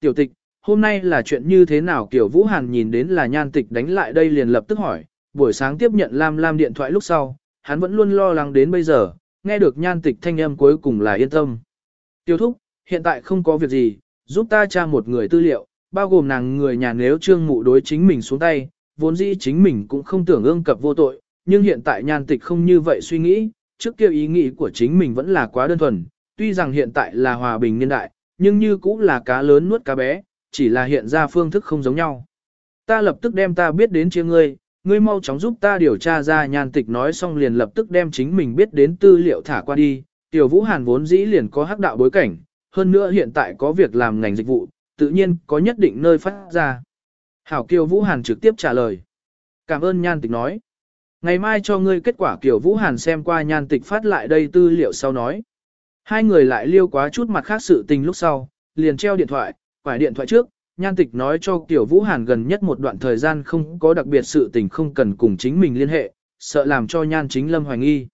Tiểu tịch, hôm nay là chuyện như thế nào kiểu Vũ Hàn nhìn đến là nhan tịch đánh lại đây liền lập tức hỏi, buổi sáng tiếp nhận Lam Lam điện thoại lúc sau, hắn vẫn luôn lo lắng đến bây giờ, nghe được nhan tịch thanh âm cuối cùng là yên tâm. Tiêu thúc, hiện tại không có việc gì, giúp ta tra một người tư liệu, bao gồm nàng người nhà nếu trương mụ đối chính mình xuống tay, vốn dĩ chính mình cũng không tưởng ương cập vô tội, nhưng hiện tại nhan tịch không như vậy suy nghĩ, trước kia ý nghĩ của chính mình vẫn là quá đơn thuần, tuy rằng hiện tại là hòa bình niên đại, nhưng như cũng là cá lớn nuốt cá bé, chỉ là hiện ra phương thức không giống nhau. Ta lập tức đem ta biết đến chia ngươi, ngươi mau chóng giúp ta điều tra ra nhan tịch nói xong liền lập tức đem chính mình biết đến tư liệu thả qua đi, tiểu vũ hàn vốn dĩ liền có hắc đạo bối cảnh, hơn nữa hiện tại có việc làm ngành dịch vụ, tự nhiên có nhất định nơi phát ra. Hảo Kiều Vũ Hàn trực tiếp trả lời. Cảm ơn nhan tịch nói. Ngày mai cho ngươi kết quả Kiều Vũ Hàn xem qua nhan tịch phát lại đây tư liệu sau nói. Hai người lại liêu quá chút mặt khác sự tình lúc sau, liền treo điện thoại, quải điện thoại trước, nhan tịch nói cho tiểu Vũ Hàn gần nhất một đoạn thời gian không có đặc biệt sự tình không cần cùng chính mình liên hệ, sợ làm cho nhan chính lâm hoài nghi.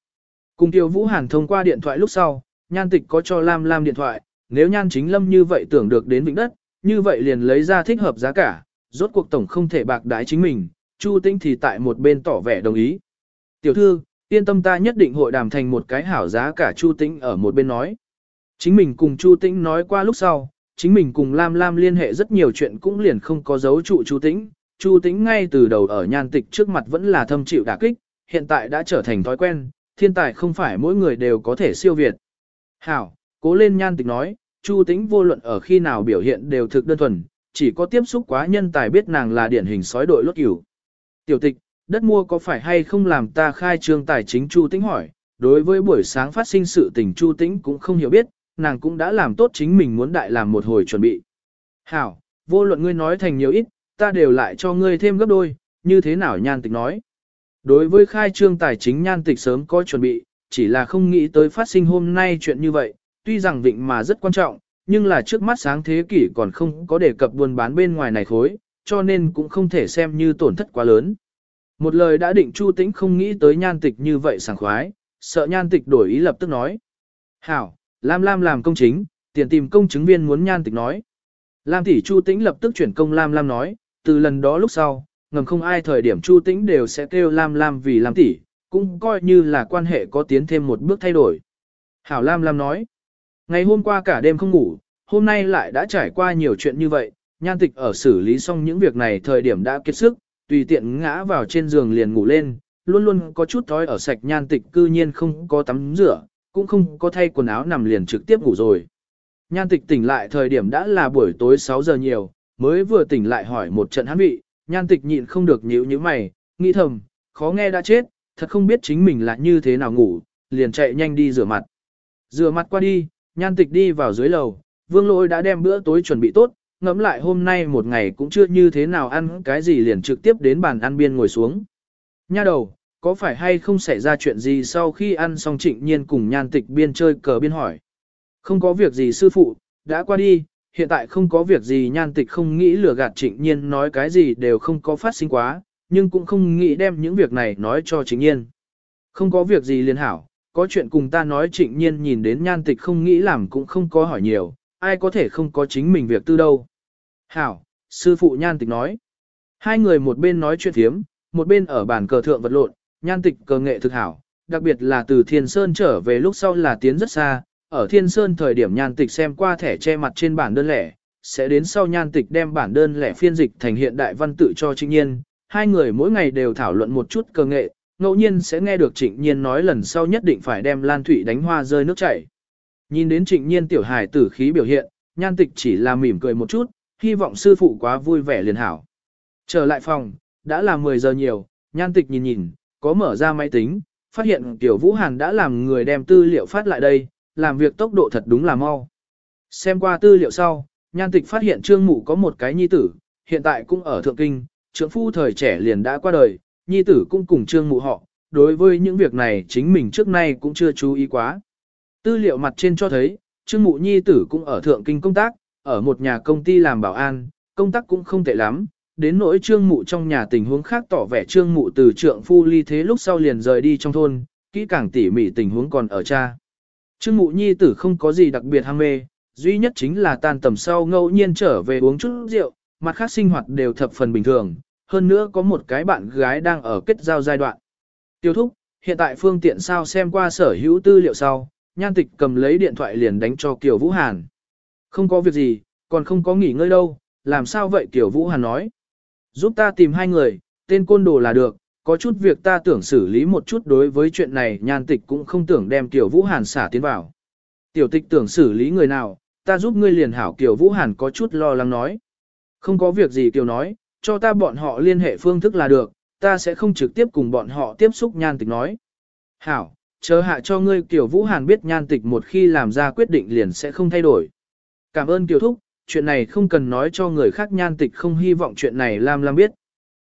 Cùng tiểu Vũ Hàn thông qua điện thoại lúc sau, nhan tịch có cho Lam Lam điện thoại, nếu nhan chính lâm như vậy tưởng được đến vĩnh đất, như vậy liền lấy ra thích hợp giá cả, rốt cuộc tổng không thể bạc đái chính mình, Chu Tĩnh thì tại một bên tỏ vẻ đồng ý. Tiểu thư, yên tâm ta nhất định hội đàm thành một cái hảo giá cả Chu Tĩnh ở một bên nói. Chính mình cùng Chu Tĩnh nói qua lúc sau, chính mình cùng Lam Lam liên hệ rất nhiều chuyện cũng liền không có dấu trụ Chu Tĩnh. Chu Tĩnh ngay từ đầu ở nhan tịch trước mặt vẫn là thâm chịu đả kích, hiện tại đã trở thành thói quen, thiên tài không phải mỗi người đều có thể siêu việt. Hảo, cố lên nhan tịch nói, Chu Tĩnh vô luận ở khi nào biểu hiện đều thực đơn thuần, chỉ có tiếp xúc quá nhân tài biết nàng là điển hình sói đội lốt cửu. Tiểu tịch, đất mua có phải hay không làm ta khai trương tài chính Chu Tĩnh hỏi, đối với buổi sáng phát sinh sự tình Chu Tĩnh cũng không hiểu biết, nàng cũng đã làm tốt chính mình muốn đại làm một hồi chuẩn bị. Hảo, vô luận ngươi nói thành nhiều ít, ta đều lại cho ngươi thêm gấp đôi, như thế nào nhan tịch nói. Đối với khai trương tài chính nhan tịch sớm có chuẩn bị, chỉ là không nghĩ tới phát sinh hôm nay chuyện như vậy, tuy rằng vịnh mà rất quan trọng, nhưng là trước mắt sáng thế kỷ còn không có đề cập buôn bán bên ngoài này khối, cho nên cũng không thể xem như tổn thất quá lớn. Một lời đã định Chu Tĩnh không nghĩ tới nhan tịch như vậy sảng khoái, sợ nhan tịch đổi ý lập tức nói. Hảo, Lam Lam làm công chính, tiền tìm công chứng viên muốn nhan tịch nói. Lam tỷ Chu Tĩnh lập tức chuyển công Lam Lam nói, từ lần đó lúc sau, ngầm không ai thời điểm Chu Tĩnh đều sẽ kêu Lam Lam vì Lam tỷ, cũng coi như là quan hệ có tiến thêm một bước thay đổi. Hảo Lam Lam nói, ngày hôm qua cả đêm không ngủ, hôm nay lại đã trải qua nhiều chuyện như vậy, nhan tịch ở xử lý xong những việc này thời điểm đã kiệt sức, tùy tiện ngã vào trên giường liền ngủ lên, luôn luôn có chút thói ở sạch nhan tịch cư nhiên không có tắm rửa, cũng không có thay quần áo nằm liền trực tiếp ngủ rồi. Nhan tịch tỉnh lại thời điểm đã là buổi tối 6 giờ nhiều, mới vừa tỉnh lại hỏi một trận hắn vị, nhan tịch nhịn không được nhíu như mày, nghĩ thầm, khó nghe đã chết, thật không biết chính mình là như thế nào ngủ, liền chạy nhanh đi rửa mặt. Rửa mặt qua đi, nhan tịch đi vào dưới lầu, vương lỗi đã đem bữa tối chuẩn bị tốt, ngẫm lại hôm nay một ngày cũng chưa như thế nào ăn cái gì liền trực tiếp đến bàn ăn biên ngồi xuống. Nha đầu, có phải hay không xảy ra chuyện gì sau khi ăn xong trịnh nhiên cùng nhan tịch biên chơi cờ biên hỏi. Không có việc gì sư phụ, đã qua đi, hiện tại không có việc gì nhan tịch không nghĩ lừa gạt trịnh nhiên nói cái gì đều không có phát sinh quá, nhưng cũng không nghĩ đem những việc này nói cho trịnh nhiên. Không có việc gì liền hảo, có chuyện cùng ta nói trịnh nhiên nhìn đến nhan tịch không nghĩ làm cũng không có hỏi nhiều, ai có thể không có chính mình việc tư đâu. Hảo, sư phụ nhan tịch nói. Hai người một bên nói chuyện thiếm, một bên ở bàn cờ thượng vật lộn, nhan tịch cờ nghệ thực hảo, đặc biệt là từ Thiên Sơn trở về lúc sau là tiến rất xa, ở Thiên Sơn thời điểm nhan tịch xem qua thẻ che mặt trên bản đơn lẻ, sẽ đến sau nhan tịch đem bản đơn lẻ phiên dịch thành hiện đại văn tự cho Trịnh Nhiên, hai người mỗi ngày đều thảo luận một chút cờ nghệ, ngẫu nhiên sẽ nghe được Trịnh Nhiên nói lần sau nhất định phải đem Lan Thủy đánh hoa rơi nước chảy. Nhìn đến Trịnh Nhiên tiểu hài tử khí biểu hiện, nhan tịch chỉ là mỉm cười một chút, hy vọng sư phụ quá vui vẻ liền hảo. Trở lại phòng, đã là 10 giờ nhiều, nhan tịch nhìn nhìn, có mở ra máy tính, phát hiện Tiểu Vũ Hàn đã làm người đem tư liệu phát lại đây, làm việc tốc độ thật đúng là mau. Xem qua tư liệu sau, nhan tịch phát hiện trương mụ có một cái nhi tử, hiện tại cũng ở Thượng Kinh, trưởng phu thời trẻ liền đã qua đời, nhi tử cũng cùng trương mụ họ, đối với những việc này chính mình trước nay cũng chưa chú ý quá. Tư liệu mặt trên cho thấy, trương mụ nhi tử cũng ở Thượng Kinh công tác, ở một nhà công ty làm bảo an, công tác cũng không tệ lắm, đến nỗi trương mụ trong nhà tình huống khác tỏ vẻ trương mụ từ trượng phu ly thế lúc sau liền rời đi trong thôn, kỹ càng tỉ mỉ tình huống còn ở cha. Trương mụ nhi tử không có gì đặc biệt ham mê, duy nhất chính là tan tầm sau ngẫu nhiên trở về uống chút rượu, mặt khác sinh hoạt đều thập phần bình thường, hơn nữa có một cái bạn gái đang ở kết giao giai đoạn. Tiêu thúc, hiện tại phương tiện sao xem qua sở hữu tư liệu sau, nhan tịch cầm lấy điện thoại liền đánh cho Kiều Vũ Hàn. Không có việc gì, còn không có nghỉ ngơi đâu, làm sao vậy Kiều Vũ Hàn nói. Giúp ta tìm hai người, tên côn đồ là được, có chút việc ta tưởng xử lý một chút đối với chuyện này nhan tịch cũng không tưởng đem Kiều Vũ Hàn xả tiến vào. Tiểu tịch tưởng xử lý người nào, ta giúp ngươi liền hảo Kiều Vũ Hàn có chút lo lắng nói. Không có việc gì Kiều nói, cho ta bọn họ liên hệ phương thức là được, ta sẽ không trực tiếp cùng bọn họ tiếp xúc nhan tịch nói. Hảo, chờ hạ cho ngươi Kiều Vũ Hàn biết nhan tịch một khi làm ra quyết định liền sẽ không thay đổi. Cảm ơn Kiều Thúc, chuyện này không cần nói cho người khác nhan tịch không hy vọng chuyện này Lam Lam biết.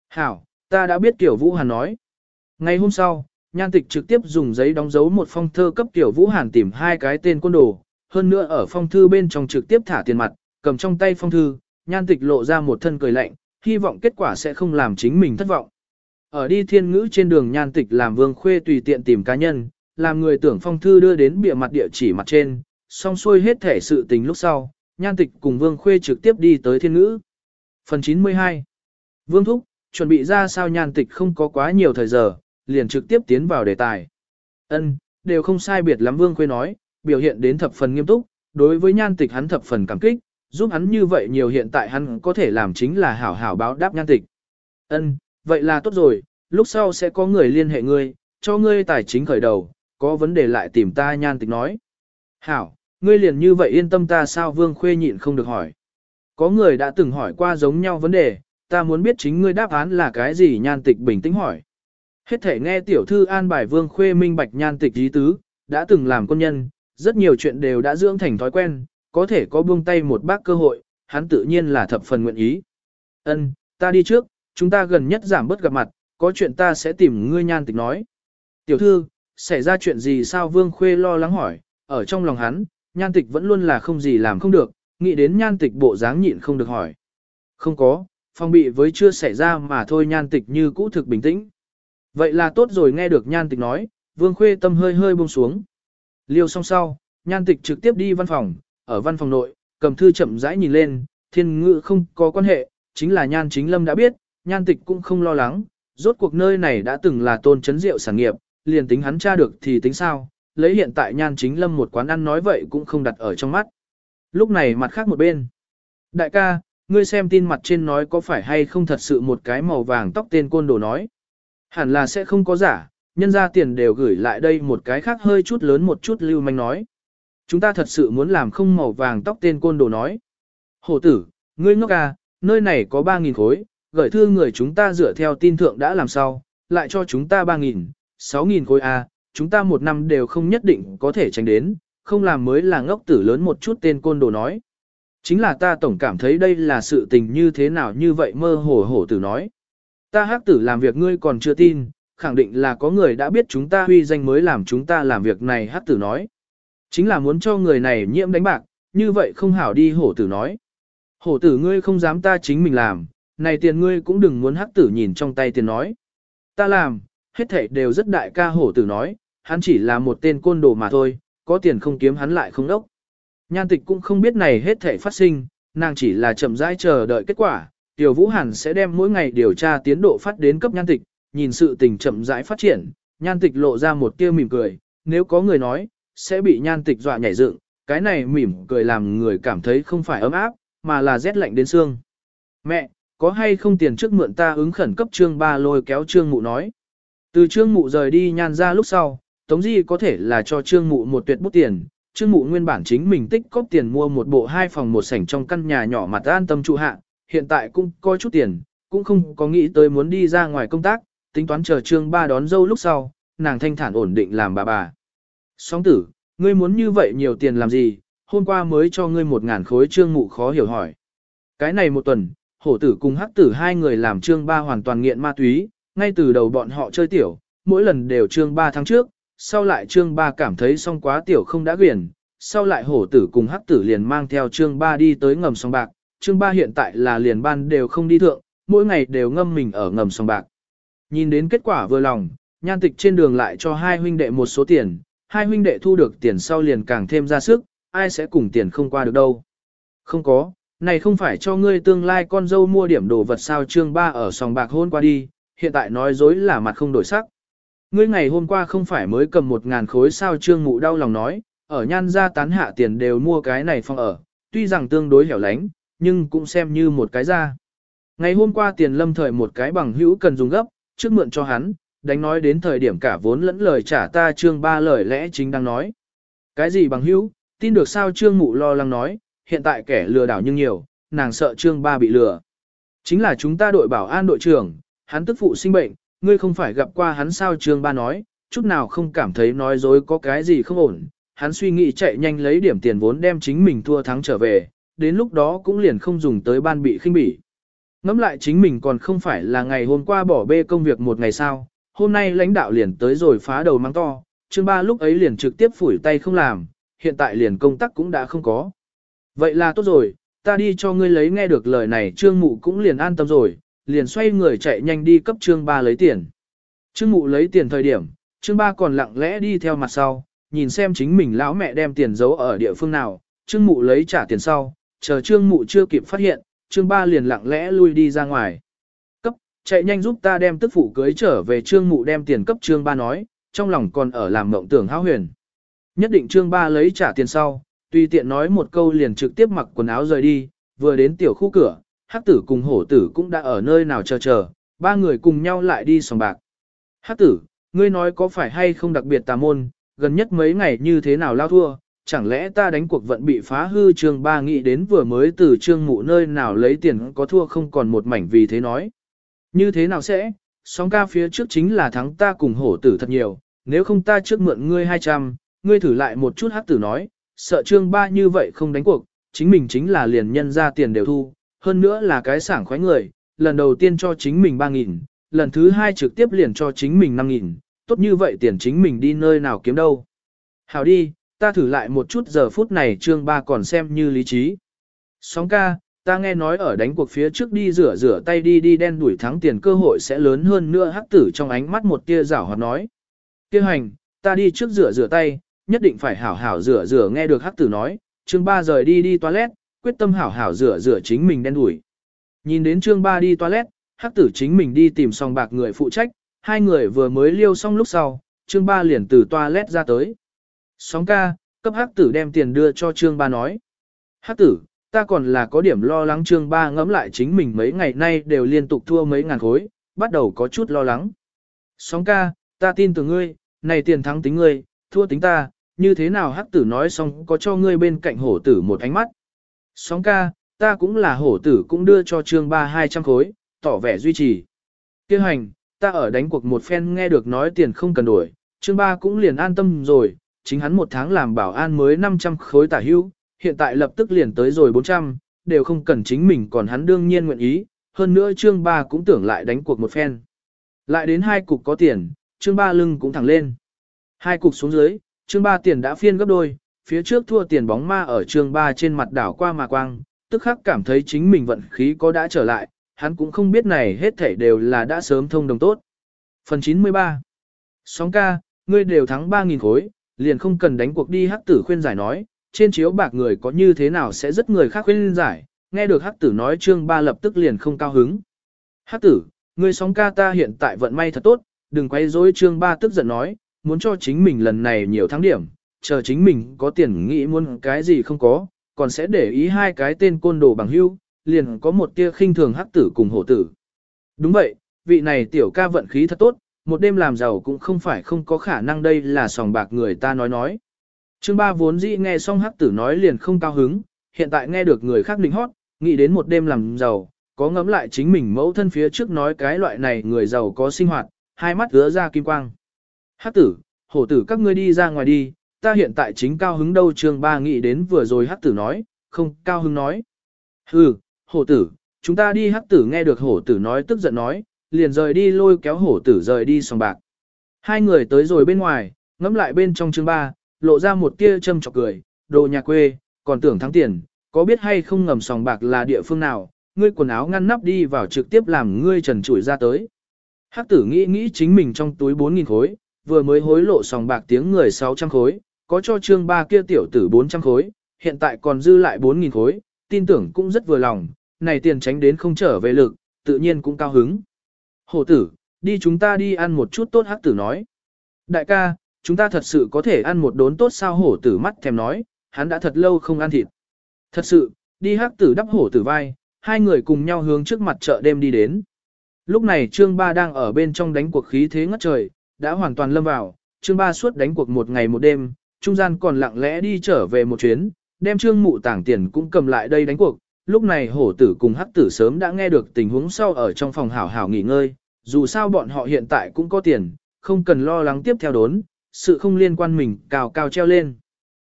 Hảo, ta đã biết Kiều Vũ Hàn nói. Ngày hôm sau, nhan tịch trực tiếp dùng giấy đóng dấu một phong thơ cấp Kiều Vũ Hàn tìm hai cái tên quân đồ, hơn nữa ở phong thư bên trong trực tiếp thả tiền mặt, cầm trong tay phong thư, nhan tịch lộ ra một thân cười lạnh, hy vọng kết quả sẽ không làm chính mình thất vọng. Ở đi thiên ngữ trên đường nhan tịch làm vương khuê tùy tiện tìm cá nhân, làm người tưởng phong thư đưa đến bìa mặt địa chỉ mặt trên, xong xuôi hết thể sự tình lúc sau, nhan tịch cùng vương khuê trực tiếp đi tới thiên ngữ. Phần 92 Vương Thúc, chuẩn bị ra sao nhan tịch không có quá nhiều thời giờ, liền trực tiếp tiến vào đề tài. Ân, đều không sai biệt lắm Vương Khuê nói, biểu hiện đến thập phần nghiêm túc, đối với nhan tịch hắn thập phần cảm kích, giúp hắn như vậy nhiều hiện tại hắn có thể làm chính là hảo hảo báo đáp nhan tịch. Ân, vậy là tốt rồi, lúc sau sẽ có người liên hệ ngươi, cho ngươi tài chính khởi đầu, có vấn đề lại tìm ta nhan tịch nói. Hảo, ngươi liền như vậy yên tâm ta sao Vương Khuê nhịn không được hỏi. Có người đã từng hỏi qua giống nhau vấn đề, ta muốn biết chính ngươi đáp án là cái gì nhan tịch bình tĩnh hỏi. Hết thể nghe tiểu thư an bài Vương Khuê minh bạch nhan tịch ý tứ, đã từng làm quân nhân, rất nhiều chuyện đều đã dưỡng thành thói quen, có thể có buông tay một bác cơ hội, hắn tự nhiên là thập phần nguyện ý. Ân, ta đi trước, chúng ta gần nhất giảm bớt gặp mặt, có chuyện ta sẽ tìm ngươi nhan tịch nói. Tiểu thư, xảy ra chuyện gì sao Vương Khuê lo lắng hỏi, ở trong lòng hắn, nhan tịch vẫn luôn là không gì làm không được, nghĩ đến nhan tịch bộ dáng nhịn không được hỏi. Không có, phong bị với chưa xảy ra mà thôi nhan tịch như cũ thực bình tĩnh. Vậy là tốt rồi nghe được nhan tịch nói, Vương Khuê tâm hơi hơi buông xuống. Liêu xong sau, nhan tịch trực tiếp đi văn phòng, ở văn phòng nội, cầm thư chậm rãi nhìn lên, thiên ngữ không có quan hệ, chính là nhan chính lâm đã biết, nhan tịch cũng không lo lắng, rốt cuộc nơi này đã từng là tôn chấn rượu sản nghiệp, liền tính hắn tra được thì tính sao, lấy hiện tại nhan chính lâm một quán ăn nói vậy cũng không đặt ở trong mắt. Lúc này mặt khác một bên. Đại ca, ngươi xem tin mặt trên nói có phải hay không thật sự một cái màu vàng tóc tên côn đồ nói. Hẳn là sẽ không có giả, nhân ra tiền đều gửi lại đây một cái khác hơi chút lớn một chút lưu manh nói. Chúng ta thật sự muốn làm không màu vàng tóc tên côn đồ nói. Hổ tử, ngươi ngốc à, nơi này có 3.000 khối, gửi thư người chúng ta dựa theo tin thượng đã làm sao, lại cho chúng ta 3.000, 6.000 khối a, chúng ta một năm đều không nhất định có thể tránh đến, không làm mới là ngốc tử lớn một chút tên côn đồ nói. Chính là ta tổng cảm thấy đây là sự tình như thế nào như vậy mơ hồ hổ tử nói. Ta hắc tử làm việc ngươi còn chưa tin, khẳng định là có người đã biết chúng ta huy danh mới làm chúng ta làm việc này hắc tử nói. Chính là muốn cho người này nhiễm đánh bạc, như vậy không hảo đi hổ tử nói. Hổ tử ngươi không dám ta chính mình làm, này tiền ngươi cũng đừng muốn hắc tử nhìn trong tay tiền nói. Ta làm, hết thảy đều rất đại ca hổ tử nói, hắn chỉ là một tên côn đồ mà thôi, có tiền không kiếm hắn lại không đốc. Nhan tịch cũng không biết này hết thảy phát sinh, nàng chỉ là chậm rãi chờ đợi kết quả, Tiểu Vũ Hàn sẽ đem mỗi ngày điều tra tiến độ phát đến cấp nhan tịch, nhìn sự tình chậm rãi phát triển, nhan tịch lộ ra một tia mỉm cười, nếu có người nói, sẽ bị nhan tịch dọa nhảy dựng, cái này mỉm cười làm người cảm thấy không phải ấm áp, mà là rét lạnh đến xương. Mẹ, có hay không tiền trước mượn ta ứng khẩn cấp trương ba lôi kéo trương mụ nói. Từ trương mụ rời đi nhan ra lúc sau, Tống Di có thể là cho trương mụ một tuyệt bút tiền, trương mụ nguyên bản chính mình tích cóp tiền mua một bộ hai phòng một sảnh trong căn nhà nhỏ mặt an tâm trụ hạ, hiện tại cũng có chút tiền, cũng không có nghĩ tới muốn đi ra ngoài công tác, tính toán chờ trương ba đón dâu lúc sau, nàng thanh thản ổn định làm bà bà. Song tử, ngươi muốn như vậy nhiều tiền làm gì, hôm qua mới cho ngươi một ngàn khối trương mụ khó hiểu hỏi. Cái này một tuần, hổ tử cùng hắc tử hai người làm trương ba hoàn toàn nghiện ma túy, ngay từ đầu bọn họ chơi tiểu, mỗi lần đều trương ba tháng trước, sau lại trương ba cảm thấy xong quá tiểu không đã quyển, sau lại hổ tử cùng hắc tử liền mang theo trương ba đi tới ngầm sông bạc, trương ba hiện tại là liền ban đều không đi thượng, mỗi ngày đều ngâm mình ở ngầm sông bạc. Nhìn đến kết quả vừa lòng, nhan tịch trên đường lại cho hai huynh đệ một số tiền, hai huynh đệ thu được tiền sau liền càng thêm ra sức, ai sẽ cùng tiền không qua được đâu. Không có, này không phải cho ngươi tương lai con dâu mua điểm đồ vật sao trương ba ở sòng bạc hôn qua đi, hiện tại nói dối là mặt không đổi sắc. Ngươi ngày hôm qua không phải mới cầm một ngàn khối sao trương mụ đau lòng nói, ở nhan gia tán hạ tiền đều mua cái này phòng ở, tuy rằng tương đối hẻo lánh, nhưng cũng xem như một cái ra. Ngày hôm qua tiền lâm thời một cái bằng hữu cần dùng gấp, trước mượn cho hắn, đánh nói đến thời điểm cả vốn lẫn lời trả ta trương ba lời lẽ chính đang nói. Cái gì bằng hữu, tin được sao trương mụ lo lắng nói, hiện tại kẻ lừa đảo nhưng nhiều, nàng sợ trương ba bị lừa. Chính là chúng ta đội bảo an đội trưởng, hắn tức phụ sinh bệnh, ngươi không phải gặp qua hắn sao trương ba nói, chút nào không cảm thấy nói dối có cái gì không ổn, hắn suy nghĩ chạy nhanh lấy điểm tiền vốn đem chính mình thua thắng trở về, đến lúc đó cũng liền không dùng tới ban bị khinh bỉ. Ngắm lại chính mình còn không phải là ngày hôm qua bỏ bê công việc một ngày sao, hôm nay lãnh đạo liền tới rồi phá đầu mang to, chương ba lúc ấy liền trực tiếp phủi tay không làm, hiện tại liền công tác cũng đã không có. Vậy là tốt rồi, ta đi cho ngươi lấy nghe được lời này trương mụ cũng liền an tâm rồi, liền xoay người chạy nhanh đi cấp trương ba lấy tiền. Trương mụ lấy tiền thời điểm, trương ba còn lặng lẽ đi theo mặt sau, nhìn xem chính mình lão mẹ đem tiền giấu ở địa phương nào, trương mụ lấy trả tiền sau, chờ trương mụ chưa kịp phát hiện, trương ba liền lặng lẽ lui đi ra ngoài. Cấp, chạy nhanh giúp ta đem tức phụ cưới trở về trương mụ đem tiền cấp trương ba nói, trong lòng còn ở làm mộng tưởng hao huyền. Nhất định trương ba lấy trả tiền sau, tùy tiện nói một câu liền trực tiếp mặc quần áo rời đi, vừa đến tiểu khu cửa, hắc tử cùng hổ tử cũng đã ở nơi nào chờ chờ, ba người cùng nhau lại đi sòng bạc. Hắc tử, ngươi nói có phải hay không đặc biệt tà môn, gần nhất mấy ngày như thế nào lao thua, chẳng lẽ ta đánh cuộc vận bị phá hư trường ba nghĩ đến vừa mới từ trương mụ nơi nào lấy tiền có thua không còn một mảnh vì thế nói. Như thế nào sẽ, sóng ca phía trước chính là thắng ta cùng hổ tử thật nhiều, nếu không ta trước mượn ngươi 200, ngươi thử lại một chút hắc tử nói, sợ trương ba như vậy không đánh cuộc, chính mình chính là liền nhân ra tiền đều thu, hơn nữa là cái sảng khoái người, lần đầu tiên cho chính mình 3.000, lần thứ hai trực tiếp liền cho chính mình 5.000, tốt như vậy tiền chính mình đi nơi nào kiếm đâu. Hảo đi, ta thử lại một chút giờ phút này trương ba còn xem như lý trí. Sóng ca, ta nghe nói ở đánh cuộc phía trước đi rửa rửa tay đi đi đen đuổi thắng tiền cơ hội sẽ lớn hơn nữa hắc tử trong ánh mắt một tia rảo hoạt nói. Kêu hành, ta đi trước rửa rửa tay, nhất định phải hảo hảo rửa rửa nghe được hắc tử nói, chương ba rời đi đi toilet, quyết tâm hảo hảo rửa rửa chính mình đen đủi. Nhìn đến chương ba đi toilet, hắc tử chính mình đi tìm song bạc người phụ trách, hai người vừa mới liêu xong lúc sau, chương ba liền từ toilet ra tới. Sóng ca, cấp hắc tử đem tiền đưa cho chương ba nói. Hắc tử, ta còn là có điểm lo lắng chương ba ngẫm lại chính mình mấy ngày nay đều liên tục thua mấy ngàn khối, bắt đầu có chút lo lắng. Sóng ca, ta tin tưởng ngươi, này tiền thắng tính ngươi, thua tính ta, như thế nào hắc tử nói xong có cho ngươi bên cạnh hổ tử một ánh mắt. Sóng ca, ta cũng là hổ tử cũng đưa cho trương ba hai trăm khối, tỏ vẻ duy trì. Kêu hành, ta ở đánh cuộc một phen nghe được nói tiền không cần đổi, trương ba cũng liền an tâm rồi, chính hắn một tháng làm bảo an mới 500 khối tả hưu, hiện tại lập tức liền tới rồi 400, đều không cần chính mình còn hắn đương nhiên nguyện ý, hơn nữa trương ba cũng tưởng lại đánh cuộc một phen. Lại đến hai cục có tiền, trương ba lưng cũng thẳng lên. Hai cục xuống dưới, trương ba tiền đã phiên gấp đôi, phía trước thua tiền bóng ma ở trường ba trên mặt đảo qua mà quang, tức khắc cảm thấy chính mình vận khí có đã trở lại, hắn cũng không biết này hết thảy đều là đã sớm thông đồng tốt. Phần 93 Sóng ca, ngươi đều thắng 3.000 khối, liền không cần đánh cuộc đi hắc tử khuyên giải nói, trên chiếu bạc người có như thế nào sẽ rất người khác khuyên giải, nghe được hắc tử nói trương ba lập tức liền không cao hứng. Hắc tử, ngươi sóng ca ta hiện tại vận may thật tốt, đừng quay rối trương ba tức giận nói, muốn cho chính mình lần này nhiều thắng điểm, chờ chính mình có tiền nghĩ muốn cái gì không có, còn sẽ để ý hai cái tên côn đồ bằng hưu, liền có một tia khinh thường hắc tử cùng hổ tử. Đúng vậy, vị này tiểu ca vận khí thật tốt, một đêm làm giàu cũng không phải không có khả năng đây là sòng bạc người ta nói nói. trương ba vốn dĩ nghe xong hắc tử nói liền không cao hứng, hiện tại nghe được người khác định hót, nghĩ đến một đêm làm giàu, có ngẫm lại chính mình mẫu thân phía trước nói cái loại này người giàu có sinh hoạt, hai mắt gỡ ra kim quang. Hắc tử, hổ tử các ngươi đi ra ngoài đi, ta hiện tại chính cao hứng đâu trường ba nghĩ đến vừa rồi hắc tử nói, không cao hứng nói. Ừ, hổ tử, chúng ta đi hắc tử nghe được hổ tử nói tức giận nói, liền rời đi lôi kéo hổ tử rời đi sòng bạc. Hai người tới rồi bên ngoài, ngắm lại bên trong chương ba, lộ ra một tia châm chọc cười, đồ nhà quê, còn tưởng thắng tiền, có biết hay không ngầm sòng bạc là địa phương nào, ngươi quần áo ngăn nắp đi vào trực tiếp làm ngươi trần trụi ra tới. Hắc tử nghĩ nghĩ chính mình trong túi 4.000 khối, vừa mới hối lộ sòng bạc tiếng người 600 khối, có cho trương ba kia tiểu tử 400 khối, hiện tại còn dư lại 4.000 khối, tin tưởng cũng rất vừa lòng, này tiền tránh đến không trở về lực, tự nhiên cũng cao hứng. Hổ tử, đi chúng ta đi ăn một chút tốt hắc tử nói. Đại ca, chúng ta thật sự có thể ăn một đốn tốt sao hổ tử mắt thèm nói, hắn đã thật lâu không ăn thịt. Thật sự, đi hắc tử đắp hổ tử vai, hai người cùng nhau hướng trước mặt chợ đêm đi đến. Lúc này Trương Ba đang ở bên trong đánh cuộc khí thế ngất trời, đã hoàn toàn lâm vào, Trương Ba suốt đánh cuộc một ngày một đêm, trung gian còn lặng lẽ đi trở về một chuyến, đem Trương Mụ tảng tiền cũng cầm lại đây đánh cuộc. Lúc này hổ tử cùng hắc tử sớm đã nghe được tình huống sau ở trong phòng hảo hảo nghỉ ngơi, dù sao bọn họ hiện tại cũng có tiền, không cần lo lắng tiếp theo đốn, sự không liên quan mình cào cao treo lên.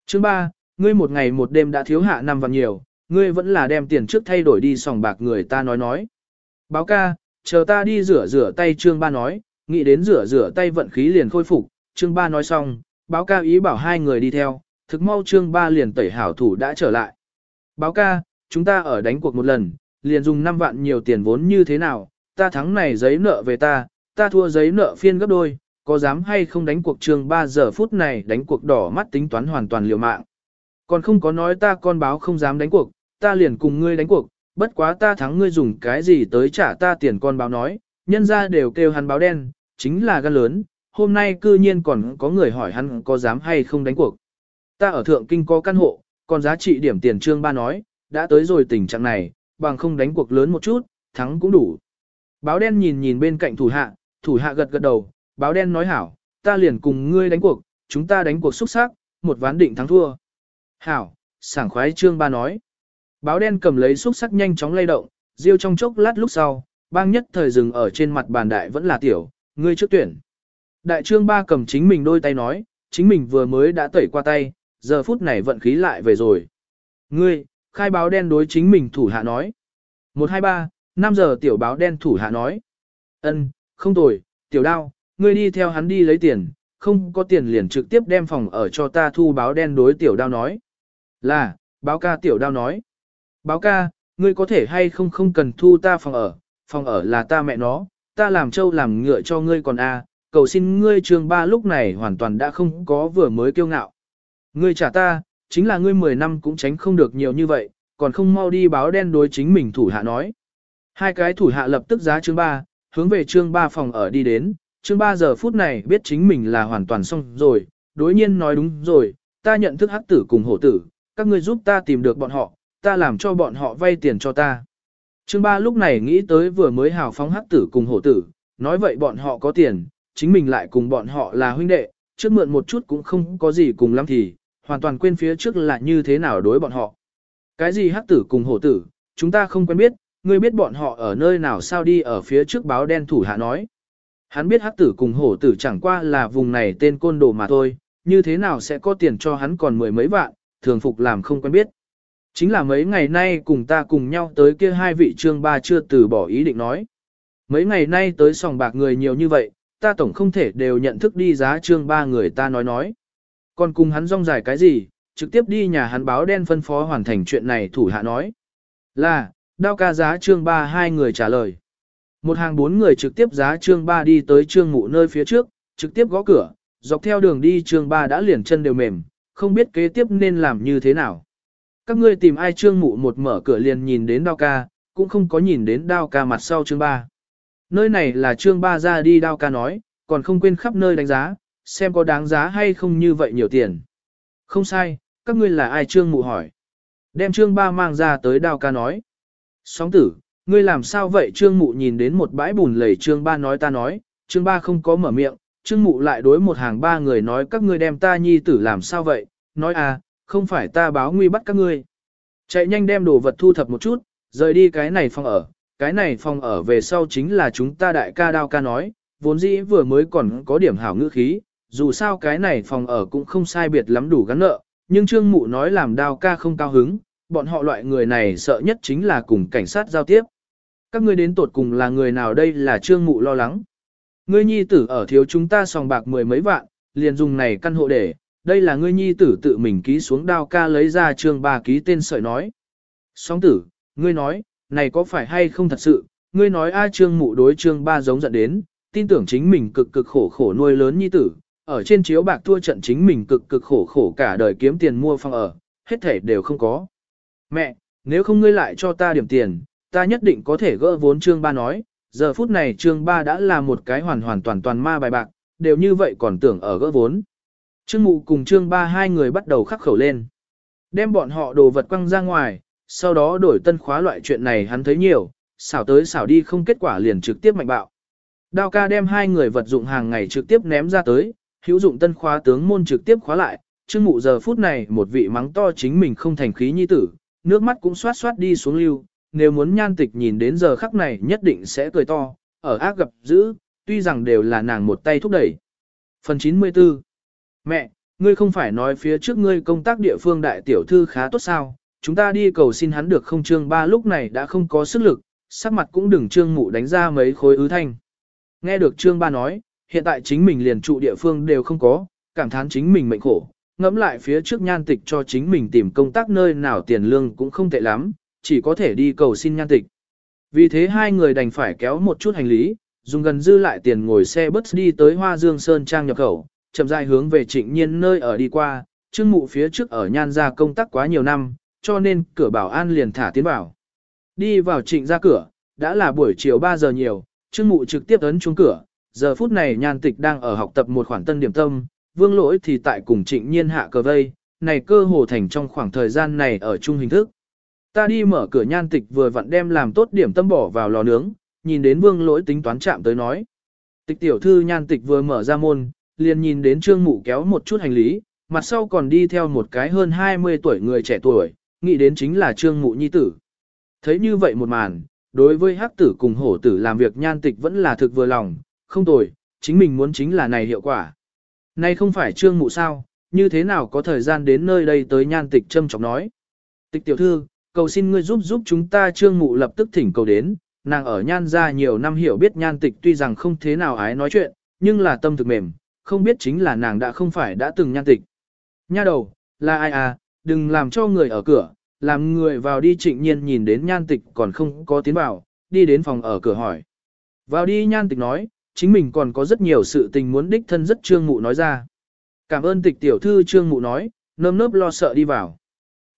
Chương 3, ngươi một ngày một đêm đã thiếu hạ năm vạn nhiều, ngươi vẫn là đem tiền trước thay đổi đi sòng bạc người ta nói nói. Báo ca, chờ ta đi rửa rửa tay Trương Ba nói, nghĩ đến rửa rửa tay vận khí liền khôi phục, Trương Ba nói xong, báo ca ý bảo hai người đi theo, thực mau trương ba liền tẩy hảo thủ đã trở lại. Báo ca, chúng ta ở đánh cuộc một lần, liền dùng 5 vạn nhiều tiền vốn như thế nào, ta thắng này giấy nợ về ta, ta thua giấy nợ phiên gấp đôi, có dám hay không đánh cuộc trường 3 giờ phút này đánh cuộc đỏ mắt tính toán hoàn toàn liều mạng. Còn không có nói ta con báo không dám đánh cuộc, ta liền cùng ngươi đánh cuộc, bất quá ta thắng ngươi dùng cái gì tới trả ta tiền con báo nói, nhân ra đều kêu hắn báo đen, chính là gan lớn, hôm nay cư nhiên còn có người hỏi hắn có dám hay không đánh cuộc. Ta ở thượng kinh có căn hộ, còn giá trị điểm tiền trương ba nói, đã tới rồi tình trạng này, bằng không đánh cuộc lớn một chút, thắng cũng đủ. Báo đen nhìn nhìn bên cạnh thủ hạ, thủ hạ gật gật đầu, báo đen nói hảo, ta liền cùng ngươi đánh cuộc, chúng ta đánh cuộc xuất sắc, một ván định thắng thua. Hảo, sảng khoái trương ba nói. Báo đen cầm lấy xúc sắc nhanh chóng lay động, riêu trong chốc lát lúc sau, bang nhất thời dừng ở trên mặt bàn đại vẫn là tiểu, ngươi trước tuyển. Đại trương ba cầm chính mình đôi tay nói, chính mình vừa mới đã tẩy qua tay, giờ phút này vận khí lại về rồi. Ngươi, khai báo đen đối chính mình thủ hạ nói. 123, 5 giờ tiểu báo đen thủ hạ nói. ân, không tồi, tiểu đao, ngươi đi theo hắn đi lấy tiền, không có tiền liền trực tiếp đem phòng ở cho ta thu báo đen đối tiểu đao nói. Là, báo ca tiểu đao nói. Báo ca, ngươi có thể hay không không cần thu ta phòng ở, phòng ở là ta mẹ nó, ta làm trâu làm ngựa cho ngươi còn a, cầu xin ngươi trường ba lúc này hoàn toàn đã không có vừa mới kiêu ngạo. Ngươi trả ta, chính là ngươi 10 năm cũng tránh không được nhiều như vậy, còn không mau đi báo đen đối chính mình thủ hạ nói. Hai cái thủ hạ lập tức giá trương ba hướng về trương ba phòng ở đi đến, trương ba giờ phút này biết chính mình là hoàn toàn xong rồi, đối nhiên nói đúng rồi, ta nhận thức hắc tử cùng hổ tử, các ngươi giúp ta tìm được bọn họ, ta làm cho bọn họ vay tiền cho ta. trương ba lúc này nghĩ tới vừa mới hào phóng hắc tử cùng hổ tử, nói vậy bọn họ có tiền, chính mình lại cùng bọn họ là huynh đệ, trước mượn một chút cũng không có gì cùng lắm thì, hoàn toàn quên phía trước là như thế nào đối bọn họ. Cái gì hắc tử cùng hổ tử, chúng ta không quen biết, ngươi biết bọn họ ở nơi nào sao đi ở phía trước báo đen thủ hạ nói. Hắn biết hắc tử cùng hổ tử chẳng qua là vùng này tên côn đồ mà thôi, như thế nào sẽ có tiền cho hắn còn mười mấy vạn, thường phục làm không quen biết. Chính là mấy ngày nay cùng ta cùng nhau tới kia hai vị trương ba chưa từ bỏ ý định nói. Mấy ngày nay tới sòng bạc người nhiều như vậy, ta tổng không thể đều nhận thức đi giá trương ba người ta nói nói. Còn cùng hắn rong dài cái gì, trực tiếp đi nhà hắn báo đen phân phó hoàn thành chuyện này thủ hạ nói. Là, đao ca giá trương ba hai người trả lời. Một hàng bốn người trực tiếp giá trương ba đi tới trương mụ nơi phía trước, trực tiếp gõ cửa, dọc theo đường đi trương ba đã liền chân đều mềm, không biết kế tiếp nên làm như thế nào. Các ngươi tìm ai trương mụ một mở cửa liền nhìn đến đao ca, cũng không có nhìn đến đao ca mặt sau trương ba. Nơi này là trương ba ra đi đao ca nói, còn không quên khắp nơi đánh giá, xem có đáng giá hay không như vậy nhiều tiền. Không sai, các ngươi là ai trương mụ hỏi. Đem trương ba mang ra tới đao ca nói. Sóng tử, ngươi làm sao vậy trương mụ nhìn đến một bãi bùn lầy trương ba nói ta nói, trương ba không có mở miệng, trương mụ lại đối một hàng ba người nói các ngươi đem ta nhi tử làm sao vậy, nói à, không phải ta báo nguy bắt các ngươi. Chạy nhanh đem đồ vật thu thập một chút, rời đi cái này phòng ở, cái này phòng ở về sau chính là chúng ta đại ca đao ca nói, vốn dĩ vừa mới còn có điểm hảo ngữ khí, dù sao cái này phòng ở cũng không sai biệt lắm đủ gắn nợ, nhưng trương mụ nói làm đao ca không cao hứng, bọn họ loại người này sợ nhất chính là cùng cảnh sát giao tiếp. Các ngươi đến tột cùng là người nào đây là trương mụ lo lắng. Ngươi nhi tử ở thiếu chúng ta sòng bạc mười mấy vạn, liền dùng này căn hộ để, đây là ngươi nhi tử tự mình ký xuống đao ca lấy ra trương ba ký tên sợi nói. Sóng tử, ngươi nói, này có phải hay không thật sự, ngươi nói a trương mụ đối trương ba giống giận đến, tin tưởng chính mình cực cực khổ khổ nuôi lớn nhi tử, ở trên chiếu bạc thua trận chính mình cực cực khổ khổ cả đời kiếm tiền mua phòng ở, hết thể đều không có. Mẹ, nếu không ngươi lại cho ta điểm tiền, ta nhất định có thể gỡ vốn trương ba nói, giờ phút này trương ba đã là một cái hoàn hoàn toàn toàn ma bài bạc, đều như vậy còn tưởng ở gỡ vốn. Trương mụ cùng trương ba hai người bắt đầu khắc khẩu lên. Đem bọn họ đồ vật quăng ra ngoài, sau đó đổi tân khóa loại chuyện này hắn thấy nhiều, xảo tới xảo đi không kết quả liền trực tiếp mạnh bạo. Đao ca đem hai người vật dụng hàng ngày trực tiếp ném ra tới, hữu dụng tân khóa tướng môn trực tiếp khóa lại, trương mụ giờ phút này một vị mắng to chính mình không thành khí nhi tử, nước mắt cũng xoát xoát đi xuống lưu, nếu muốn nhan tịch nhìn đến giờ khắc này nhất định sẽ cười to, ở ác gặp dữ, tuy rằng đều là nàng một tay thúc đẩy. Phần 94 Mẹ, ngươi không phải nói phía trước ngươi công tác địa phương đại tiểu thư khá tốt sao, chúng ta đi cầu xin hắn được không trương ba lúc này đã không có sức lực, sắc mặt cũng đừng trương mụ đánh ra mấy khối ứ thanh. Nghe được trương ba nói, hiện tại chính mình liền trụ địa phương đều không có, cảm thán chính mình mệnh khổ, ngẫm lại phía trước nhan tịch cho chính mình tìm công tác nơi nào tiền lương cũng không tệ lắm, chỉ có thể đi cầu xin nhan tịch. Vì thế hai người đành phải kéo một chút hành lý, dùng gần dư lại tiền ngồi xe bus đi tới Hoa Dương Sơn Trang nhập khẩu, chậm rãi hướng về trịnh nhiên nơi ở đi qua, trương mụ phía trước ở nhan ra công tác quá nhiều năm, cho nên cửa bảo an liền thả tiến vào. Đi vào trịnh ra cửa, đã là buổi chiều 3 giờ nhiều, trương mụ trực tiếp ấn chuông cửa, giờ phút này nhan tịch đang ở học tập một khoản tân điểm tâm, vương lỗi thì tại cùng trịnh nhiên hạ cờ vây, này cơ hồ thành trong khoảng thời gian này ở chung hình thức. Ta đi mở cửa nhan tịch vừa vặn đem làm tốt điểm tâm bỏ vào lò nướng, nhìn đến vương lỗi tính toán chạm tới nói. Tịch tiểu thư nhan tịch vừa mở ra môn, liền nhìn đến trương mụ kéo một chút hành lý, mặt sau còn đi theo một cái hơn 20 tuổi người trẻ tuổi, nghĩ đến chính là trương mụ nhi tử. Thấy như vậy một màn, đối với hắc tử cùng hổ tử làm việc nhan tịch vẫn là thực vừa lòng, không tồi, chính mình muốn chính là này hiệu quả. Nay không phải trương mụ sao, như thế nào có thời gian đến nơi đây tới nhan tịch châm chọc nói. Tịch tiểu thư, cầu xin ngươi giúp giúp chúng ta trương mụ lập tức thỉnh cầu đến, nàng ở nhan ra nhiều năm hiểu biết nhan tịch tuy rằng không thế nào ái nói chuyện, nhưng là tâm thực mềm, không biết chính là nàng đã không phải đã từng nhan tịch. Nha đầu, là ai à, đừng làm cho người ở cửa, làm người vào đi trịnh nhiên nhìn đến nhan tịch còn không có tiến vào, đi đến phòng ở cửa hỏi. Vào đi nhan tịch nói, chính mình còn có rất nhiều sự tình muốn đích thân rất trương mụ nói ra. Cảm ơn tịch tiểu thư trương mụ nói, nơm nớp lo sợ đi vào.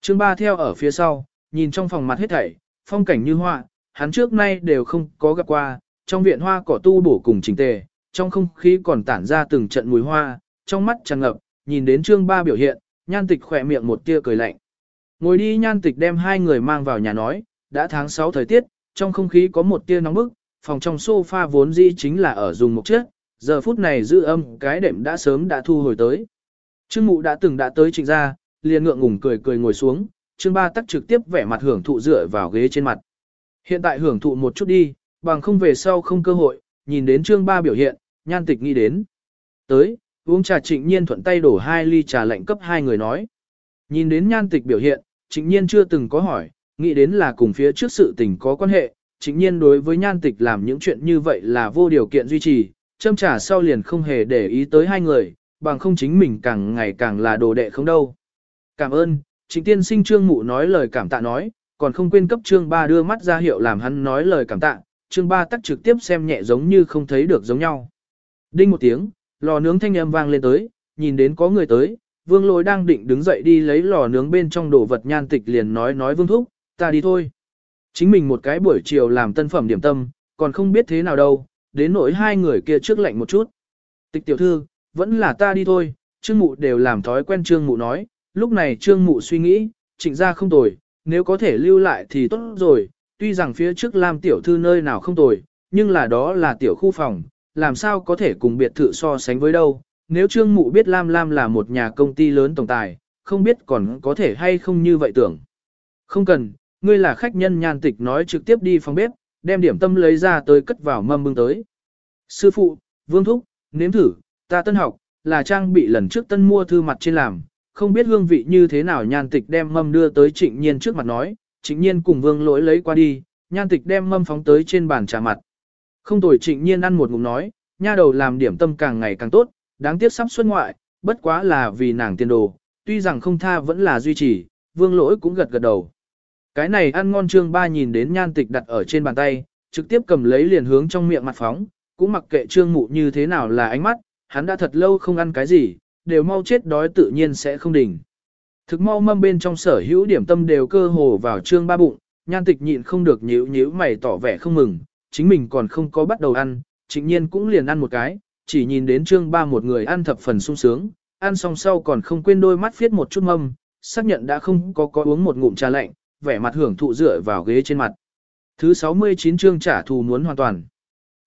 Trương ba theo ở phía sau, nhìn trong phòng mặt hết thảy, phong cảnh như hoa, hắn trước nay đều không có gặp qua, trong viện hoa cỏ tu bổ cùng chỉnh tề, trong không khí còn tản ra từng trận mùi hoa, trong mắt tràn ngập, nhìn đến trương ba biểu hiện, nhan tịch khỏe miệng một tia cười lạnh. Ngồi đi nhan tịch đem hai người mang vào nhà nói, đã tháng 6 thời tiết, trong không khí có một tia nóng bức, phòng trong sofa vốn dĩ chính là ở dùng một chiếc, giờ phút này giữ âm cái đệm đã sớm đã thu hồi tới. Trương mụ đã từng đã tới trịnh ra, liền ngượng ngùng cười cười ngồi xuống, trương ba tắc trực tiếp vẻ mặt hưởng thụ dựa vào ghế trên mặt. Hiện tại hưởng thụ một chút đi, bằng không về sau không cơ hội, nhìn đến trương ba biểu hiện, nhan tịch nghĩ đến. Tới, uống trà trịnh nhiên thuận tay đổ hai ly trà lạnh cấp hai người nói. Nhìn đến nhan tịch biểu hiện, trịnh nhiên chưa từng có hỏi, nghĩ đến là cùng phía trước sự tình có quan hệ, trịnh nhiên đối với nhan tịch làm những chuyện như vậy là vô điều kiện duy trì, châm trà sau liền không hề để ý tới hai người, bằng không chính mình càng ngày càng là đồ đệ không đâu. Cảm ơn, trịnh tiên sinh trương mụ nói lời cảm tạ nói, còn không quên cấp trương ba đưa mắt ra hiệu làm hắn nói lời cảm tạ, trương ba tắt trực tiếp xem nhẹ giống như không thấy được giống nhau. Đinh một tiếng, lò nướng thanh âm vang lên tới, nhìn đến có người tới, vương lôi đang định đứng dậy đi lấy lò nướng bên trong đồ vật nhan tịch liền nói nói vương thúc, ta đi thôi. Chính mình một cái buổi chiều làm tân phẩm điểm tâm, còn không biết thế nào đâu, đến nỗi hai người kia trước lạnh một chút. Tịch tiểu thư, vẫn là ta đi thôi, trương mụ đều làm thói quen trương mụ nói, lúc này trương mụ suy nghĩ, trịnh ra không tồi, nếu có thể lưu lại thì tốt rồi, tuy rằng phía trước làm tiểu thư nơi nào không tồi, nhưng là đó là tiểu khu phòng, làm sao có thể cùng biệt thự so sánh với đâu. Nếu Trương Mụ biết Lam Lam là một nhà công ty lớn tổng tài, không biết còn có thể hay không như vậy tưởng. Không cần, ngươi là khách nhân nhan tịch nói trực tiếp đi phòng bếp, đem điểm tâm lấy ra tới cất vào mâm bưng tới. Sư phụ, Vương Thúc, nếm thử, ta tân học, là trang bị lần trước tân mua thư mặt trên làm, không biết hương vị như thế nào nhan tịch đem mâm đưa tới trịnh nhiên trước mặt nói, trịnh nhiên cùng vương lỗi lấy qua đi, nhan tịch đem mâm phóng tới trên bàn trà mặt. Không tồi trịnh nhiên ăn một ngụm nói, nha đầu làm điểm tâm càng ngày càng tốt, đáng tiếc sắp xuất ngoại, bất quá là vì nàng tiền đồ, tuy rằng không tha vẫn là duy trì, vương lỗi cũng gật gật đầu. Cái này ăn ngon trương ba nhìn đến nhan tịch đặt ở trên bàn tay, trực tiếp cầm lấy liền hướng trong miệng mặt phóng, cũng mặc kệ trương mụ như thế nào là ánh mắt, hắn đã thật lâu không ăn cái gì, đều mau chết đói tự nhiên sẽ không đỉnh. Thực mau mâm bên trong sở hữu điểm tâm đều cơ hồ vào trương ba bụng, nhan tịch nhịn không được nhíu nhíu mày tỏ vẻ không mừng, chính mình còn không có bắt đầu ăn, trịnh nhiên cũng liền ăn một cái, chỉ nhìn đến trương ba một người ăn thập phần sung sướng, ăn xong sau còn không quên đôi mắt viết một chút mâm, xác nhận đã không có có uống một ngụm trà lạnh, vẻ mặt hưởng thụ dựa vào ghế trên mặt. Thứ 69 chương trả thù muốn hoàn toàn.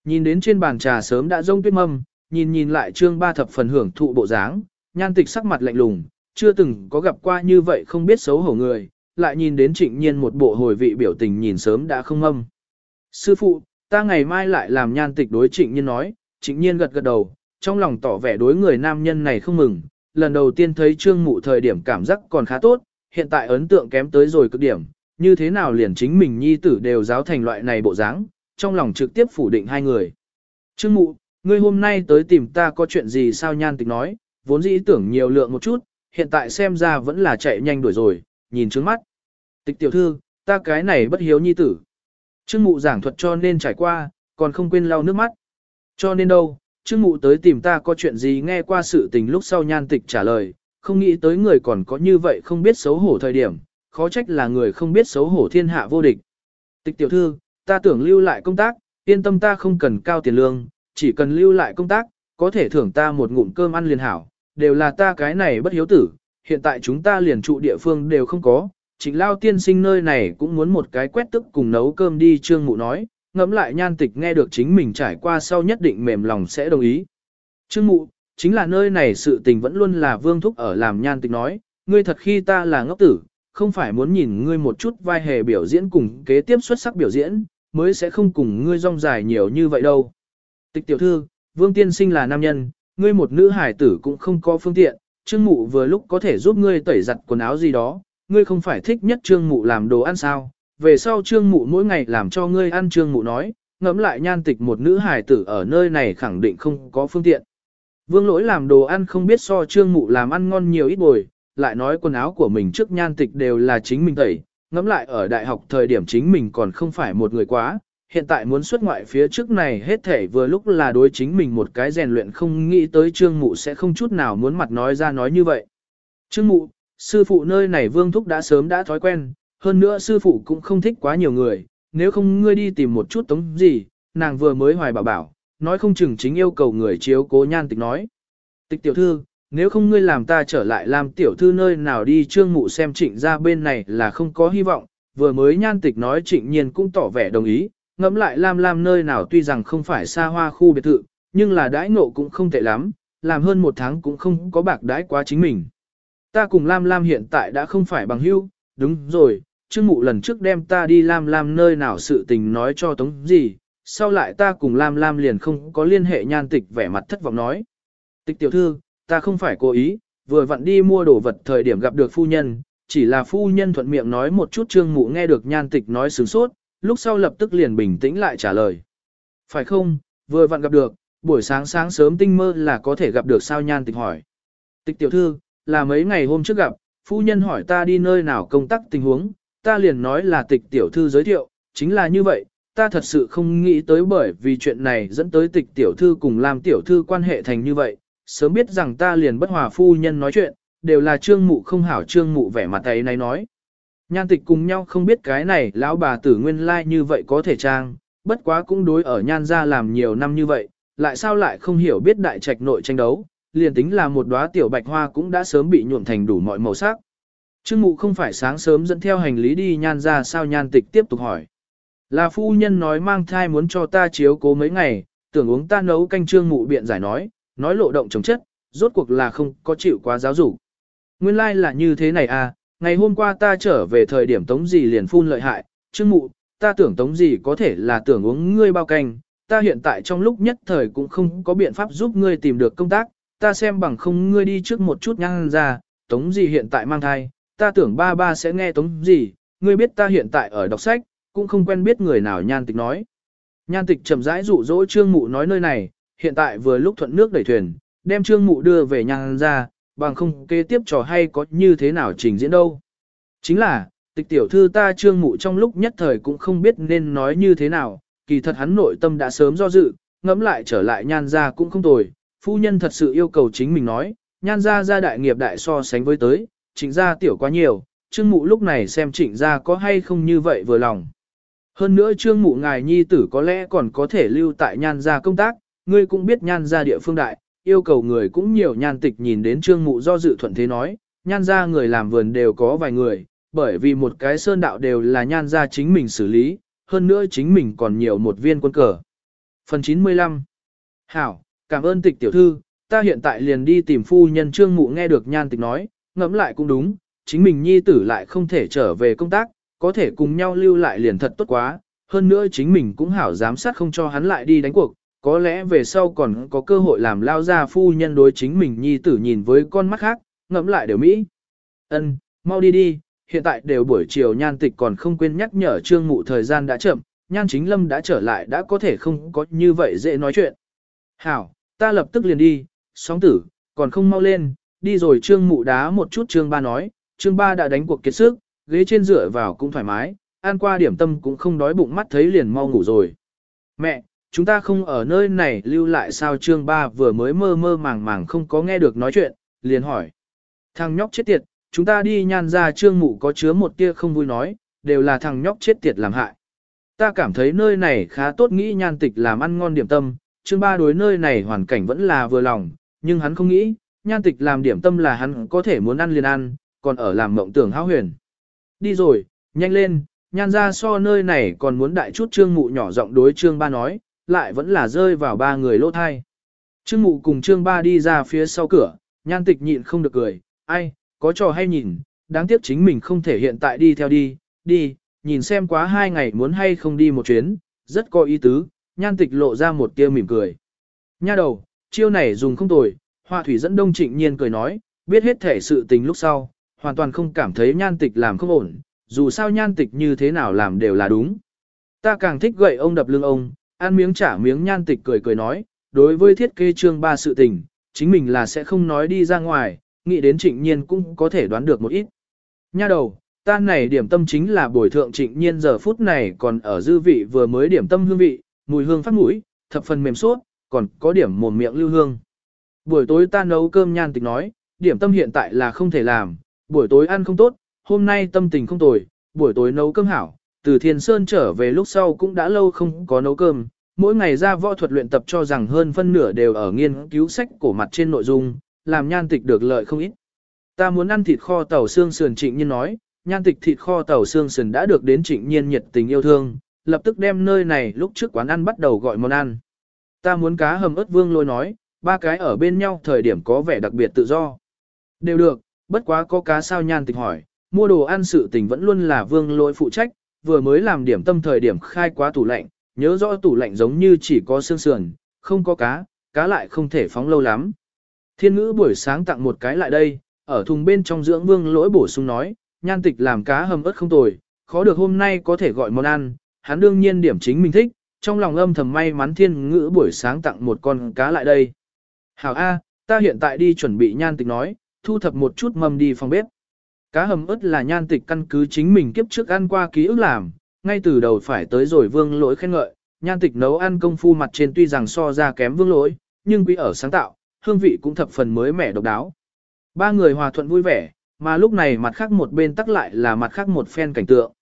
Nhìn đến trên bàn trà sớm đã rông tuyết mâm, nhìn nhìn lại trương ba thập phần hưởng thụ bộ dáng, nhan tịch sắc mặt lạnh lùng, chưa từng có gặp qua như vậy không biết xấu hổ người, lại nhìn đến trịnh nhiên một bộ hồi vị biểu tình nhìn sớm đã không âm. Sư phụ, ta ngày mai lại làm nhan tịch đối trịnh nhiên nói, trịnh nhiên gật gật đầu, trong lòng tỏ vẻ đối người nam nhân này không mừng, lần đầu tiên thấy trương mụ thời điểm cảm giác còn khá tốt, hiện tại ấn tượng kém tới rồi cực điểm, như thế nào liền chính mình nhi tử đều giáo thành loại này bộ dáng, trong lòng trực tiếp phủ định hai người. Trương mụ, ngươi hôm nay tới tìm ta có chuyện gì sao nhan tịch nói, vốn dĩ tưởng nhiều lượng một chút, hiện tại xem ra vẫn là chạy nhanh đuổi rồi, nhìn trước mắt. Tịch tiểu thư, ta cái này bất hiếu nhi tử. Trương mụ giảng thuật cho nên trải qua, còn không quên lau nước mắt. Cho nên đâu, trương mụ tới tìm ta có chuyện gì nghe qua sự tình lúc sau nhan tịch trả lời, không nghĩ tới người còn có như vậy không biết xấu hổ thời điểm, khó trách là người không biết xấu hổ thiên hạ vô địch. Tịch tiểu thư, ta tưởng lưu lại công tác, yên tâm ta không cần cao tiền lương, chỉ cần lưu lại công tác, có thể thưởng ta một ngụm cơm ăn liền hảo, đều là ta cái này bất hiếu tử, hiện tại chúng ta liền trụ địa phương đều không có, trịnh lao tiên sinh nơi này cũng muốn một cái quét tức cùng nấu cơm đi trương mụ nói, ngẫm lại nhan tịch nghe được chính mình trải qua sau nhất định mềm lòng sẽ đồng ý. Trương mụ, chính là nơi này sự tình vẫn luôn là vương thúc ở làm nhan tịch nói, ngươi thật khi ta là ngốc tử, không phải muốn nhìn ngươi một chút vai hề biểu diễn cùng kế tiếp xuất sắc biểu diễn, mới sẽ không cùng ngươi rong dài nhiều như vậy đâu. Tịch tiểu thư, vương tiên sinh là nam nhân, ngươi một nữ hải tử cũng không có phương tiện, trương mụ vừa lúc có thể giúp ngươi tẩy giặt quần áo gì đó, ngươi không phải thích nhất trương mụ làm đồ ăn sao, về sau trương mụ mỗi ngày làm cho ngươi ăn trương mụ nói, ngẫm lại nhan tịch một nữ hài tử ở nơi này khẳng định không có phương tiện. Vương lỗi làm đồ ăn không biết so trương mụ làm ăn ngon nhiều ít bồi, lại nói quần áo của mình trước nhan tịch đều là chính mình tẩy, ngẫm lại ở đại học thời điểm chính mình còn không phải một người quá, hiện tại muốn xuất ngoại phía trước này hết thể vừa lúc là đối chính mình một cái rèn luyện không nghĩ tới trương mụ sẽ không chút nào muốn mặt nói ra nói như vậy. Trương mụ, sư phụ nơi này vương thúc đã sớm đã thói quen, hơn nữa sư phụ cũng không thích quá nhiều người, nếu không ngươi đi tìm một chút tống gì, nàng vừa mới hoài bảo bảo, nói không chừng chính yêu cầu người chiếu cố nhan tịch nói. Tịch tiểu thư, nếu không ngươi làm ta trở lại làm tiểu thư nơi nào đi trương mụ xem trịnh ra bên này là không có hy vọng, vừa mới nhan tịch nói trịnh nhiên cũng tỏ vẻ đồng ý, ngẫm lại Lam Lam nơi nào tuy rằng không phải xa hoa khu biệt thự, nhưng là đãi ngộ cũng không tệ lắm, làm hơn một tháng cũng không có bạc đãi quá chính mình. Ta cùng Lam Lam hiện tại đã không phải bằng hữu, đúng rồi, Trương Mụ lần trước đem ta đi Lam Lam nơi nào sự tình nói cho tống gì, sau lại ta cùng Lam Lam liền không có liên hệ nhan tịch vẻ mặt thất vọng nói. Tịch tiểu thư, ta không phải cố ý, vừa vặn đi mua đồ vật thời điểm gặp được phu nhân, chỉ là phu nhân thuận miệng nói một chút Trương Mụ nghe được nhan tịch nói sướng sốt, lúc sau lập tức liền bình tĩnh lại trả lời. Phải không, vừa vặn gặp được, buổi sáng sáng sớm tinh mơ là có thể gặp được sao nhan tịch hỏi. Tịch tiểu thư, là mấy ngày hôm trước gặp, phu nhân hỏi ta đi nơi nào công tác tình huống, ta liền nói là tịch tiểu thư giới thiệu, chính là như vậy, ta thật sự không nghĩ tới bởi vì chuyện này dẫn tới tịch tiểu thư cùng làm tiểu thư quan hệ thành như vậy, sớm biết rằng ta liền bất hòa phu nhân nói chuyện, đều là trương mụ không hảo trương mụ vẻ mặt ấy này nói. Nhan tịch cùng nhau không biết cái này lão bà tử nguyên lai like như vậy có thể trang, bất quá cũng đối ở nhan gia làm nhiều năm như vậy, lại sao lại không hiểu biết đại trạch nội tranh đấu, liền tính là một đóa tiểu bạch hoa cũng đã sớm bị nhuộm thành đủ mọi màu sắc. Trương mụ không phải sáng sớm dẫn theo hành lý đi nhan ra sao nhan tịch tiếp tục hỏi. Là phu nhân nói mang thai muốn cho ta chiếu cố mấy ngày, tưởng uống ta nấu canh trương mụ biện giải nói, nói lộ động chống chất, rốt cuộc là không có chịu quá giáo dục. Nguyên lai like là như thế này à, ngày hôm qua ta trở về thời điểm tống gì liền phun lợi hại, trương mụ, ta tưởng tống gì có thể là tưởng uống ngươi bao canh, ta hiện tại trong lúc nhất thời cũng không có biện pháp giúp ngươi tìm được công tác, ta xem bằng không ngươi đi trước một chút nhăn ra, tống gì hiện tại mang thai, ta tưởng ba ba sẽ nghe tống gì, ngươi biết ta hiện tại ở đọc sách, cũng không quen biết người nào nhan tịch nói. Nhan tịch chậm rãi dụ dỗ trương mụ nói nơi này, hiện tại vừa lúc thuận nước đẩy thuyền, đem trương mụ đưa về nhan ra, bằng không kế tiếp trò hay có như thế nào trình diễn đâu. Chính là, tịch tiểu thư ta trương mụ trong lúc nhất thời cũng không biết nên nói như thế nào, kỳ thật hắn nội tâm đã sớm do dự, ngẫm lại trở lại nhan ra cũng không tồi, phu nhân thật sự yêu cầu chính mình nói, nhan ra ra đại nghiệp đại so sánh với tới, trịnh gia tiểu quá nhiều, trương mụ lúc này xem trịnh gia có hay không như vậy vừa lòng. Hơn nữa trương mụ ngài nhi tử có lẽ còn có thể lưu tại nhan gia công tác, ngươi cũng biết nhan gia địa phương đại, yêu cầu người cũng nhiều nhan tịch nhìn đến trương mụ do dự thuận thế nói, nhan gia người làm vườn đều có vài người, bởi vì một cái sơn đạo đều là nhan gia chính mình xử lý, hơn nữa chính mình còn nhiều một viên quân cờ. Phần 95 Hảo, cảm ơn tịch tiểu thư, ta hiện tại liền đi tìm phu nhân trương mụ nghe được nhan tịch nói, ngẫm lại cũng đúng, chính mình nhi tử lại không thể trở về công tác, có thể cùng nhau lưu lại liền thật tốt quá, hơn nữa chính mình cũng hảo giám sát không cho hắn lại đi đánh cuộc, có lẽ về sau còn có cơ hội làm lao ra phu nhân đối chính mình nhi tử nhìn với con mắt khác, ngẫm lại đều mỹ. Ân, mau đi đi, hiện tại đều buổi chiều nhan tịch còn không quên nhắc nhở trương mụ thời gian đã chậm, nhan chính lâm đã trở lại đã có thể không có như vậy dễ nói chuyện. Hảo, ta lập tức liền đi, sóng tử, còn không mau lên, đi rồi trương mụ đá một chút trương ba nói, trương ba đã đánh cuộc kiệt sức, ghế trên dựa vào cũng thoải mái, ăn qua điểm tâm cũng không đói bụng mắt thấy liền mau ngủ rồi. Mẹ, chúng ta không ở nơi này lưu lại sao trương ba vừa mới mơ mơ màng màng không có nghe được nói chuyện, liền hỏi. Thằng nhóc chết tiệt, chúng ta đi nhan ra trương mụ có chứa một tia không vui nói, đều là thằng nhóc chết tiệt làm hại. Ta cảm thấy nơi này khá tốt nghĩ nhan tịch làm ăn ngon điểm tâm, trương ba đối nơi này hoàn cảnh vẫn là vừa lòng, nhưng hắn không nghĩ, nhan tịch làm điểm tâm là hắn có thể muốn ăn liền ăn, còn ở làm mộng tưởng hao huyền. Đi rồi, nhanh lên, nhan ra so nơi này còn muốn đại chút trương mụ nhỏ giọng đối trương ba nói, lại vẫn là rơi vào ba người lỗ thai. Trương mụ cùng trương ba đi ra phía sau cửa, nhan tịch nhịn không được cười, ai, có trò hay nhìn, đáng tiếc chính mình không thể hiện tại đi theo đi, đi, nhìn xem quá hai ngày muốn hay không đi một chuyến, rất có ý tứ, nhan tịch lộ ra một tia mỉm cười. Nha đầu, chiêu này dùng không tồi, hoa thủy dẫn đông trịnh nhiên cười nói, biết hết thể sự tình lúc sau, hoàn toàn không cảm thấy nhan tịch làm không ổn, dù sao nhan tịch như thế nào làm đều là đúng. Ta càng thích gậy ông đập lưng ông, ăn miếng trả miếng nhan tịch cười cười nói, đối với thiết kế chương ba sự tình, chính mình là sẽ không nói đi ra ngoài, nghĩ đến trịnh nhiên cũng có thể đoán được một ít. Nha đầu, ta này điểm tâm chính là bồi thượng trịnh nhiên giờ phút này còn ở dư vị vừa mới điểm tâm hương vị, mùi hương phát mũi, thập phần mềm suốt, còn có điểm mồm miệng lưu hương. Buổi tối ta nấu cơm nhan tịch nói, điểm tâm hiện tại là không thể làm, buổi tối ăn không tốt, hôm nay tâm tình không tồi, buổi tối nấu cơm hảo, từ Thiên Sơn trở về lúc sau cũng đã lâu không có nấu cơm, mỗi ngày ra võ thuật luyện tập cho rằng hơn phân nửa đều ở nghiên cứu sách cổ mặt trên nội dung, làm nhan tịch được lợi không ít. Ta muốn ăn thịt kho tàu xương sườn trịnh nhiên nói, nhan tịch thịt kho tàu xương sườn đã được đến trịnh nhiên nhiệt tình yêu thương, lập tức đem nơi này lúc trước quán ăn bắt đầu gọi món ăn. Ta muốn cá hầm ớt vương lôi nói, ba cái ở bên nhau thời điểm có vẻ đặc biệt tự do. Đều được, bất quá có cá sao nhan tịch hỏi, mua đồ ăn sự tình vẫn luôn là vương lôi phụ trách, vừa mới làm điểm tâm thời điểm khai quá tủ lạnh, nhớ rõ tủ lạnh giống như chỉ có xương sườn, không có cá, cá lại không thể phóng lâu lắm. Thiên ngữ buổi sáng tặng một cái lại đây, ở thùng bên trong dưỡng vương lỗi bổ sung nói, nhan tịch làm cá hầm ớt không tồi, khó được hôm nay có thể gọi món ăn, hắn đương nhiên điểm chính mình thích, trong lòng âm thầm may mắn thiên ngữ buổi sáng tặng một con cá lại đây. Hảo A, ta hiện tại đi chuẩn bị nhan tịch nói, thu thập một chút mầm đi phòng bếp. Cá hầm ớt là nhan tịch căn cứ chính mình kiếp trước ăn qua ký ức làm, ngay từ đầu phải tới rồi vương lỗi khen ngợi, nhan tịch nấu ăn công phu mặt trên tuy rằng so ra kém vương lỗi, nhưng quý ở sáng tạo, hương vị cũng thập phần mới mẻ độc đáo. Ba người hòa thuận vui vẻ, mà lúc này mặt khác một bên tắc lại là mặt khác một phen cảnh tượng.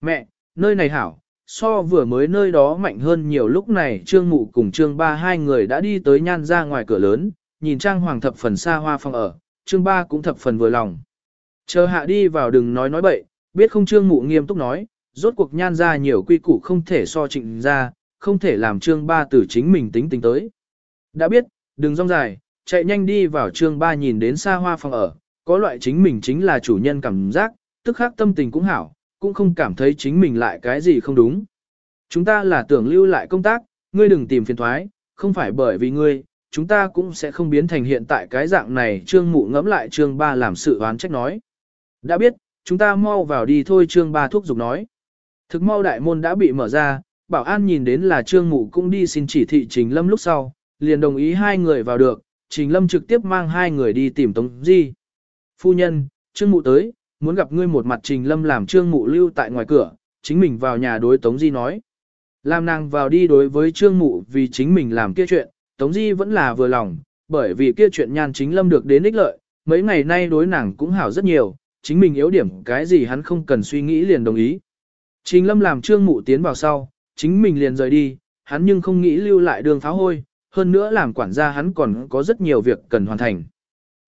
Mẹ, nơi này hảo, so vừa mới nơi đó mạnh hơn nhiều lúc này trương mụ cùng trương ba hai người đã đi tới nhan ra ngoài cửa lớn, nhìn trang hoàng thập phần xa hoa phong ở, trương ba cũng thập phần vừa lòng. Chờ hạ đi vào đừng nói nói bậy, biết không trương mụ nghiêm túc nói, rốt cuộc nhan ra nhiều quy củ không thể so trịnh ra, không thể làm trương ba từ chính mình tính tính tới. Đã biết, đừng rong dài, chạy nhanh đi vào trương ba nhìn đến xa hoa phòng ở, có loại chính mình chính là chủ nhân cảm giác, tức khác tâm tình cũng hảo, cũng không cảm thấy chính mình lại cái gì không đúng. Chúng ta là tưởng lưu lại công tác, ngươi đừng tìm phiền thoái, không phải bởi vì ngươi, chúng ta cũng sẽ không biến thành hiện tại cái dạng này trương mụ ngẫm lại trương ba làm sự oán trách nói. Đã biết, chúng ta mau vào đi thôi trương ba thuốc giục nói. Thực mau đại môn đã bị mở ra, bảo an nhìn đến là trương mụ cũng đi xin chỉ thị trình lâm lúc sau, liền đồng ý hai người vào được, trình lâm trực tiếp mang hai người đi tìm Tống Di. Phu nhân, trương mụ tới, muốn gặp ngươi một mặt trình lâm làm trương mụ lưu tại ngoài cửa, chính mình vào nhà đối Tống Di nói. Làm nàng vào đi đối với trương mụ vì chính mình làm kia chuyện, Tống Di vẫn là vừa lòng, bởi vì kia chuyện nhan chính lâm được đến ích lợi, mấy ngày nay đối nàng cũng hảo rất nhiều, chính mình yếu điểm cái gì hắn không cần suy nghĩ liền đồng ý. Trình lâm làm trương mụ tiến vào sau, chính mình liền rời đi, hắn nhưng không nghĩ lưu lại đường pháo hôi, hơn nữa làm quản gia hắn còn có rất nhiều việc cần hoàn thành.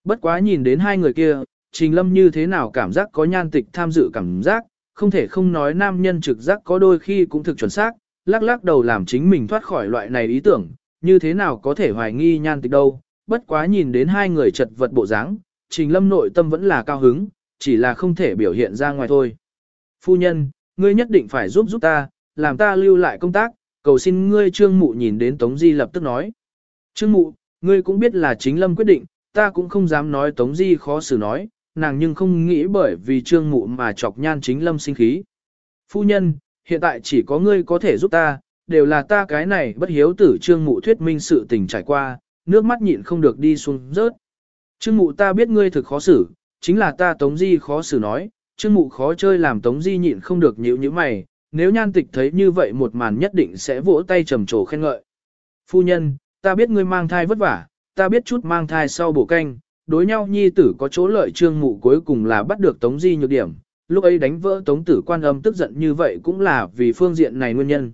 Bất quá nhìn đến hai người kia, trình lâm như thế nào cảm giác có nhan tịch tham dự cảm giác, không thể không nói nam nhân trực giác có đôi khi cũng thực chuẩn xác, lắc lắc đầu làm chính mình thoát khỏi loại này ý tưởng, như thế nào có thể hoài nghi nhan tịch đâu, bất quá nhìn đến hai người chật vật bộ dáng, trình lâm nội tâm vẫn là cao hứng, chỉ là không thể biểu hiện ra ngoài thôi. Phu nhân, ngươi nhất định phải giúp giúp ta, làm ta lưu lại công tác, cầu xin ngươi trương mụ nhìn đến Tống Di lập tức nói. Trương mụ, ngươi cũng biết là chính lâm quyết định, ta cũng không dám nói Tống Di khó xử nói, nàng nhưng không nghĩ bởi vì trương mụ mà chọc nhan chính lâm sinh khí. Phu nhân, hiện tại chỉ có ngươi có thể giúp ta, đều là ta cái này bất hiếu tử trương mụ thuyết minh sự tình trải qua, nước mắt nhịn không được đi xuống rớt. Trương mụ ta biết ngươi thực khó xử, chính là ta Tống Di khó xử nói, trương mụ khó chơi làm Tống Di nhịn không được nhíu như mày, nếu nhan tịch thấy như vậy một màn nhất định sẽ vỗ tay trầm trồ khen ngợi. Phu nhân, ta biết ngươi mang thai vất vả, ta biết chút mang thai sau bổ canh, đối nhau nhi tử có chỗ lợi trương mụ cuối cùng là bắt được Tống Di nhược điểm, lúc ấy đánh vỡ Tống tử quan âm tức giận như vậy cũng là vì phương diện này nguyên nhân.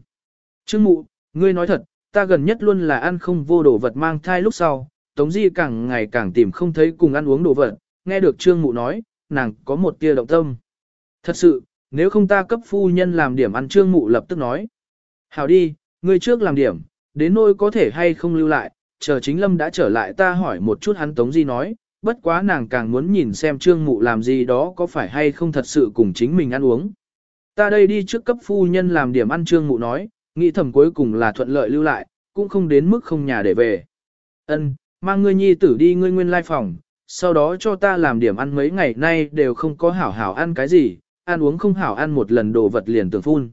Trương mụ, ngươi nói thật, ta gần nhất luôn là ăn không vô đồ vật mang thai lúc sau, Tống Di càng ngày càng tìm không thấy cùng ăn uống đồ vật, nghe được trương mụ nói, nàng có một tia động tâm. Thật sự, nếu không ta cấp phu nhân làm điểm ăn trương mụ lập tức nói. Hảo đi, ngươi trước làm điểm, đến nôi có thể hay không lưu lại, chờ chính lâm đã trở lại ta hỏi một chút hắn Tống Di nói, bất quá nàng càng muốn nhìn xem trương mụ làm gì đó có phải hay không thật sự cùng chính mình ăn uống. Ta đây đi trước cấp phu nhân làm điểm ăn trương mụ nói, nghĩ thầm cuối cùng là thuận lợi lưu lại, cũng không đến mức không nhà để về. Ân, mang ngươi nhi tử đi ngươi nguyên lai phòng, sau đó cho ta làm điểm ăn mấy ngày nay đều không có hảo hảo ăn cái gì, ăn uống không hảo ăn một lần đồ vật liền tưởng phun.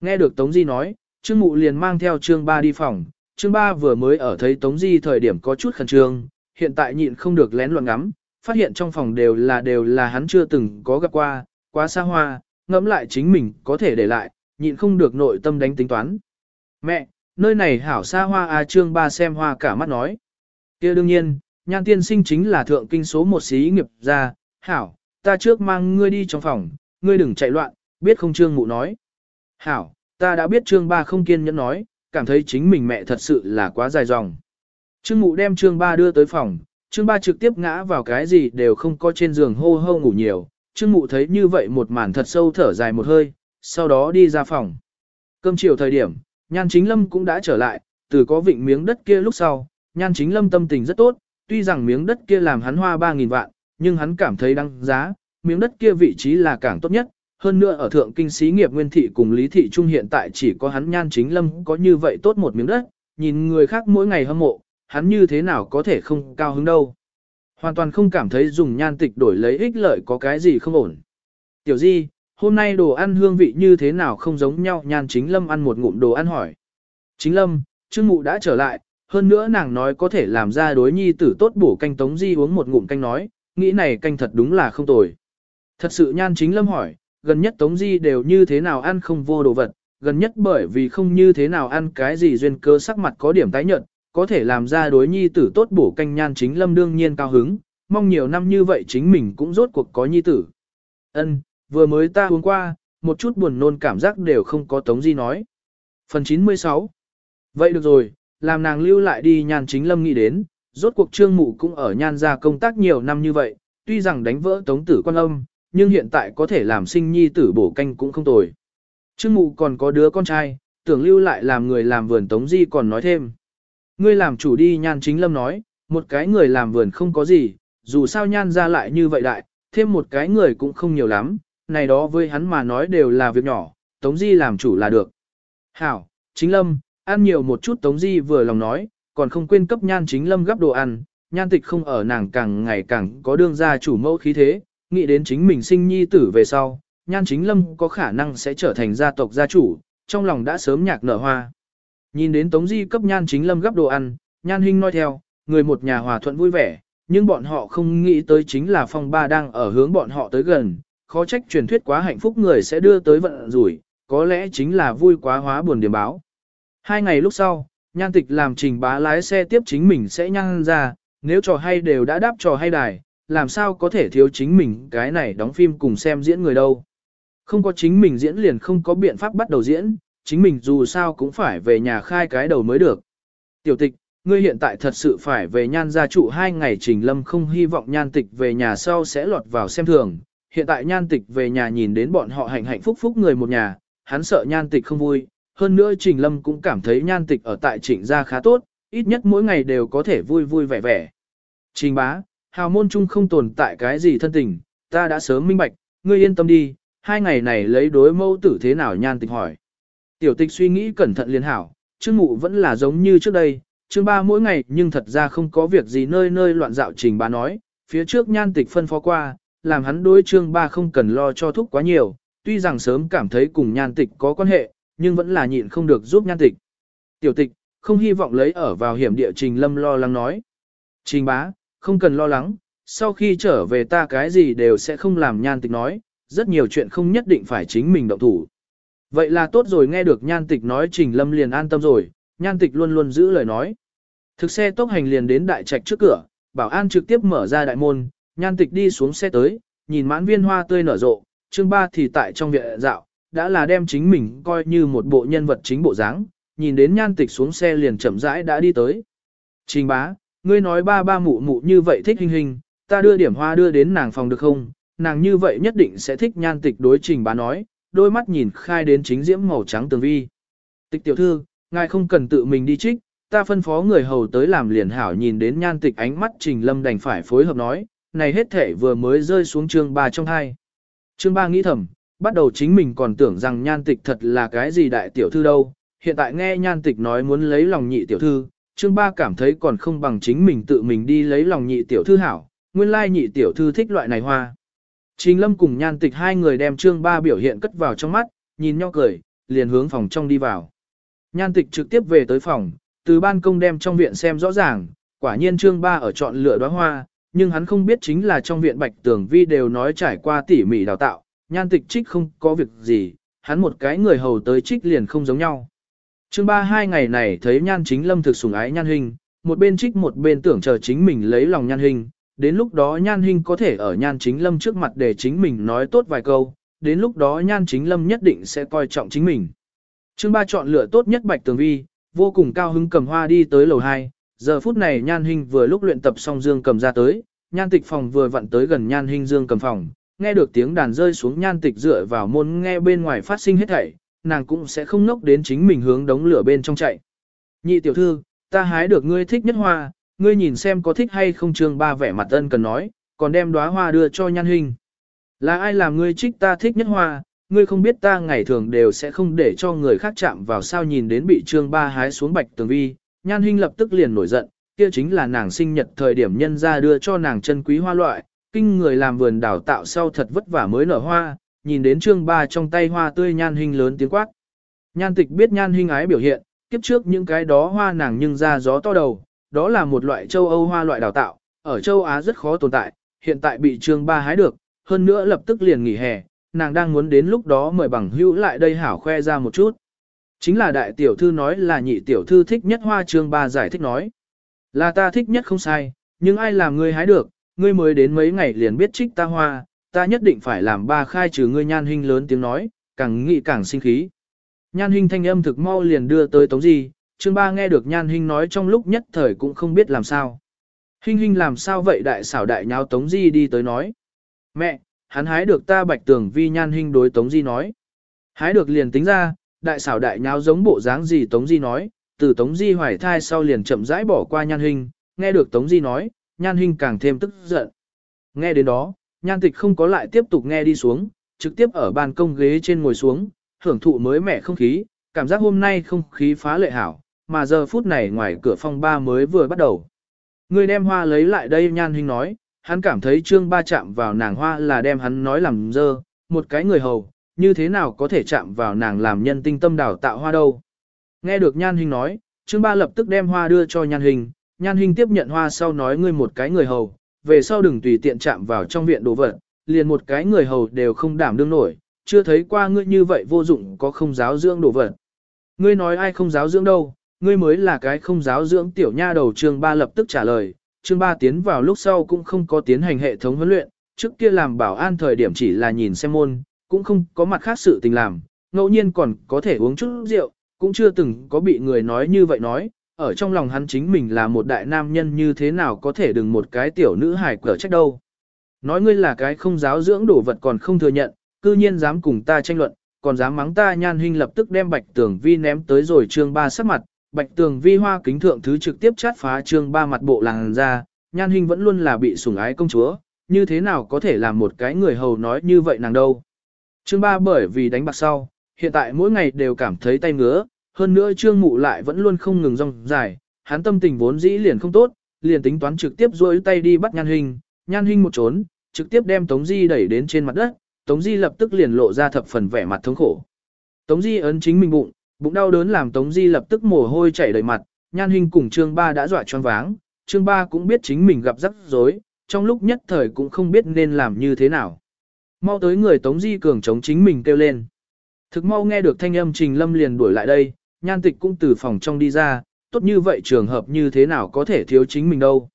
Nghe được Tống Di nói, Trương Mụ liền mang theo Trương Ba đi phòng, Trương Ba vừa mới ở thấy Tống Di thời điểm có chút khẩn trương, hiện tại nhịn không được lén loạn ngắm, phát hiện trong phòng đều là đều là hắn chưa từng có gặp qua, quá xa hoa, ngẫm lại chính mình có thể để lại, nhịn không được nội tâm đánh tính toán. Mẹ, nơi này hảo xa hoa à Trương Ba xem hoa cả mắt nói. kia đương nhiên, nhan tiên sinh chính là thượng kinh số một xí nghiệp ra, hảo, ta trước mang ngươi đi trong phòng, ngươi đừng chạy loạn, biết không trương mụ nói. Hảo, ta đã biết trương ba không kiên nhẫn nói, cảm thấy chính mình mẹ thật sự là quá dài dòng. Trương mụ đem trương ba đưa tới phòng, trương ba trực tiếp ngã vào cái gì đều không có trên giường hô hô ngủ nhiều, trương mụ thấy như vậy một màn thật sâu thở dài một hơi, sau đó đi ra phòng. Cơm chiều thời điểm, nhan chính lâm cũng đã trở lại, từ có vịnh miếng đất kia lúc sau, nhan chính lâm tâm tình rất tốt, tuy rằng miếng đất kia làm hắn hoa 3.000 vạn, nhưng hắn cảm thấy đăng giá, miếng đất kia vị trí là càng tốt nhất, hơn nữa ở thượng kinh xí nghiệp nguyên thị cùng lý thị trung hiện tại chỉ có hắn nhan chính lâm có như vậy tốt một miếng đất, nhìn người khác mỗi ngày hâm mộ, hắn như thế nào có thể không cao hứng đâu. Hoàn toàn không cảm thấy dùng nhan tịch đổi lấy ích lợi có cái gì không ổn. Tiểu di, hôm nay đồ ăn hương vị như thế nào không giống nhau nhan chính lâm ăn một ngụm đồ ăn hỏi. Chính lâm, trương mụ đã trở lại, hơn nữa nàng nói có thể làm ra đối nhi tử tốt bổ canh tống di uống một ngụm canh nói, nghĩ này canh thật đúng là không tồi. Thật sự nhan chính lâm hỏi, gần nhất tống di đều như thế nào ăn không vô đồ vật, gần nhất bởi vì không như thế nào ăn cái gì duyên cơ sắc mặt có điểm tái nhợt, có thể làm ra đối nhi tử tốt bổ canh nhan chính lâm đương nhiên cao hứng, mong nhiều năm như vậy chính mình cũng rốt cuộc có nhi tử. Ân, vừa mới ta uống qua, một chút buồn nôn cảm giác đều không có tống di nói. Phần 96 Vậy được rồi, làm nàng lưu lại đi nhan chính lâm nghĩ đến, rốt cuộc trương mụ cũng ở nhan gia công tác nhiều năm như vậy, tuy rằng đánh vỡ tống tử quan âm, nhưng hiện tại có thể làm sinh nhi tử bổ canh cũng không tồi. Trương mụ còn có đứa con trai, tưởng lưu lại làm người làm vườn tống di còn nói thêm. Ngươi làm chủ đi nhan chính lâm nói, một cái người làm vườn không có gì, dù sao nhan ra lại như vậy đại, thêm một cái người cũng không nhiều lắm, này đó với hắn mà nói đều là việc nhỏ, tống di làm chủ là được. Hảo, chính lâm, ăn nhiều một chút Tống Di vừa lòng nói, còn không quên cấp nhan chính lâm gấp đồ ăn, nhan tịch không ở nàng càng ngày càng có đương gia chủ mẫu khí thế, nghĩ đến chính mình sinh nhi tử về sau, nhan chính lâm có khả năng sẽ trở thành gia tộc gia chủ, trong lòng đã sớm nhạc nở hoa. Nhìn đến Tống Di cấp nhan chính lâm gấp đồ ăn, nhan hinh nói theo, người một nhà hòa thuận vui vẻ, nhưng bọn họ không nghĩ tới chính là phong ba đang ở hướng bọn họ tới gần, khó trách truyền thuyết quá hạnh phúc người sẽ đưa tới vận rủi, có lẽ chính là vui quá hóa buồn điểm báo. Hai ngày lúc sau, nhan tịch làm trình bá lái xe tiếp chính mình sẽ nhăn ra, nếu trò hay đều đã đáp trò hay đài, làm sao có thể thiếu chính mình cái này đóng phim cùng xem diễn người đâu. Không có chính mình diễn liền không có biện pháp bắt đầu diễn, chính mình dù sao cũng phải về nhà khai cái đầu mới được. Tiểu tịch, ngươi hiện tại thật sự phải về nhan gia trụ hai ngày trình lâm không hy vọng nhan tịch về nhà sau sẽ lọt vào xem thường. Hiện tại nhan tịch về nhà nhìn đến bọn họ hạnh hạnh phúc phúc người một nhà, hắn sợ nhan tịch không vui. Hơn nữa trình lâm cũng cảm thấy nhan tịch ở tại trịnh gia khá tốt, ít nhất mỗi ngày đều có thể vui vui vẻ vẻ. Trình bá, hào môn chung không tồn tại cái gì thân tình, ta đã sớm minh bạch, ngươi yên tâm đi, hai ngày này lấy đối mẫu tử thế nào nhan tịch hỏi. Tiểu tịch suy nghĩ cẩn thận liên hảo, trương mụ vẫn là giống như trước đây, trương ba mỗi ngày nhưng thật ra không có việc gì nơi nơi loạn dạo trình bà nói, phía trước nhan tịch phân phó qua, làm hắn đối trương ba không cần lo cho thúc quá nhiều, tuy rằng sớm cảm thấy cùng nhan tịch có quan hệ, nhưng vẫn là nhịn không được giúp nhan tịch. Tiểu tịch, không hy vọng lấy ở vào hiểm địa trình lâm lo lắng nói. Trình bá, không cần lo lắng, sau khi trở về ta cái gì đều sẽ không làm nhan tịch nói, rất nhiều chuyện không nhất định phải chính mình động thủ. Vậy là tốt rồi nghe được nhan tịch nói trình lâm liền an tâm rồi, nhan tịch luôn luôn giữ lời nói. Thực xe tốc hành liền đến đại trạch trước cửa, bảo an trực tiếp mở ra đại môn, nhan tịch đi xuống xe tới, nhìn mãn viên hoa tươi nở rộ, chương ba thì tại trong viện dạo, đã là đem chính mình coi như một bộ nhân vật chính bộ dáng, nhìn đến nhan tịch xuống xe liền chậm rãi đã đi tới. Trình bá, ngươi nói ba ba mụ mụ như vậy thích hình hình, ta đưa điểm hoa đưa đến nàng phòng được không? Nàng như vậy nhất định sẽ thích nhan tịch đối trình bá nói, đôi mắt nhìn khai đến chính diễm màu trắng tường vi. Tịch tiểu thư, ngài không cần tự mình đi trích, ta phân phó người hầu tới làm liền hảo nhìn đến nhan tịch ánh mắt trình lâm đành phải phối hợp nói, này hết thể vừa mới rơi xuống chương ba trong hai. Chương ba nghĩ thầm, bắt đầu chính mình còn tưởng rằng nhan tịch thật là cái gì đại tiểu thư đâu, hiện tại nghe nhan tịch nói muốn lấy lòng nhị tiểu thư, chương ba cảm thấy còn không bằng chính mình tự mình đi lấy lòng nhị tiểu thư hảo, nguyên lai nhị tiểu thư thích loại này hoa. Trình lâm cùng nhan tịch hai người đem chương ba biểu hiện cất vào trong mắt, nhìn nhau cười, liền hướng phòng trong đi vào. Nhan tịch trực tiếp về tới phòng, từ ban công đem trong viện xem rõ ràng, quả nhiên chương ba ở chọn lựa đóa hoa, nhưng hắn không biết chính là trong viện bạch tường vi đều nói trải qua tỉ mỉ đào tạo, nhan tịch trích không có việc gì, hắn một cái người hầu tới trích liền không giống nhau. Chương ba hai ngày này thấy nhan chính lâm thực sủng ái nhan hình, một bên trích một bên tưởng chờ chính mình lấy lòng nhan hình, đến lúc đó nhan hình có thể ở nhan chính lâm trước mặt để chính mình nói tốt vài câu, đến lúc đó nhan chính lâm nhất định sẽ coi trọng chính mình. Chương ba chọn lựa tốt nhất bạch tường vi, vô cùng cao hứng cầm hoa đi tới lầu 2, giờ phút này nhan hình vừa lúc luyện tập xong dương cầm ra tới, nhan tịch phòng vừa vặn tới gần nhan hình dương cầm phòng, nghe được tiếng đàn rơi xuống nhan tịch dựa vào môn nghe bên ngoài phát sinh hết thảy, nàng cũng sẽ không ngốc đến chính mình hướng đống lửa bên trong chạy. Nhị tiểu thư, ta hái được ngươi thích nhất hoa, ngươi nhìn xem có thích hay không trương ba vẻ mặt ân cần nói, còn đem đóa hoa đưa cho nhan hình. Là ai làm ngươi trích ta thích nhất hoa, ngươi không biết ta ngày thường đều sẽ không để cho người khác chạm vào sao nhìn đến bị trương ba hái xuống bạch tường vi, nhan hình lập tức liền nổi giận, kia chính là nàng sinh nhật thời điểm nhân ra đưa cho nàng chân quý hoa loại, kinh người làm vườn đào tạo sau thật vất vả mới nở hoa, nhìn đến trương ba trong tay hoa tươi nhan hình lớn tiếng quát. Nhan tịch biết nhan hình ái biểu hiện, kiếp trước những cái đó hoa nàng nhưng ra gió to đầu, đó là một loại châu Âu hoa loại đào tạo, ở châu Á rất khó tồn tại, hiện tại bị trương ba hái được, hơn nữa lập tức liền nghỉ hè, nàng đang muốn đến lúc đó mời bằng hữu lại đây hảo khoe ra một chút. Chính là đại tiểu thư nói là nhị tiểu thư thích nhất hoa trương ba giải thích nói. Là ta thích nhất không sai, nhưng ai làm ngươi hái được, ngươi mới đến mấy ngày liền biết trích ta hoa, ta nhất định phải làm ba khai trừ ngươi nhan hình lớn tiếng nói, càng nghĩ càng sinh khí. Nhan hình thanh âm thực mau liền đưa tới tống gì, Trương ba nghe được nhan Hinh nói trong lúc nhất thời cũng không biết làm sao. Hinh Hinh làm sao vậy đại xảo đại nháo tống di đi tới nói. Mẹ, hắn hái được ta bạch tường vi nhan Hinh đối tống di nói. Hái được liền tính ra, đại xảo đại nháo giống bộ dáng gì tống di nói, từ tống di hoài thai sau liền chậm rãi bỏ qua nhan Hinh. nghe được tống di nói, nhan Hinh càng thêm tức giận. Nghe đến đó, nhan tịch không có lại tiếp tục nghe đi xuống, trực tiếp ở ban công ghế trên ngồi xuống, hưởng thụ mới mẻ không khí, cảm giác hôm nay không khí phá lệ hảo, mà giờ phút này ngoài cửa phong ba mới vừa bắt đầu. Người đem hoa lấy lại đây nhan hình nói, hắn cảm thấy trương ba chạm vào nàng hoa là đem hắn nói làm dơ, một cái người hầu, như thế nào có thể chạm vào nàng làm nhân tinh tâm đào tạo hoa đâu. Nghe được nhan hình nói, trương ba lập tức đem hoa đưa cho nhan hình, nhan hình tiếp nhận hoa sau nói ngươi một cái người hầu, về sau đừng tùy tiện chạm vào trong viện đồ vật, liền một cái người hầu đều không đảm đương nổi, chưa thấy qua ngươi như vậy vô dụng có không giáo dưỡng đồ vật. Ngươi nói ai không giáo dưỡng đâu, ngươi mới là cái không giáo dưỡng tiểu nha đầu trương ba lập tức trả lời, chương ba tiến vào lúc sau cũng không có tiến hành hệ thống huấn luyện, trước kia làm bảo an thời điểm chỉ là nhìn xem môn, cũng không có mặt khác sự tình làm, ngẫu nhiên còn có thể uống chút rượu, cũng chưa từng có bị người nói như vậy nói, ở trong lòng hắn chính mình là một đại nam nhân như thế nào có thể đừng một cái tiểu nữ hài cỡ trách đâu. Nói ngươi là cái không giáo dưỡng đổ vật còn không thừa nhận, cư nhiên dám cùng ta tranh luận, còn dám mắng ta nhan huynh lập tức đem bạch tường vi ném tới rồi trương ba sắc mặt, bạch tường vi hoa kính thượng thứ trực tiếp chát phá trương ba mặt bộ làng ra, nhan hình vẫn luôn là bị sủng ái công chúa, như thế nào có thể làm một cái người hầu nói như vậy nàng đâu. Trương ba bởi vì đánh bạc sau, hiện tại mỗi ngày đều cảm thấy tay ngứa, hơn nữa trương mụ lại vẫn luôn không ngừng rong dài, hắn tâm tình vốn dĩ liền không tốt, liền tính toán trực tiếp duỗi tay đi bắt nhan hình, nhan hình một trốn, trực tiếp đem Tống Di đẩy đến trên mặt đất, Tống Di lập tức liền lộ ra thập phần vẻ mặt thống khổ. Tống Di ấn chính mình bụng, bụng đau đớn làm Tống Di lập tức mồ hôi chảy đầy mặt, nhan hình cùng Trương Ba đã dọa choáng váng, Trương Ba cũng biết chính mình gặp rắc rối, trong lúc nhất thời cũng không biết nên làm như thế nào. Mau tới người Tống Di cường chống chính mình kêu lên. Thực mau nghe được thanh âm Trình Lâm liền đuổi lại đây, nhan tịch cũng từ phòng trong đi ra, tốt như vậy trường hợp như thế nào có thể thiếu chính mình đâu.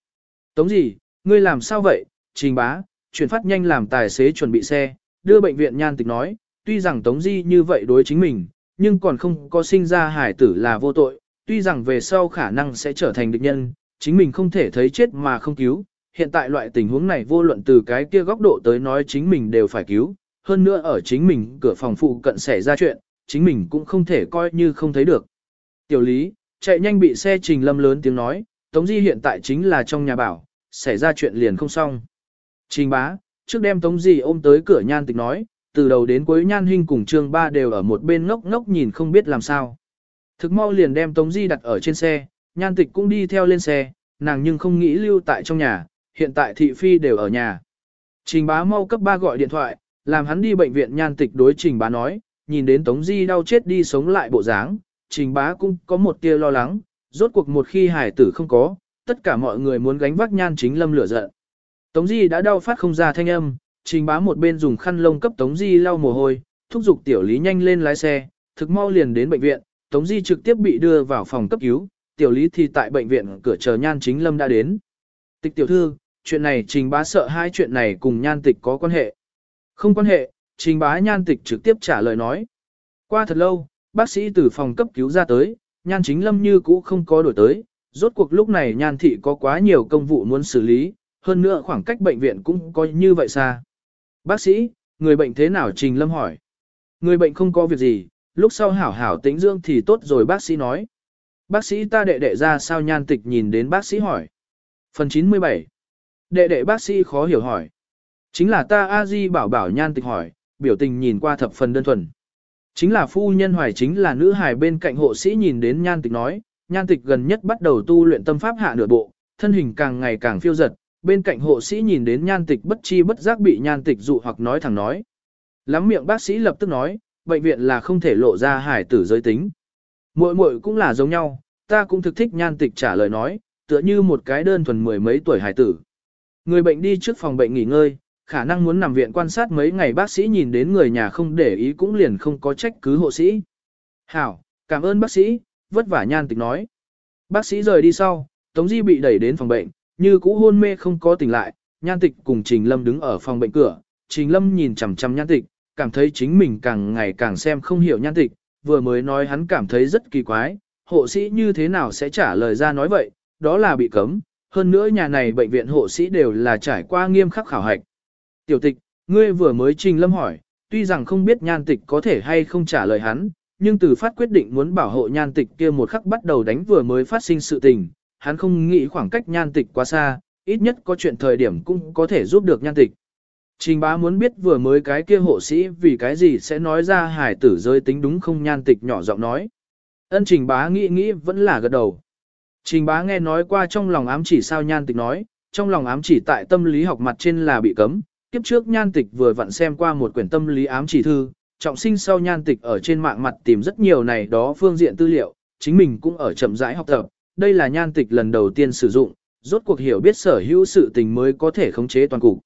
Tống gì, ngươi làm sao vậy, Trình bá, chuyển phát nhanh làm tài xế chuẩn bị xe, đưa bệnh viện nhan tịch nói, tuy rằng Tống Di như vậy đối chính mình, nhưng còn không có sinh ra hải tử là vô tội, tuy rằng về sau khả năng sẽ trở thành địch nhân, chính mình không thể thấy chết mà không cứu, hiện tại loại tình huống này vô luận từ cái kia góc độ tới nói chính mình đều phải cứu, hơn nữa ở chính mình cửa phòng phụ cận xảy ra chuyện, chính mình cũng không thể coi như không thấy được. Tiểu lý, chạy nhanh bị xe trình lâm lớn tiếng nói, Tống Di hiện tại chính là trong nhà bảo, xảy ra chuyện liền không xong. Trình bá, trước đem Tống Di ôm tới cửa nhan tịch nói, từ đầu đến cuối nhan hình cùng trương ba đều ở một bên ngốc ngốc nhìn không biết làm sao. Thực mau liền đem Tống Di đặt ở trên xe, nhan tịch cũng đi theo lên xe, nàng nhưng không nghĩ lưu tại trong nhà, hiện tại thị phi đều ở nhà. Trình bá mau cấp ba gọi điện thoại, làm hắn đi bệnh viện nhan tịch đối trình bá nói, nhìn đến Tống Di đau chết đi sống lại bộ dáng, trình bá cũng có một tia lo lắng, rốt cuộc một khi hải tử không có, tất cả mọi người muốn gánh vác nhan chính lâm lửa giận. Tống Di đã đau phát không ra thanh âm, trình bá một bên dùng khăn lông cấp Tống Di lau mồ hôi, thúc giục tiểu lý nhanh lên lái xe, thực mau liền đến bệnh viện, Tống Di trực tiếp bị đưa vào phòng cấp cứu, tiểu lý thì tại bệnh viện cửa chờ nhan chính lâm đã đến. Tịch tiểu thư, chuyện này trình bá sợ hai chuyện này cùng nhan tịch có quan hệ. Không quan hệ, trình bá nhan tịch trực tiếp trả lời nói. Qua thật lâu, bác sĩ từ phòng cấp cứu ra tới, nhan chính lâm như cũ không có đổi tới, rốt cuộc lúc này nhan thị có quá nhiều công vụ muốn xử lý, hơn nữa khoảng cách bệnh viện cũng có như vậy xa. Bác sĩ, người bệnh thế nào trình lâm hỏi. Người bệnh không có việc gì, lúc sau hảo hảo tĩnh dưỡng thì tốt rồi bác sĩ nói. Bác sĩ ta đệ đệ ra sao nhan tịch nhìn đến bác sĩ hỏi. Phần 97 Đệ đệ bác sĩ khó hiểu hỏi. Chính là ta a di bảo bảo nhan tịch hỏi, biểu tình nhìn qua thập phần đơn thuần. Chính là phu nhân hoài chính là nữ hài bên cạnh hộ sĩ nhìn đến nhan tịch nói, nhan tịch gần nhất bắt đầu tu luyện tâm pháp hạ nửa bộ, thân hình càng ngày càng phiêu giật, bên cạnh hộ sĩ nhìn đến nhan tịch bất chi bất giác bị nhan tịch dụ hoặc nói thẳng nói. Lắm miệng bác sĩ lập tức nói, bệnh viện là không thể lộ ra hải tử giới tính. Muội muội cũng là giống nhau, ta cũng thực thích nhan tịch trả lời nói, tựa như một cái đơn thuần mười mấy tuổi hải tử. Người bệnh đi trước phòng bệnh nghỉ ngơi, khả năng muốn nằm viện quan sát mấy ngày bác sĩ nhìn đến người nhà không để ý cũng liền không có trách cứ hộ sĩ. Hảo, cảm ơn bác sĩ, vất vả nhan tịch nói. Bác sĩ rời đi sau, Tống Di bị đẩy đến phòng bệnh, như cũ hôn mê không có tỉnh lại, nhan tịch cùng Trình Lâm đứng ở phòng bệnh cửa, Trình Lâm nhìn chằm chằm nhan tịch, cảm thấy chính mình càng ngày càng xem không hiểu nhan tịch, vừa mới nói hắn cảm thấy rất kỳ quái, hộ sĩ như thế nào sẽ trả lời ra nói vậy, đó là bị cấm, hơn nữa nhà này bệnh viện hộ sĩ đều là trải qua nghiêm khắc khảo hạch. Tiểu tịch, ngươi vừa mới trình lâm hỏi, tuy rằng không biết nhan tịch có thể hay không trả lời hắn, nhưng từ phát quyết định muốn bảo hộ nhan tịch kia một khắc bắt đầu đánh vừa mới phát sinh sự tình, hắn không nghĩ khoảng cách nhan tịch quá xa, ít nhất có chuyện thời điểm cũng có thể giúp được nhan tịch. Trình bá muốn biết vừa mới cái kia hộ sĩ vì cái gì sẽ nói ra hải tử giới tính đúng không nhan tịch nhỏ giọng nói. Ân trình bá nghĩ nghĩ vẫn là gật đầu. Trình bá nghe nói qua trong lòng ám chỉ sao nhan tịch nói, trong lòng ám chỉ tại tâm lý học mặt trên là bị cấm, kiếp trước nhan tịch vừa vặn xem qua một quyển tâm lý ám chỉ thư, trọng sinh sau nhan tịch ở trên mạng mặt tìm rất nhiều này đó phương diện tư liệu, chính mình cũng ở chậm rãi học tập, đây là nhan tịch lần đầu tiên sử dụng, rốt cuộc hiểu biết sở hữu sự tình mới có thể khống chế toàn cục.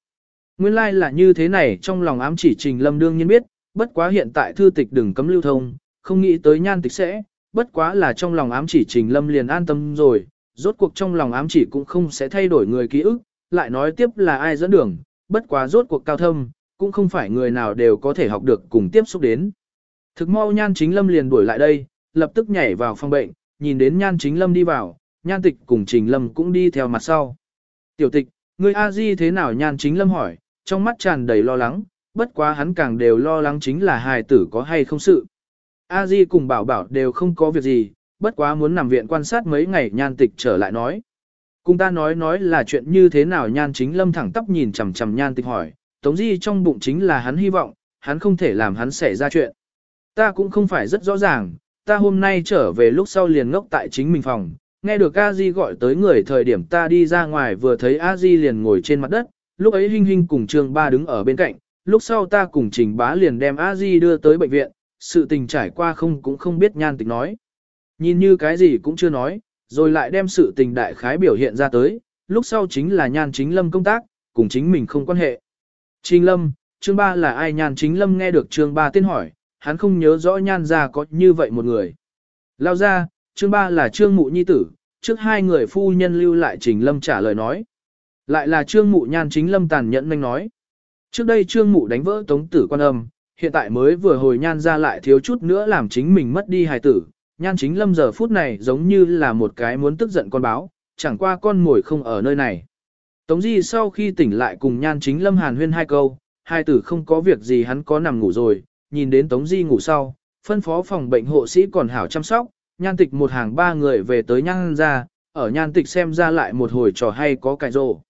Nguyên lai like là như thế này trong lòng ám chỉ trình lâm đương nhiên biết, bất quá hiện tại thư tịch đừng cấm lưu thông, không nghĩ tới nhan tịch sẽ, bất quá là trong lòng ám chỉ trình lâm liền an tâm rồi, rốt cuộc trong lòng ám chỉ cũng không sẽ thay đổi người ký ức, lại nói tiếp là ai dẫn đường, bất quá rốt cuộc cao thâm, cũng không phải người nào đều có thể học được cùng tiếp xúc đến. Thực mau nhan chính lâm liền đuổi lại đây, lập tức nhảy vào phòng bệnh, nhìn đến nhan chính lâm đi vào, nhan tịch cùng trình lâm cũng đi theo mặt sau. Tiểu tịch, người a di thế nào nhan chính lâm hỏi, trong mắt tràn đầy lo lắng, bất quá hắn càng đều lo lắng chính là hài tử có hay không sự. A di cùng bảo bảo đều không có việc gì, bất quá muốn nằm viện quan sát mấy ngày nhan tịch trở lại nói. Cùng ta nói nói là chuyện như thế nào nhan chính lâm thẳng tắp nhìn chằm chằm nhan tịch hỏi, tống di trong bụng chính là hắn hy vọng, hắn không thể làm hắn xảy ra chuyện. Ta cũng không phải rất rõ ràng, ta hôm nay trở về lúc sau liền ngốc tại chính mình phòng, nghe được A Di gọi tới người thời điểm ta đi ra ngoài vừa thấy A Di liền ngồi trên mặt đất, lúc ấy Hinh Hinh cùng Trương Ba đứng ở bên cạnh, lúc sau ta cùng Trình Bá liền đem A Di đưa tới bệnh viện, sự tình trải qua không cũng không biết nhan tịch nói. Nhìn như cái gì cũng chưa nói, rồi lại đem sự tình đại khái biểu hiện ra tới, lúc sau chính là nhan chính lâm công tác, cùng chính mình không quan hệ. Trình lâm, Trương ba là ai? Nhan chính lâm nghe được Trương ba tên hỏi, hắn không nhớ rõ nhan ra có như vậy một người. Lao ra, chương ba là trương mụ nhi tử, trước hai người phu nhân lưu lại trình lâm trả lời nói. Lại là trương mụ nhan chính lâm tàn nhẫn nhanh nói. Trước đây trương mụ đánh vỡ tống tử quan âm, hiện tại mới vừa hồi nhan ra lại thiếu chút nữa làm chính mình mất đi hài tử. Nhan chính lâm giờ phút này giống như là một cái muốn tức giận con báo, chẳng qua con ngồi không ở nơi này. Tống Di sau khi tỉnh lại cùng nhan chính lâm hàn huyên hai câu, hai tử không có việc gì hắn có nằm ngủ rồi, nhìn đến Tống Di ngủ sau, phân phó phòng bệnh hộ sĩ còn hảo chăm sóc, nhan tịch một hàng ba người về tới nhan ra, ở nhan tịch xem ra lại một hồi trò hay có cải rồ.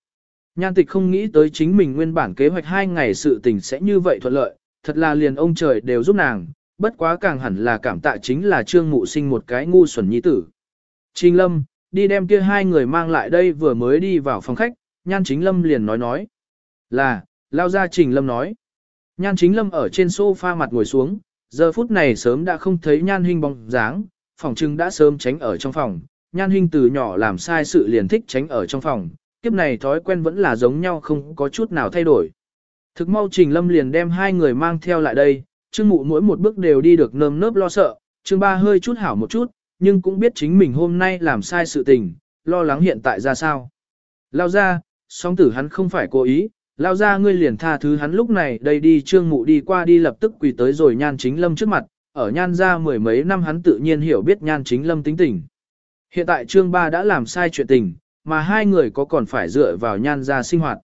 Nhan tịch không nghĩ tới chính mình nguyên bản kế hoạch hai ngày sự tình sẽ như vậy thuận lợi, thật là liền ông trời đều giúp nàng, bất quá càng hẳn là cảm tạ chính là trương mụ sinh một cái ngu xuẩn nhi tử. Trình lâm, đi đem kia hai người mang lại đây vừa mới đi vào phòng khách, nhan chính lâm liền nói nói. Là, lao ra trình lâm nói. Nhan chính lâm ở trên sofa mặt ngồi xuống, giờ phút này sớm đã không thấy nhan hình bóng dáng, phòng trưng đã sớm tránh ở trong phòng. Nhan hình từ nhỏ làm sai sự liền thích tránh ở trong phòng, kiếp này thói quen vẫn là giống nhau không có chút nào thay đổi. Thực mau trình lâm liền đem hai người mang theo lại đây, trương mụ mỗi một bước đều đi được nơm nớp lo sợ, trương ba hơi chút hảo một chút, nhưng cũng biết chính mình hôm nay làm sai sự tình, lo lắng hiện tại ra sao. Lao ra, song tử hắn không phải cố ý, lao ra ngươi liền tha thứ hắn lúc này đây đi trương mụ đi qua đi lập tức quỳ tới rồi nhan chính lâm trước mặt, ở nhan ra mười mấy năm hắn tự nhiên hiểu biết nhan chính lâm tính tình. Hiện tại trương ba đã làm sai chuyện tình, mà hai người có còn phải dựa vào nhan ra sinh hoạt.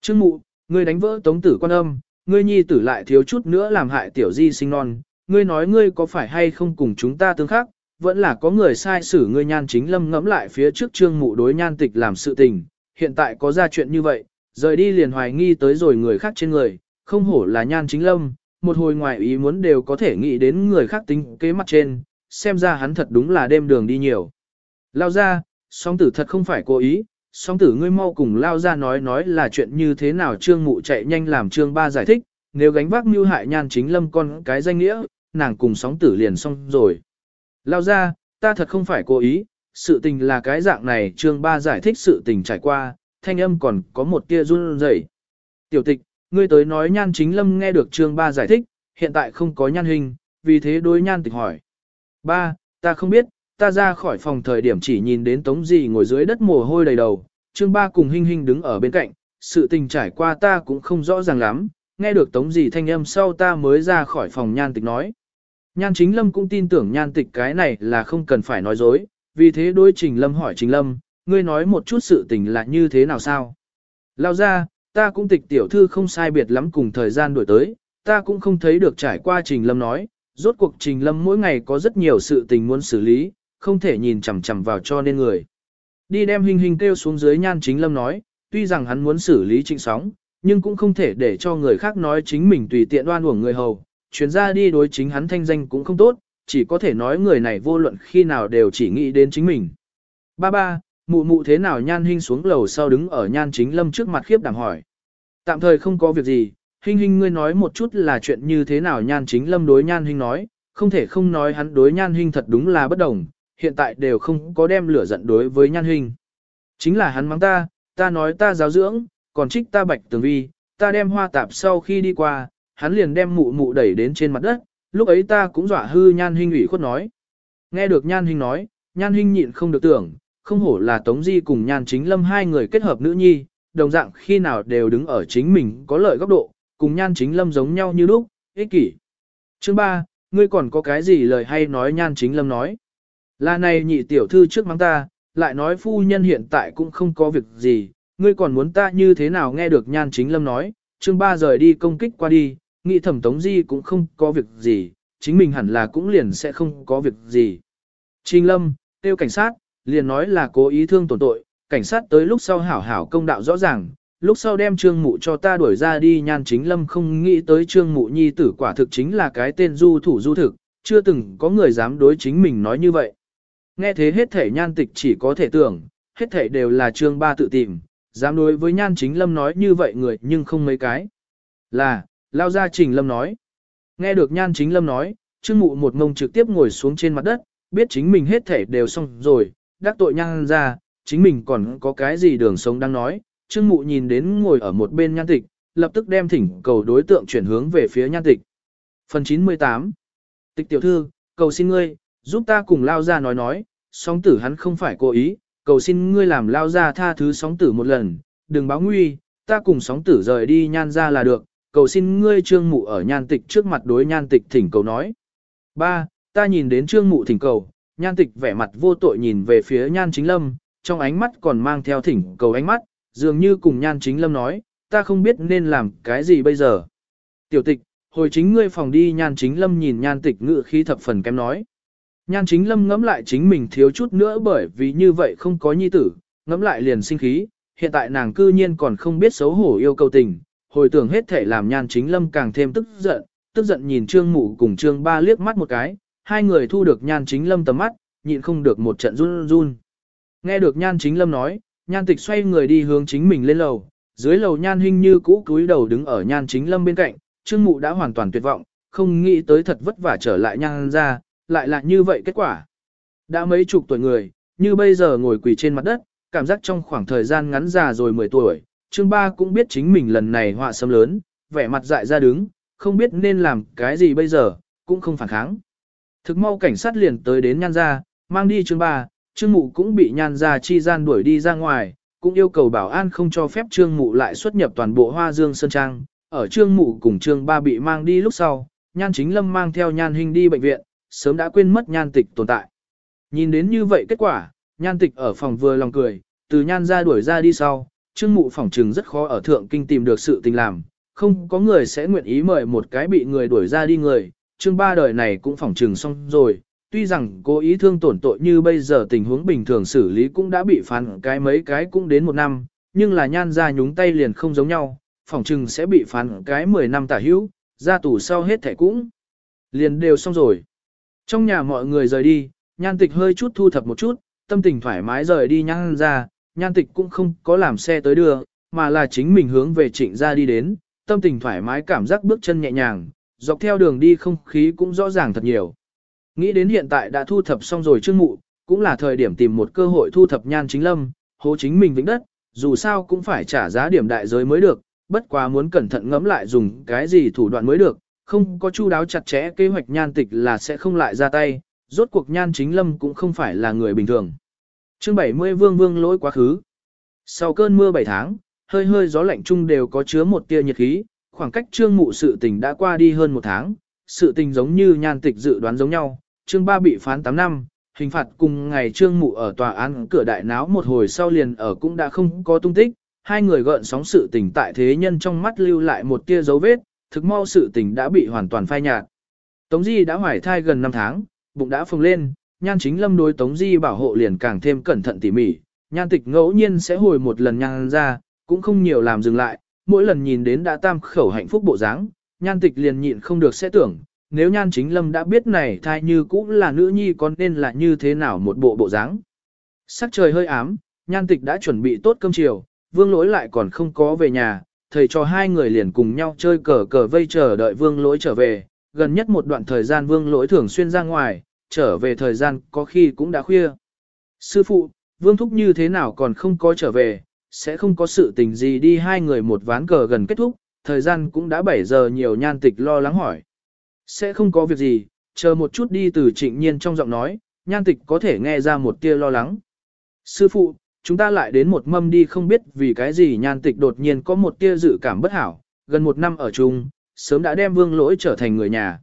Trương mụ, ngươi đánh vỡ tống tử quan âm, ngươi nhi tử lại thiếu chút nữa làm hại tiểu di sinh non, ngươi nói ngươi có phải hay không cùng chúng ta tương khắc, vẫn là có người sai xử ngươi nhan chính lâm ngẫm lại phía trước trương mụ đối nhan tịch làm sự tình, hiện tại có ra chuyện như vậy, rời đi liền hoài nghi tới rồi người khác trên người, không hổ là nhan chính lâm, một hồi ngoài ý muốn đều có thể nghĩ đến người khác tính kế mặt trên, xem ra hắn thật đúng là đêm đường đi nhiều. Lao ra, song tử thật không phải cố ý, song tử ngươi mau cùng lao ra nói nói là chuyện như thế nào trương mụ chạy nhanh làm trương ba giải thích, nếu gánh vác mưu hại nhan chính lâm con cái danh nghĩa, nàng cùng sóng tử liền xong rồi. Lao ra, ta thật không phải cố ý, sự tình là cái dạng này trương ba giải thích sự tình trải qua, thanh âm còn có một tia run rẩy. Tiểu tịch, ngươi tới nói nhan chính lâm nghe được trương ba giải thích, hiện tại không có nhan hình, vì thế đối nhan tịch hỏi. Ba, ta không biết, ta ra khỏi phòng thời điểm chỉ nhìn đến tống gì ngồi dưới đất mồ hôi đầy đầu, trương ba cùng hình hình đứng ở bên cạnh, sự tình trải qua ta cũng không rõ ràng lắm, nghe được tống gì thanh âm sau ta mới ra khỏi phòng nhan tịch nói. Nhan chính lâm cũng tin tưởng nhan tịch cái này là không cần phải nói dối, vì thế đối trình lâm hỏi trình lâm, ngươi nói một chút sự tình là như thế nào sao? Lao ra, ta cũng tịch tiểu thư không sai biệt lắm cùng thời gian đổi tới, ta cũng không thấy được trải qua trình lâm nói, rốt cuộc trình lâm mỗi ngày có rất nhiều sự tình muốn xử lý, không thể nhìn chằm chằm vào cho nên người. Đi đem hình hình kêu xuống dưới nhan chính lâm nói, tuy rằng hắn muốn xử lý trịnh sóng, nhưng cũng không thể để cho người khác nói chính mình tùy tiện đoan uổng người hầu, chuyến ra đi đối chính hắn thanh danh cũng không tốt, chỉ có thể nói người này vô luận khi nào đều chỉ nghĩ đến chính mình. Ba ba, mụ mụ thế nào nhan hinh xuống lầu sau đứng ở nhan chính lâm trước mặt khiếp đảm hỏi. Tạm thời không có việc gì, hinh hinh ngươi nói một chút là chuyện như thế nào nhan chính lâm đối nhan hinh nói, không thể không nói hắn đối nhan hinh thật đúng là bất đồng, hiện tại đều không có đem lửa giận đối với nhan hinh. Chính là hắn mắng ta, ta nói ta giáo dưỡng, còn trích ta bạch tường vi, ta đem hoa tạp sau khi đi qua, hắn liền đem mụ mụ đẩy đến trên mặt đất, lúc ấy ta cũng dọa hư nhan hinh ủy khuất nói. Nghe được nhan hinh nói, nhan hinh nhịn không được tưởng, không hổ là Tống Di cùng Nhan Chính Lâm hai người kết hợp nữ nhi, đồng dạng khi nào đều đứng ở chính mình có lợi góc độ, cùng Nhan Chính Lâm giống nhau như lúc, ích kỷ. Chương 3, ngươi còn có cái gì lời hay nói Nhan Chính Lâm nói. Là này nhị tiểu thư trước mắng ta, lại nói phu nhân hiện tại cũng không có việc gì, ngươi còn muốn ta như thế nào nghe được Nhan Chính Lâm nói, chương 3 rời đi công kích qua đi, nghĩ thẩm Tống Di cũng không có việc gì, chính mình hẳn là cũng liền sẽ không có việc gì. Trình Lâm, tiêu cảnh sát, liền nói là cố ý thương tổn tội, cảnh sát tới lúc sau hảo hảo công đạo rõ ràng, lúc sau đem trương mụ cho ta đuổi ra đi nhan chính lâm không nghĩ tới trương mụ nhi tử quả thực chính là cái tên du thủ du thực, chưa từng có người dám đối chính mình nói như vậy. Nghe thế hết thể nhan tịch chỉ có thể tưởng, hết thể đều là trương ba tự tìm, dám đối với nhan chính lâm nói như vậy người nhưng không mấy cái. Là, lao ra trình lâm nói. Nghe được nhan chính lâm nói, trương mụ một ngông trực tiếp ngồi xuống trên mặt đất, biết chính mình hết thể đều xong rồi, đắc tội nhan ra, chính mình còn có cái gì đường sống đang nói. Trương mụ nhìn đến ngồi ở một bên nhan tịch, lập tức đem thỉnh cầu đối tượng chuyển hướng về phía nhan tịch. Phần 98 Tịch tiểu thư, cầu xin ngươi, giúp ta cùng lao ra nói nói, sóng tử hắn không phải cố ý, cầu xin ngươi làm lao ra tha thứ sóng tử một lần, đừng báo nguy, ta cùng sóng tử rời đi nhan ra là được, cầu xin ngươi trương mụ ở nhan tịch trước mặt đối nhan tịch thỉnh cầu nói. Ba, ta nhìn đến trương mụ thỉnh cầu, nhan tịch vẻ mặt vô tội nhìn về phía nhan chính lâm, trong ánh mắt còn mang theo thỉnh cầu ánh mắt, dường như cùng nhan chính lâm nói, ta không biết nên làm cái gì bây giờ. Tiểu tịch, hồi chính ngươi phòng đi nhan chính lâm nhìn nhan tịch ngự khí thập phần kém nói. Nhan chính lâm ngẫm lại chính mình thiếu chút nữa bởi vì như vậy không có nhi tử, ngẫm lại liền sinh khí, hiện tại nàng cư nhiên còn không biết xấu hổ yêu cầu tình, hồi tưởng hết thể làm nhan chính lâm càng thêm tức giận, tức giận nhìn trương mụ cùng trương ba liếc mắt một cái, hai người thu được nhan chính lâm tầm mắt, nhịn không được một trận run run. Nghe được nhan chính lâm nói, nhan tịch xoay người đi hướng chính mình lên lầu, dưới lầu nhan hình như cũ cúi đầu đứng ở nhan chính lâm bên cạnh, trương mụ đã hoàn toàn tuyệt vọng, không nghĩ tới thật vất vả trở lại nhan ra, lại là như vậy kết quả. Đã mấy chục tuổi người, như bây giờ ngồi quỳ trên mặt đất, cảm giác trong khoảng thời gian ngắn già rồi 10 tuổi, Trương Ba cũng biết chính mình lần này họa sâm lớn, vẻ mặt dại ra đứng, không biết nên làm cái gì bây giờ, cũng không phản kháng. Thực mau cảnh sát liền tới đến nhan gia, mang đi Trương Ba, Trương Mụ cũng bị nhan gia chi gian đuổi đi ra ngoài, cũng yêu cầu bảo an không cho phép Trương Mụ lại xuất nhập toàn bộ Hoa Dương Sơn Trang. Ở Trương Mụ cùng Trương Ba bị mang đi lúc sau, nhan chính lâm mang theo nhan hình đi bệnh viện, sớm đã quên mất nhan tịch tồn tại. Nhìn đến như vậy kết quả, nhan tịch ở phòng vừa lòng cười, từ nhan ra đuổi ra đi sau, trương mụ phòng trừng rất khó ở thượng kinh tìm được sự tình làm, không có người sẽ nguyện ý mời một cái bị người đuổi ra đi người, trương ba đời này cũng phỏng trừng xong rồi, tuy rằng cố ý thương tổn tội như bây giờ tình huống bình thường xử lý cũng đã bị phán cái mấy cái cũng đến một năm, nhưng là nhan ra nhúng tay liền không giống nhau, phỏng trừng sẽ bị phán cái 10 năm tả hữu, ra tù sau hết thẻ cũng liền đều xong rồi. Trong nhà mọi người rời đi, nhan tịch hơi chút thu thập một chút, tâm tình thoải mái rời đi nhan ra, nhan tịch cũng không có làm xe tới đưa, mà là chính mình hướng về trịnh ra đi đến, tâm tình thoải mái cảm giác bước chân nhẹ nhàng, dọc theo đường đi không khí cũng rõ ràng thật nhiều. Nghĩ đến hiện tại đã thu thập xong rồi chương mụ, cũng là thời điểm tìm một cơ hội thu thập nhan chính lâm, hố chính mình vĩnh đất, dù sao cũng phải trả giá điểm đại giới mới được, bất quá muốn cẩn thận ngẫm lại dùng cái gì thủ đoạn mới được, không có chu đáo chặt chẽ kế hoạch nhan tịch là sẽ không lại ra tay, rốt cuộc nhan chính lâm cũng không phải là người bình thường. chương 70 vương vương lỗi quá khứ. Sau cơn mưa 7 tháng, hơi hơi gió lạnh chung đều có chứa một tia nhiệt khí, khoảng cách trương mụ sự tình đã qua đi hơn một tháng, sự tình giống như nhan tịch dự đoán giống nhau, trương ba bị phán 8 năm, hình phạt cùng ngày trương mụ ở tòa án cửa đại náo một hồi sau liền ở cũng đã không có tung tích, hai người gợn sóng sự tình tại thế nhân trong mắt lưu lại một tia dấu vết, thực mau sự tình đã bị hoàn toàn phai nhạt. Tống Di đã hoài thai gần 5 tháng, bụng đã phồng lên, nhan chính lâm đối Tống Di bảo hộ liền càng thêm cẩn thận tỉ mỉ, nhan tịch ngẫu nhiên sẽ hồi một lần nhan ra, cũng không nhiều làm dừng lại, mỗi lần nhìn đến đã tam khẩu hạnh phúc bộ dáng, nhan tịch liền nhịn không được sẽ tưởng, nếu nhan chính lâm đã biết này thai như cũng là nữ nhi con nên là như thế nào một bộ bộ dáng. Sắc trời hơi ám, nhan tịch đã chuẩn bị tốt cơm chiều, vương lỗi lại còn không có về nhà, thầy cho hai người liền cùng nhau chơi cờ cờ vây chờ đợi vương lỗi trở về, gần nhất một đoạn thời gian vương lỗi thường xuyên ra ngoài, trở về thời gian có khi cũng đã khuya. Sư phụ, vương thúc như thế nào còn không có trở về, sẽ không có sự tình gì đi hai người một ván cờ gần kết thúc, thời gian cũng đã 7 giờ nhiều nhan tịch lo lắng hỏi. Sẽ không có việc gì, chờ một chút đi từ trịnh nhiên trong giọng nói, nhan tịch có thể nghe ra một tia lo lắng. Sư phụ, chúng ta lại đến một mâm đi không biết vì cái gì nhan tịch đột nhiên có một tia dự cảm bất hảo, gần một năm ở chung, sớm đã đem vương lỗi trở thành người nhà.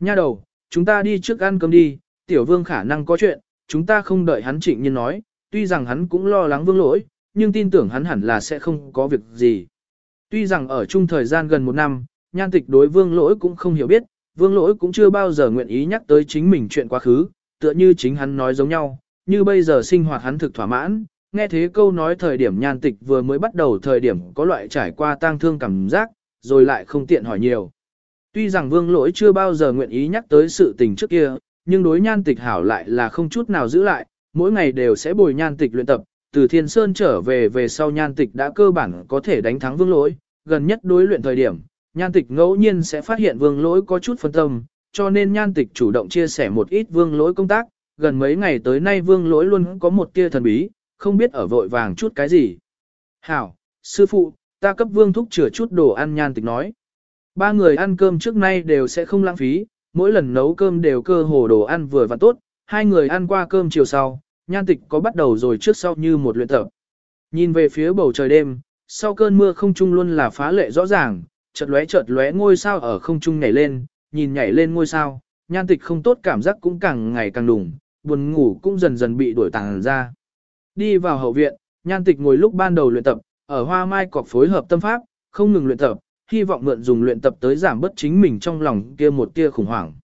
Nha đầu, chúng ta đi trước ăn cơm đi, tiểu vương khả năng có chuyện, chúng ta không đợi hắn trịnh nhiên nói, tuy rằng hắn cũng lo lắng vương lỗi, nhưng tin tưởng hắn hẳn là sẽ không có việc gì. Tuy rằng ở chung thời gian gần một năm, nhan tịch đối vương lỗi cũng không hiểu biết, vương lỗi cũng chưa bao giờ nguyện ý nhắc tới chính mình chuyện quá khứ, tựa như chính hắn nói giống nhau, như bây giờ sinh hoạt hắn thực thỏa mãn, nghe thế câu nói thời điểm nhan tịch vừa mới bắt đầu thời điểm có loại trải qua tang thương cảm giác, rồi lại không tiện hỏi nhiều. Tuy rằng vương lỗi chưa bao giờ nguyện ý nhắc tới sự tình trước kia, nhưng đối nhan tịch hảo lại là không chút nào giữ lại, mỗi ngày đều sẽ bồi nhan tịch luyện tập, từ thiên sơn trở về về sau nhan tịch đã cơ bản có thể đánh thắng vương lỗi, gần nhất đối luyện thời điểm, nhan tịch ngẫu nhiên sẽ phát hiện vương lỗi có chút phân tâm, cho nên nhan tịch chủ động chia sẻ một ít vương lỗi công tác, gần mấy ngày tới nay vương lỗi luôn có một tia thần bí, không biết ở vội vàng chút cái gì. Hảo, sư phụ, ta cấp vương thúc chừa chút đồ ăn nhan tịch nói. Ba người ăn cơm trước nay đều sẽ không lãng phí, mỗi lần nấu cơm đều cơ hồ đồ ăn vừa và tốt, hai người ăn qua cơm chiều sau, nhan tịch có bắt đầu rồi trước sau như một luyện tập. Nhìn về phía bầu trời đêm, sau cơn mưa không trung luôn là phá lệ rõ ràng, chợt lóe chợt lóe ngôi sao ở không trung nhảy lên, nhìn nhảy lên ngôi sao, nhan tịch không tốt cảm giác cũng càng ngày càng đủng, buồn ngủ cũng dần dần bị đuổi tàng ra. Đi vào hậu viện, nhan tịch ngồi lúc ban đầu luyện tập, ở hoa mai cọc phối hợp tâm pháp, không ngừng luyện tập, hy vọng mượn dùng luyện tập tới giảm bớt chính mình trong lòng kia một tia khủng hoảng.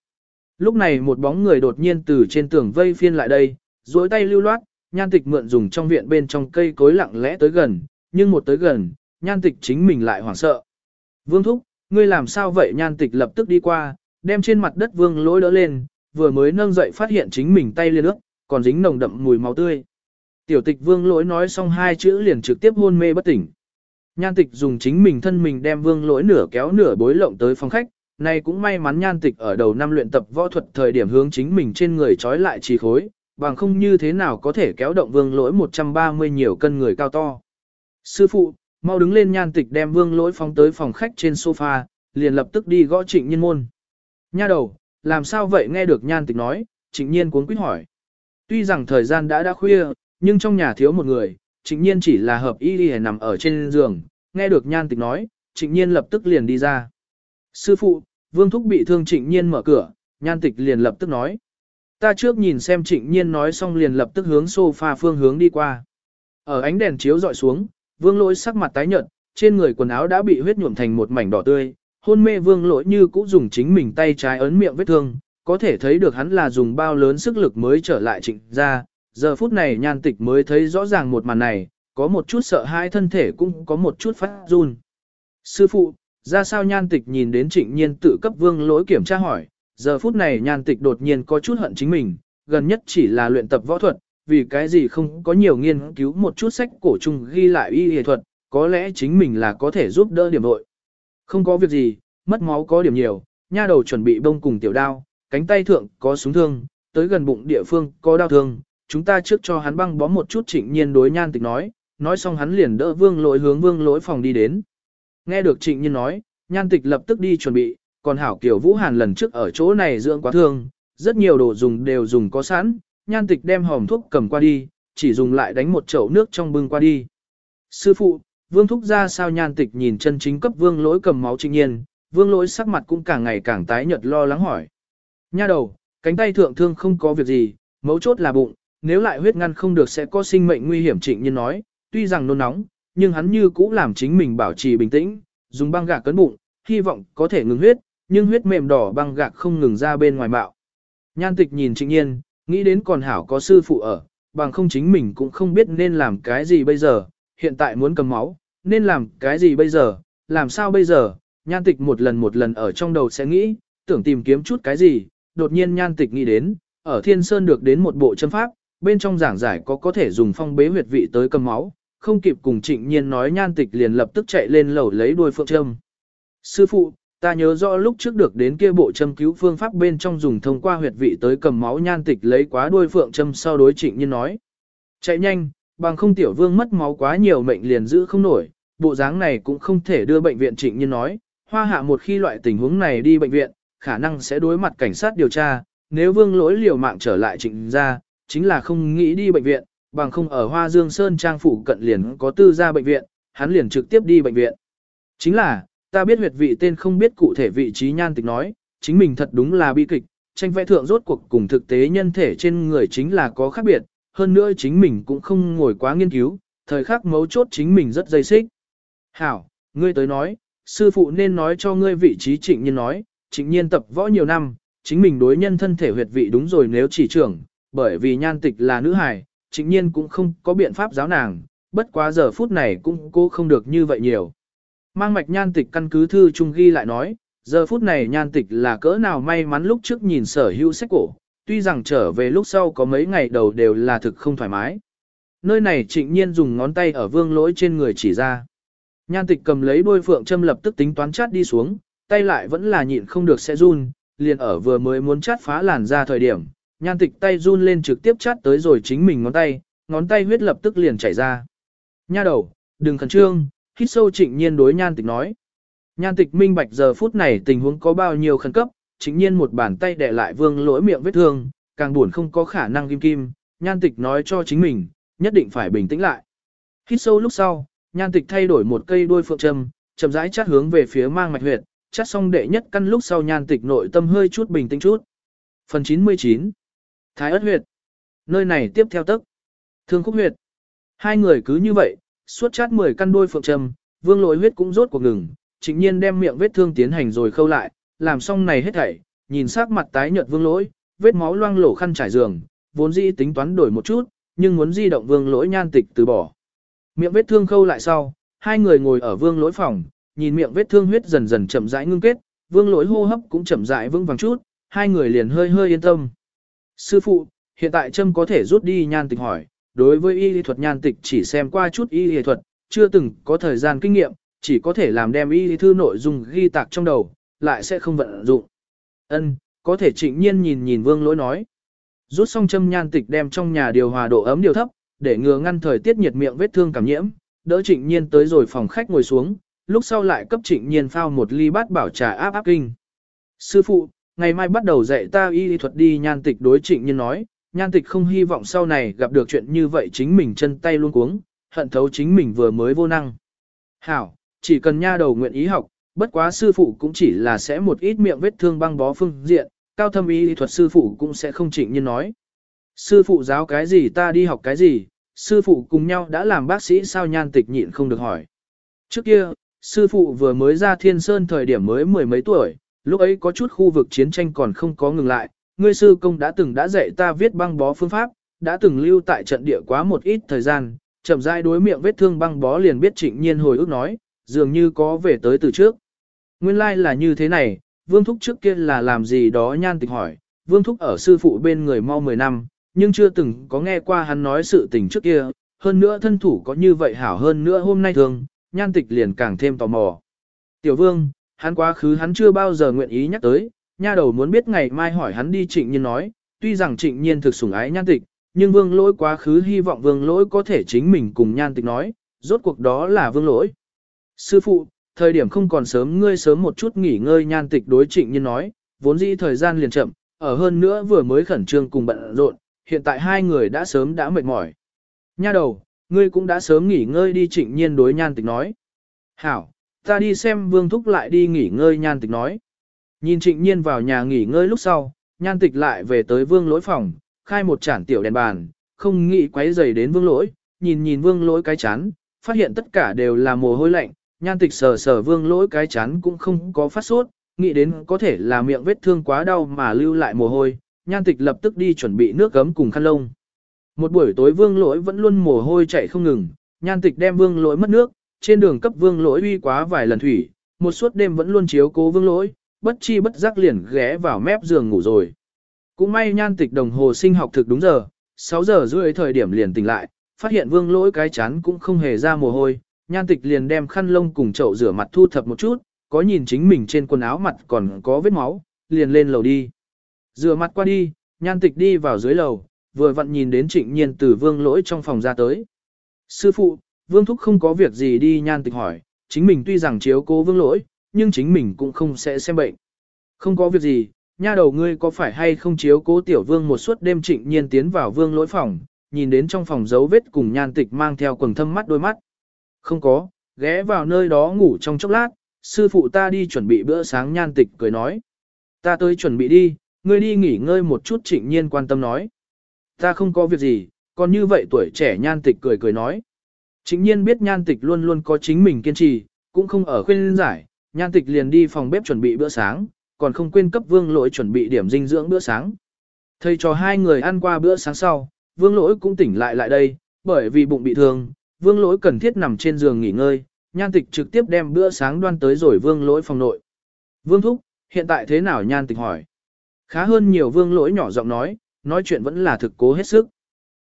Lúc này một bóng người đột nhiên từ trên tường vây phiên lại đây, duỗi tay lưu loát, nhan tịch mượn dùng trong viện bên trong cây cối lặng lẽ tới gần, nhưng một tới gần, nhan tịch chính mình lại hoảng sợ. Vương thúc, ngươi làm sao vậy nhan tịch lập tức đi qua, đem trên mặt đất vương lỗi đỡ lên, vừa mới nâng dậy phát hiện chính mình tay liên ước, còn dính nồng đậm mùi máu tươi. Tiểu tịch vương lỗi nói xong hai chữ liền trực tiếp hôn mê bất tỉnh. Nhan tịch dùng chính mình thân mình đem vương lỗi nửa kéo nửa bối lộng tới phòng khách, này cũng may mắn nhan tịch ở đầu năm luyện tập võ thuật thời điểm hướng chính mình trên người trói lại trì khối, bằng không như thế nào có thể kéo động vương lỗi 130 nhiều cân người cao to. Sư phụ, mau đứng lên nhan tịch đem vương lỗi phóng tới phòng khách trên sofa, liền lập tức đi gõ trịnh nhiên môn. Nha đầu, làm sao vậy nghe được nhan tịch nói, trịnh nhiên cuốn quýt hỏi. Tuy rằng thời gian đã đã khuya, nhưng trong nhà thiếu một người, trịnh nhiên chỉ là hợp y đi nằm ở trên giường, nghe được nhan tịch nói, trịnh nhiên lập tức liền đi ra. Sư phụ, vương thúc bị thương trịnh nhiên mở cửa, nhan tịch liền lập tức nói. Ta trước nhìn xem trịnh nhiên nói xong liền lập tức hướng sofa phương hướng đi qua. Ở ánh đèn chiếu dọi xuống, vương lỗi sắc mặt tái nhợt, trên người quần áo đã bị huyết nhuộm thành một mảnh đỏ tươi, hôn mê vương lỗi như cũ dùng chính mình tay trái ấn miệng vết thương, có thể thấy được hắn là dùng bao lớn sức lực mới trở lại trịnh ra, giờ phút này nhan tịch mới thấy rõ ràng một màn này, có một chút sợ hãi thân thể cũng có một chút phát run. Sư phụ, ra sao nhan tịch nhìn đến trịnh nhiên tự cấp vương lỗi kiểm tra hỏi, giờ phút này nhan tịch đột nhiên có chút hận chính mình, gần nhất chỉ là luyện tập võ thuật, vì cái gì không có nhiều nghiên cứu một chút sách cổ chung ghi lại y y thuật, có lẽ chính mình là có thể giúp đỡ điểm đội. Không có việc gì, mất máu có điểm nhiều, nha đầu chuẩn bị bông cùng tiểu đao, cánh tay thượng có súng thương, tới gần bụng địa phương có đau thương, chúng ta trước cho hắn băng bó một chút trịnh nhiên đối nhan tịch nói, nói xong hắn liền đỡ vương lỗi hướng vương lỗi phòng đi đến. Nghe được trịnh nhiên nói, nhan tịch lập tức đi chuẩn bị, còn hảo kiểu Vũ Hàn lần trước ở chỗ này dưỡng quá thương, rất nhiều đồ dùng đều dùng có sẵn, nhan tịch đem hòm thuốc cầm qua đi, chỉ dùng lại đánh một chậu nước trong bưng qua đi. Sư phụ, vương thúc ra sao nhan tịch nhìn chân chính cấp vương lỗi cầm máu trịnh nhiên, vương lỗi sắc mặt cũng càng ngày càng tái nhợt lo lắng hỏi. Nha đầu, cánh tay thượng thương không có việc gì, mấu chốt là bụng, nếu lại huyết ngăn không được sẽ có sinh mệnh nguy hiểm trịnh nhiên nói, tuy rằng nôn nóng, nhưng hắn như cũ làm chính mình bảo trì bình tĩnh, dùng băng gạc cấn bụng, hy vọng có thể ngừng huyết, nhưng huyết mềm đỏ băng gạc không ngừng ra bên ngoài bạo. Nhan tịch nhìn trịnh nhiên, nghĩ đến còn hảo có sư phụ ở, bằng không chính mình cũng không biết nên làm cái gì bây giờ, hiện tại muốn cầm máu, nên làm cái gì bây giờ, làm sao bây giờ, nhan tịch một lần một lần ở trong đầu sẽ nghĩ, tưởng tìm kiếm chút cái gì, đột nhiên nhan tịch nghĩ đến, ở thiên sơn được đến một bộ châm pháp, bên trong giảng giải có có thể dùng phong bế huyệt vị tới cầm máu, không kịp cùng trịnh nhiên nói nhan tịch liền lập tức chạy lên lầu lấy đuôi phượng châm. Sư phụ, ta nhớ rõ lúc trước được đến kia bộ châm cứu phương pháp bên trong dùng thông qua huyệt vị tới cầm máu nhan tịch lấy quá đuôi phượng châm sau đối trịnh nhiên nói. Chạy nhanh, bằng không tiểu vương mất máu quá nhiều mệnh liền giữ không nổi, bộ dáng này cũng không thể đưa bệnh viện trịnh nhiên nói. Hoa hạ một khi loại tình huống này đi bệnh viện, khả năng sẽ đối mặt cảnh sát điều tra, nếu vương lỗi liều mạng trở lại trịnh ra, chính là không nghĩ đi bệnh viện, bằng không ở Hoa Dương Sơn Trang phủ cận liền có tư gia bệnh viện, hắn liền trực tiếp đi bệnh viện. Chính là, ta biết huyệt vị tên không biết cụ thể vị trí nhan tịch nói, chính mình thật đúng là bi kịch, tranh vẽ thượng rốt cuộc cùng thực tế nhân thể trên người chính là có khác biệt, hơn nữa chính mình cũng không ngồi quá nghiên cứu, thời khắc mấu chốt chính mình rất dây xích. Hảo, ngươi tới nói, sư phụ nên nói cho ngươi vị trí trịnh nhiên nói, trịnh nhiên tập võ nhiều năm, chính mình đối nhân thân thể huyệt vị đúng rồi nếu chỉ trưởng, bởi vì nhan tịch là nữ hài, trịnh nhiên cũng không có biện pháp giáo nàng, bất quá giờ phút này cũng cố không được như vậy nhiều. Mang mạch nhan tịch căn cứ thư trung ghi lại nói, giờ phút này nhan tịch là cỡ nào may mắn lúc trước nhìn sở hữu sách cổ, tuy rằng trở về lúc sau có mấy ngày đầu đều là thực không thoải mái. Nơi này trịnh nhiên dùng ngón tay ở vương lỗi trên người chỉ ra. Nhan tịch cầm lấy đôi phượng châm lập tức tính toán chát đi xuống, tay lại vẫn là nhịn không được sẽ run, liền ở vừa mới muốn chát phá làn ra thời điểm, nhan tịch tay run lên trực tiếp chát tới rồi chính mình ngón tay, ngón tay huyết lập tức liền chảy ra. Nha đầu, đừng khẩn trương, hít sâu trịnh nhiên đối nhan tịch nói. Nhan tịch minh bạch giờ phút này tình huống có bao nhiêu khẩn cấp, chính nhiên một bàn tay đè lại vương lỗi miệng vết thương, càng buồn không có khả năng kim kim, nhan tịch nói cho chính mình, nhất định phải bình tĩnh lại. Hít sâu lúc sau, nhan tịch thay đổi một cây đuôi phượng châm, chậm rãi chát hướng về phía mang mạch huyệt, chát xong đệ nhất căn lúc sau nhan tịch nội tâm hơi chút bình tĩnh chút. Phần 99 Thái ất huyệt Nơi này tiếp theo tức Thương khúc huyệt Hai người cứ như vậy, suốt chát 10 căn đuôi phượng trầm, vương lỗi huyết cũng rốt cuộc ngừng, trịnh nhiên đem miệng vết thương tiến hành rồi khâu lại, làm xong này hết thảy, nhìn sắc mặt tái nhợt vương lỗi, vết máu loang lổ khăn trải giường, vốn dĩ tính toán đổi một chút, nhưng muốn di động vương lỗi nhan tịch từ bỏ. Miệng vết thương khâu lại sau, hai người ngồi ở vương lỗi phòng, nhìn miệng vết thương huyết dần dần chậm rãi ngưng kết, vương lỗi hô hấp cũng chậm rãi vững vàng chút, hai người liền hơi hơi yên tâm. Sư phụ, hiện tại trâm có thể rút đi nhan tịch hỏi, đối với y lý thuật nhan tịch chỉ xem qua chút y lý thuật, chưa từng có thời gian kinh nghiệm, chỉ có thể làm đem y lý thư nội dung ghi tạc trong đầu, lại sẽ không vận dụng. Ân, có thể trịnh nhiên nhìn nhìn vương lỗi nói. Rút xong châm nhan tịch đem trong nhà điều hòa độ ấm điều thấp, để ngừa ngăn thời tiết nhiệt miệng vết thương cảm nhiễm, đỡ trịnh nhiên tới rồi phòng khách ngồi xuống, lúc sau lại cấp trịnh nhiên phao một ly bát bảo trà áp áp kinh. Sư phụ, ngày mai bắt đầu dạy ta y lý thuật đi nhan tịch đối trịnh nhiên nói, nhan tịch không hy vọng sau này gặp được chuyện như vậy chính mình chân tay luôn cuống, hận thấu chính mình vừa mới vô năng. Hảo, chỉ cần nha đầu nguyện ý học, bất quá sư phụ cũng chỉ là sẽ một ít miệng vết thương băng bó phương diện, cao thâm y thuật sư phụ cũng sẽ không chỉnh nhiên nói. Sư phụ giáo cái gì ta đi học cái gì, sư phụ cùng nhau đã làm bác sĩ sao nhan tịch nhịn không được hỏi. Trước kia, sư phụ vừa mới ra thiên sơn thời điểm mới mười mấy tuổi, lúc ấy có chút khu vực chiến tranh còn không có ngừng lại, ngươi sư công đã từng đã dạy ta viết băng bó phương pháp, đã từng lưu tại trận địa quá một ít thời gian, chậm rãi đối miệng vết thương băng bó liền biết trịnh nhiên hồi ức nói, dường như có về tới từ trước. Nguyên lai like là như thế này, Vương Thúc trước kia là làm gì đó nhan tịch hỏi, Vương Thúc ở sư phụ bên người mau 10 năm, nhưng chưa từng có nghe qua hắn nói sự tình trước kia, hơn nữa thân thủ có như vậy hảo hơn nữa hôm nay thường, nhan tịch liền càng thêm tò mò. Tiểu Vương, hắn quá khứ hắn chưa bao giờ nguyện ý nhắc tới, nha đầu muốn biết ngày mai hỏi hắn đi trịnh nhiên nói, tuy rằng trịnh nhiên thực sủng ái nhan tịch, nhưng vương lỗi quá khứ hy vọng vương lỗi có thể chính mình cùng nhan tịch nói, rốt cuộc đó là vương lỗi. Sư phụ, thời điểm không còn sớm ngươi sớm một chút nghỉ ngơi nhan tịch đối trịnh nhiên nói, vốn dĩ thời gian liền chậm, ở hơn nữa vừa mới khẩn trương cùng bận rộn, hiện tại hai người đã sớm đã mệt mỏi. Nha đầu, ngươi cũng đã sớm nghỉ ngơi đi trịnh nhiên đối nhan tịch nói. Hảo, ta đi xem vương thúc lại đi nghỉ ngơi nhan tịch nói. Nhìn trịnh nhiên vào nhà nghỉ ngơi lúc sau, nhan tịch lại về tới vương lỗi phòng, khai một chản tiểu đèn bàn, không nghĩ quấy dày đến vương lỗi, nhìn nhìn vương lỗi cái chán, phát hiện tất cả đều là mồ hôi lạnh, nhan tịch sờ sờ vương lỗi cái chán cũng không có phát sốt, nghĩ đến có thể là miệng vết thương quá đau mà lưu lại mồ hôi, nhan tịch lập tức đi chuẩn bị nước gấm cùng khăn lông. Một buổi tối vương lỗi vẫn luôn mồ hôi chạy không ngừng, nhan tịch đem vương lỗi mất nước, trên đường cấp vương lỗi uy quá vài lần thủy, một suốt đêm vẫn luôn chiếu cố vương lỗi, bất chi bất giác liền ghé vào mép giường ngủ rồi. Cũng may nhan tịch đồng hồ sinh học thực đúng giờ, 6 giờ rưỡi thời điểm liền tỉnh lại, phát hiện vương lỗi cái chán cũng không hề ra mồ hôi, nhan tịch liền đem khăn lông cùng chậu rửa mặt thu thập một chút, có nhìn chính mình trên quần áo mặt còn có vết máu, liền lên lầu đi. Rửa mặt qua đi, nhan tịch đi vào dưới lầu, vừa vặn nhìn đến trịnh nhiên từ vương lỗi trong phòng ra tới. Sư phụ, vương thúc không có việc gì đi nhan tịch hỏi, chính mình tuy rằng chiếu cố vương lỗi, nhưng chính mình cũng không sẽ xem bệnh. Không có việc gì, nha đầu ngươi có phải hay không chiếu cố tiểu vương một suốt đêm trịnh nhiên tiến vào vương lỗi phòng, nhìn đến trong phòng dấu vết cùng nhan tịch mang theo quần thâm mắt đôi mắt. Không có, ghé vào nơi đó ngủ trong chốc lát, sư phụ ta đi chuẩn bị bữa sáng nhan tịch cười nói. Ta tới chuẩn bị đi, ngươi đi nghỉ ngơi một chút trịnh nhiên quan tâm nói. Ta không có việc gì, còn như vậy tuổi trẻ nhan tịch cười cười nói. Trịnh nhiên biết nhan tịch luôn luôn có chính mình kiên trì, cũng không ở khuyên giải, nhan tịch liền đi phòng bếp chuẩn bị bữa sáng, còn không quên cấp vương lỗi chuẩn bị điểm dinh dưỡng bữa sáng. Thầy cho hai người ăn qua bữa sáng sau, vương lỗi cũng tỉnh lại lại đây, bởi vì bụng bị thương, vương lỗi cần thiết nằm trên giường nghỉ ngơi, nhan tịch trực tiếp đem bữa sáng đoan tới rồi vương lỗi phòng nội. Vương thúc, hiện tại thế nào nhan tịch hỏi. Khá hơn nhiều vương lỗi nhỏ giọng nói, nói chuyện vẫn là thực cố hết sức.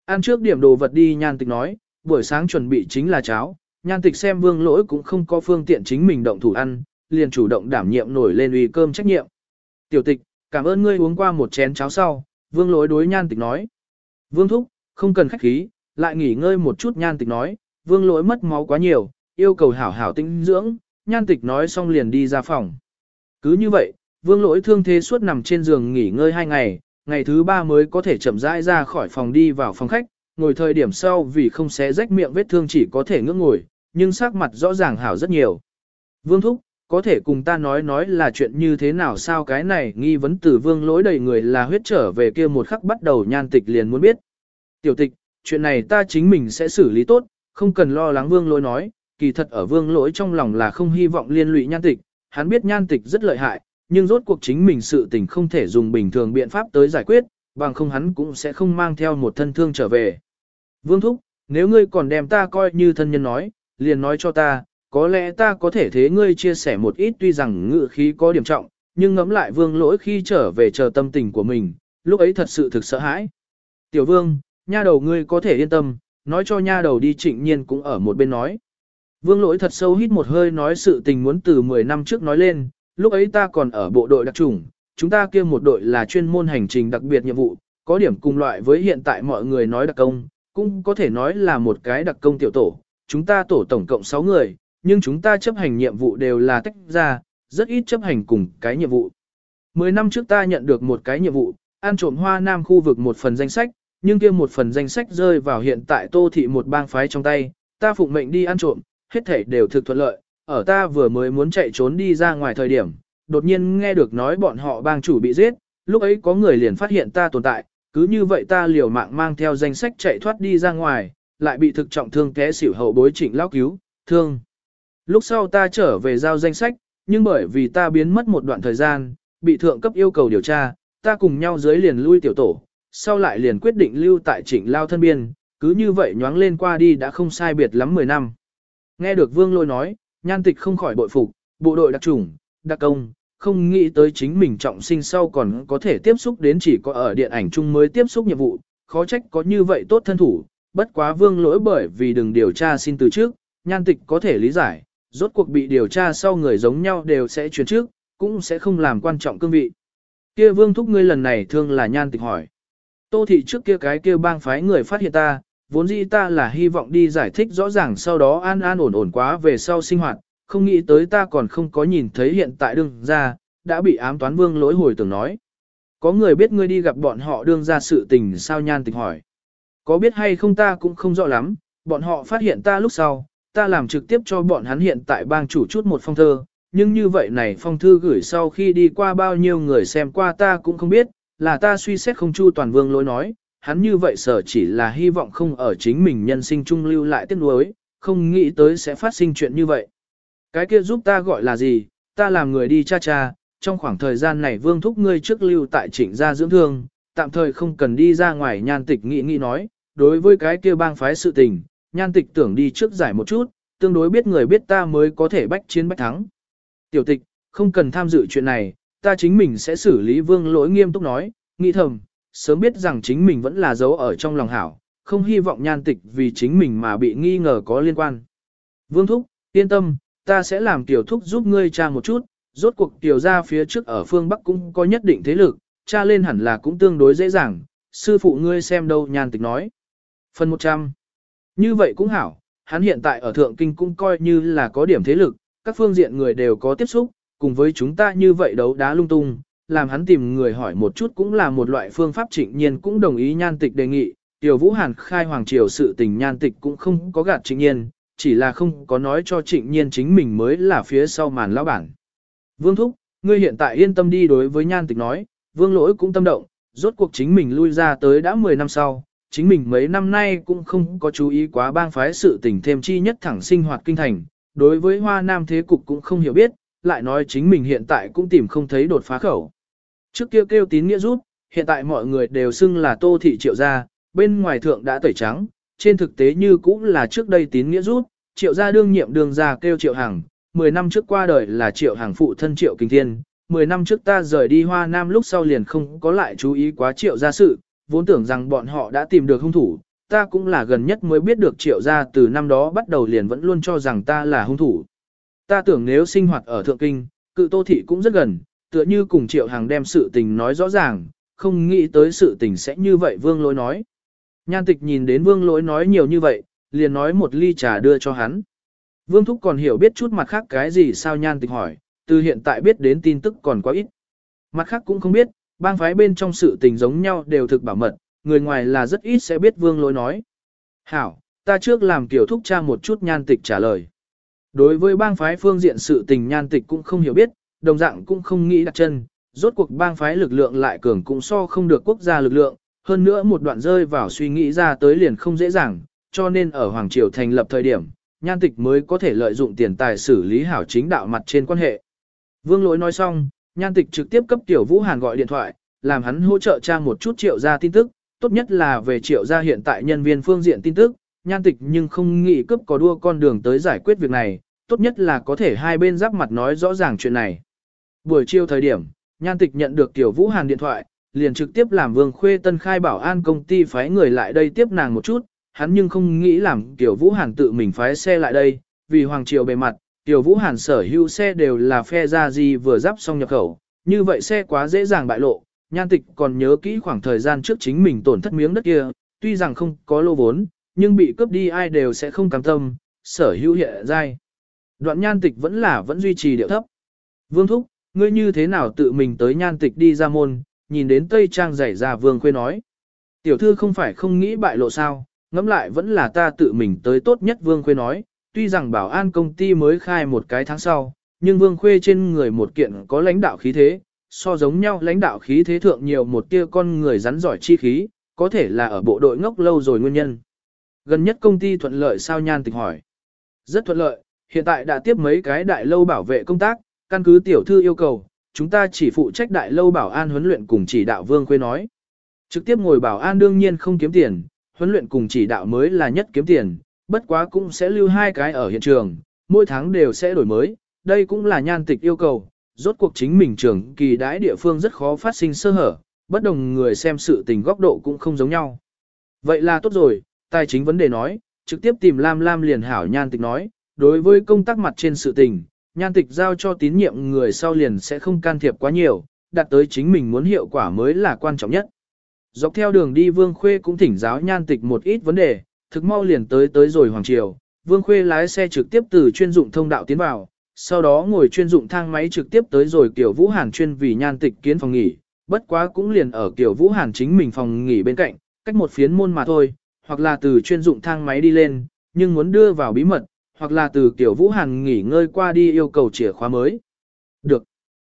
Ăn trước điểm đồ vật đi nhan tịch nói, buổi sáng chuẩn bị chính là cháo, nhan tịch xem vương lỗi cũng không có phương tiện chính mình động thủ ăn, liền chủ động đảm nhiệm nổi lên uy cơm trách nhiệm. Tiểu tịch, cảm ơn ngươi uống qua một chén cháo sau, vương lỗi đối nhan tịch nói. Vương thúc, không cần khách khí, lại nghỉ ngơi một chút nhan tịch nói, vương lỗi mất máu quá nhiều, yêu cầu hảo hảo tinh dưỡng, nhan tịch nói xong liền đi ra phòng. Cứ như vậy, vương lỗi thương thế suốt nằm trên giường nghỉ ngơi hai ngày, ngày thứ ba mới có thể chậm rãi ra khỏi phòng đi vào phòng khách, ngồi thời điểm sau vì không xé rách miệng vết thương chỉ có thể ngưỡng ngồi, nhưng sắc mặt rõ ràng hảo rất nhiều. Vương Thúc, có thể cùng ta nói nói là chuyện như thế nào sao cái này nghi vấn tử vương lỗi đầy người là huyết trở về kia một khắc bắt đầu nhan tịch liền muốn biết. Tiểu tịch, chuyện này ta chính mình sẽ xử lý tốt, không cần lo lắng vương lỗi nói, kỳ thật ở vương lỗi trong lòng là không hy vọng liên lụy nhan tịch, hắn biết nhan tịch rất lợi hại, nhưng rốt cuộc chính mình sự tình không thể dùng bình thường biện pháp tới giải quyết, bằng không hắn cũng sẽ không mang theo một thân thương trở về. Vương Thúc, nếu ngươi còn đem ta coi như thân nhân nói, liền nói cho ta, có lẽ ta có thể thế ngươi chia sẻ một ít tuy rằng ngự khí có điểm trọng, nhưng ngẫm lại vương lỗi khi trở về chờ tâm tình của mình, lúc ấy thật sự thực sợ hãi. Tiểu vương, nha đầu ngươi có thể yên tâm, nói cho nha đầu đi trịnh nhiên cũng ở một bên nói. Vương lỗi thật sâu hít một hơi nói sự tình muốn từ 10 năm trước nói lên, lúc ấy ta còn ở bộ đội đặc trùng, chúng ta kia một đội là chuyên môn hành trình đặc biệt nhiệm vụ, có điểm cùng loại với hiện tại mọi người nói đặc công, cũng có thể nói là một cái đặc công tiểu tổ, chúng ta tổ tổng cộng 6 người, nhưng chúng ta chấp hành nhiệm vụ đều là tách ra, rất ít chấp hành cùng cái nhiệm vụ. Mười năm trước ta nhận được một cái nhiệm vụ, ăn trộm hoa nam khu vực một phần danh sách, nhưng kia một phần danh sách rơi vào hiện tại tô thị một bang phái trong tay, ta phụng mệnh đi ăn trộm, hết thảy đều thực thuận lợi, ở ta vừa mới muốn chạy trốn đi ra ngoài thời điểm, đột nhiên nghe được nói bọn họ bang chủ bị giết, lúc ấy có người liền phát hiện ta tồn tại, cứ như vậy ta liều mạng mang theo danh sách chạy thoát đi ra ngoài, lại bị thực trọng thương té xỉu hậu bối trịnh lão cứu, thương. Lúc sau ta trở về giao danh sách, nhưng bởi vì ta biến mất một đoạn thời gian, bị thượng cấp yêu cầu điều tra, ta cùng nhau dưới liền lui tiểu tổ, sau lại liền quyết định lưu tại trịnh lao thân biên, cứ như vậy nhoáng lên qua đi đã không sai biệt lắm 10 năm. Nghe được vương lôi nói, nhan tịch không khỏi bội phục, bộ đội đặc trùng, đặc công, không nghĩ tới chính mình trọng sinh sau còn có thể tiếp xúc đến chỉ có ở điện ảnh chung mới tiếp xúc nhiệm vụ, khó trách có như vậy tốt thân thủ, bất quá vương lỗi bởi vì đừng điều tra xin từ trước, nhan tịch có thể lý giải, rốt cuộc bị điều tra sau người giống nhau đều sẽ chuyển trước, cũng sẽ không làm quan trọng cương vị. Kia vương thúc ngươi lần này thương là nhan tịch hỏi. Tô thị trước kia cái kia bang phái người phát hiện ta, vốn dĩ ta là hy vọng đi giải thích rõ ràng sau đó an an ổn ổn quá về sau sinh hoạt, không nghĩ tới ta còn không có nhìn thấy hiện tại đương ra, đã bị ám toán vương lỗi hồi tưởng nói. Có người biết ngươi đi gặp bọn họ đương ra sự tình sao nhan tịch hỏi. Có biết hay không ta cũng không rõ lắm, bọn họ phát hiện ta lúc sau, ta làm trực tiếp cho bọn hắn hiện tại bang chủ chút một phong thơ, nhưng như vậy này phong thư gửi sau khi đi qua bao nhiêu người xem qua ta cũng không biết, là ta suy xét không chu toàn vương lỗi nói, hắn như vậy sở chỉ là hy vọng không ở chính mình nhân sinh trung lưu lại tiếc nuối, không nghĩ tới sẽ phát sinh chuyện như vậy. Cái kia giúp ta gọi là gì, ta làm người đi cha cha, trong khoảng thời gian này vương thúc ngươi trước lưu tại chỉnh gia dưỡng thương, tạm thời không cần đi ra ngoài nhan tịch nghĩ nghĩ nói, đối với cái kia bang phái sự tình, nhan tịch tưởng đi trước giải một chút, tương đối biết người biết ta mới có thể bách chiến bách thắng. Tiểu tịch, không cần tham dự chuyện này, ta chính mình sẽ xử lý vương lỗi nghiêm túc nói, nghĩ thầm, sớm biết rằng chính mình vẫn là dấu ở trong lòng hảo, không hy vọng nhan tịch vì chính mình mà bị nghi ngờ có liên quan. Vương Thúc, yên tâm, ta sẽ làm tiểu thúc giúp ngươi tra một chút, rốt cuộc tiểu ra phía trước ở phương Bắc cũng có nhất định thế lực, tra lên hẳn là cũng tương đối dễ dàng, sư phụ ngươi xem đâu nhan tịch nói. Phần 100 như vậy cũng hảo, hắn hiện tại ở Thượng Kinh cũng coi như là có điểm thế lực, các phương diện người đều có tiếp xúc, cùng với chúng ta như vậy đấu đá lung tung, làm hắn tìm người hỏi một chút cũng là một loại phương pháp trịnh nhiên cũng đồng ý nhan tịch đề nghị, Tiểu Vũ Hàn khai hoàng triều sự tình nhan tịch cũng không có gạt trịnh nhiên, chỉ là không có nói cho trịnh nhiên chính mình mới là phía sau màn lão bản. Vương Thúc, ngươi hiện tại yên tâm đi đối với nhan tịch nói, vương lỗi cũng tâm động, rốt cuộc chính mình lui ra tới đã 10 năm sau, chính mình mấy năm nay cũng không có chú ý quá bang phái sự tình thêm chi nhất thẳng sinh hoạt kinh thành, đối với hoa nam thế cục cũng không hiểu biết, lại nói chính mình hiện tại cũng tìm không thấy đột phá khẩu. Trước kia kêu, kêu tín nghĩa rút, hiện tại mọi người đều xưng là tô thị triệu gia, bên ngoài thượng đã tẩy trắng, trên thực tế như cũng là trước đây tín nghĩa rút, triệu gia đương nhiệm đường gia kêu triệu hàng, 10 năm trước qua đời là triệu hàng phụ thân triệu kinh thiên, 10 năm trước ta rời đi hoa nam lúc sau liền không có lại chú ý quá triệu gia sự, vốn tưởng rằng bọn họ đã tìm được hung thủ, ta cũng là gần nhất mới biết được triệu gia từ năm đó bắt đầu liền vẫn luôn cho rằng ta là hung thủ. Ta tưởng nếu sinh hoạt ở Thượng Kinh, cự tô thị cũng rất gần, tựa như cùng triệu hàng đem sự tình nói rõ ràng, không nghĩ tới sự tình sẽ như vậy vương lỗi nói. Nhan tịch nhìn đến vương lỗi nói nhiều như vậy, liền nói một ly trà đưa cho hắn. Vương Thúc còn hiểu biết chút mặt khác cái gì sao nhan tịch hỏi, từ hiện tại biết đến tin tức còn quá ít. Mặt khác cũng không biết, bang phái bên trong sự tình giống nhau đều thực bảo mật, người ngoài là rất ít sẽ biết vương lỗi nói. Hảo, ta trước làm kiểu thúc cha một chút nhan tịch trả lời. Đối với bang phái phương diện sự tình nhan tịch cũng không hiểu biết, đồng dạng cũng không nghĩ đặt chân, rốt cuộc bang phái lực lượng lại cường cũng so không được quốc gia lực lượng, hơn nữa một đoạn rơi vào suy nghĩ ra tới liền không dễ dàng, cho nên ở Hoàng Triều thành lập thời điểm, nhan tịch mới có thể lợi dụng tiền tài xử lý hảo chính đạo mặt trên quan hệ. Vương lỗi nói xong, nhan tịch trực tiếp cấp Tiểu Vũ Hàn gọi điện thoại, làm hắn hỗ trợ tra một chút triệu gia tin tức, tốt nhất là về triệu gia hiện tại nhân viên phương diện tin tức, nhan tịch nhưng không nghĩ cấp có đua con đường tới giải quyết việc này, tốt nhất là có thể hai bên giáp mặt nói rõ ràng chuyện này. Buổi chiều thời điểm, nhan tịch nhận được Tiểu Vũ Hàn điện thoại, liền trực tiếp làm Vương Khuê Tân khai bảo an công ty phái người lại đây tiếp nàng một chút, hắn nhưng không nghĩ làm Tiểu Vũ Hàn tự mình phái xe lại đây, vì Hoàng Triều bề mặt, Tiểu Vũ Hàn sở hữu xe đều là phe ra gì vừa giáp xong nhập khẩu, như vậy xe quá dễ dàng bại lộ, nhan tịch còn nhớ kỹ khoảng thời gian trước chính mình tổn thất miếng đất kia, tuy rằng không có lô vốn, nhưng bị cướp đi ai đều sẽ không cam tâm, sở hữu hiện dai. Đoạn nhan tịch vẫn là vẫn duy trì điệu thấp. Vương Thúc, ngươi như thế nào tự mình tới nhan tịch đi ra môn, nhìn đến Tây Trang giải ra Vương Khuê nói. Tiểu thư không phải không nghĩ bại lộ sao, ngẫm lại vẫn là ta tự mình tới tốt nhất Vương Khuê nói, tuy rằng bảo an công ty mới khai một cái tháng sau, nhưng Vương Khuê trên người một kiện có lãnh đạo khí thế, so giống nhau lãnh đạo khí thế thượng nhiều một tia con người rắn giỏi chi khí, có thể là ở bộ đội ngốc lâu rồi nguyên nhân. Gần nhất công ty thuận lợi sao nhan tịch hỏi. Rất thuận lợi, hiện tại đã tiếp mấy cái đại lâu bảo vệ công tác, căn cứ tiểu thư yêu cầu, chúng ta chỉ phụ trách đại lâu bảo an huấn luyện cùng chỉ đạo Vương Khuê nói. Trực tiếp ngồi bảo an đương nhiên không kiếm tiền, huấn luyện cùng chỉ đạo mới là nhất kiếm tiền, bất quá cũng sẽ lưu hai cái ở hiện trường, mỗi tháng đều sẽ đổi mới, đây cũng là nhan tịch yêu cầu, rốt cuộc chính mình trường kỳ đãi địa phương rất khó phát sinh sơ hở, bất đồng người xem sự tình góc độ cũng không giống nhau. Vậy là tốt rồi, tài chính vấn đề nói, trực tiếp tìm Lam Lam liền hảo nhan tịch nói, đối với công tác mặt trên sự tình, nhan tịch giao cho tín nhiệm người sau liền sẽ không can thiệp quá nhiều, đạt tới chính mình muốn hiệu quả mới là quan trọng nhất. Dọc theo đường đi Vương Khuê cũng thỉnh giáo nhan tịch một ít vấn đề, thực mau liền tới tới rồi Hoàng Triều, Vương Khuê lái xe trực tiếp từ chuyên dụng thông đạo tiến vào, sau đó ngồi chuyên dụng thang máy trực tiếp tới rồi Kiều Vũ Hàn chuyên vì nhan tịch kiến phòng nghỉ, bất quá cũng liền ở Kiều Vũ Hàn chính mình phòng nghỉ bên cạnh, cách một phiến môn mà thôi, hoặc là từ chuyên dụng thang máy đi lên, nhưng muốn đưa vào bí mật, hoặc là từ Kiều Vũ Hàn nghỉ ngơi qua đi yêu cầu chìa khóa mới. Được.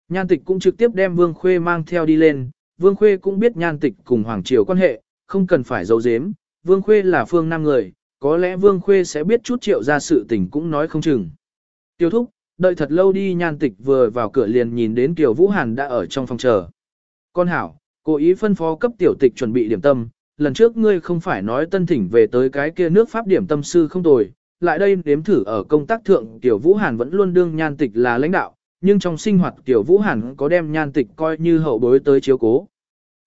Nhan tịch cũng trực tiếp đem Vương Khuê mang theo đi lên, Vương Khuê cũng biết nhan tịch cùng Hoàng Triều quan hệ, không cần phải giấu giếm, Vương Khuê là phương nam người, có lẽ Vương Khuê sẽ biết chút triệu ra sự tình cũng nói không chừng. Tiêu thúc, đợi thật lâu đi nhan tịch vừa vào cửa liền nhìn đến Kiều Vũ Hàn đã ở trong phòng chờ. Con hảo, cố ý phân phó cấp tiểu tịch chuẩn bị điểm tâm, lần trước ngươi không phải nói tân thỉnh về tới cái kia nước pháp điểm tâm sư không tồi, lại đây nếm thử ở công tác thượng Tiểu Vũ Hàn vẫn luôn đương nhan tịch là lãnh đạo, nhưng trong sinh hoạt Tiểu Vũ Hàn có đem nhan tịch coi như hậu bối tới chiếu cố.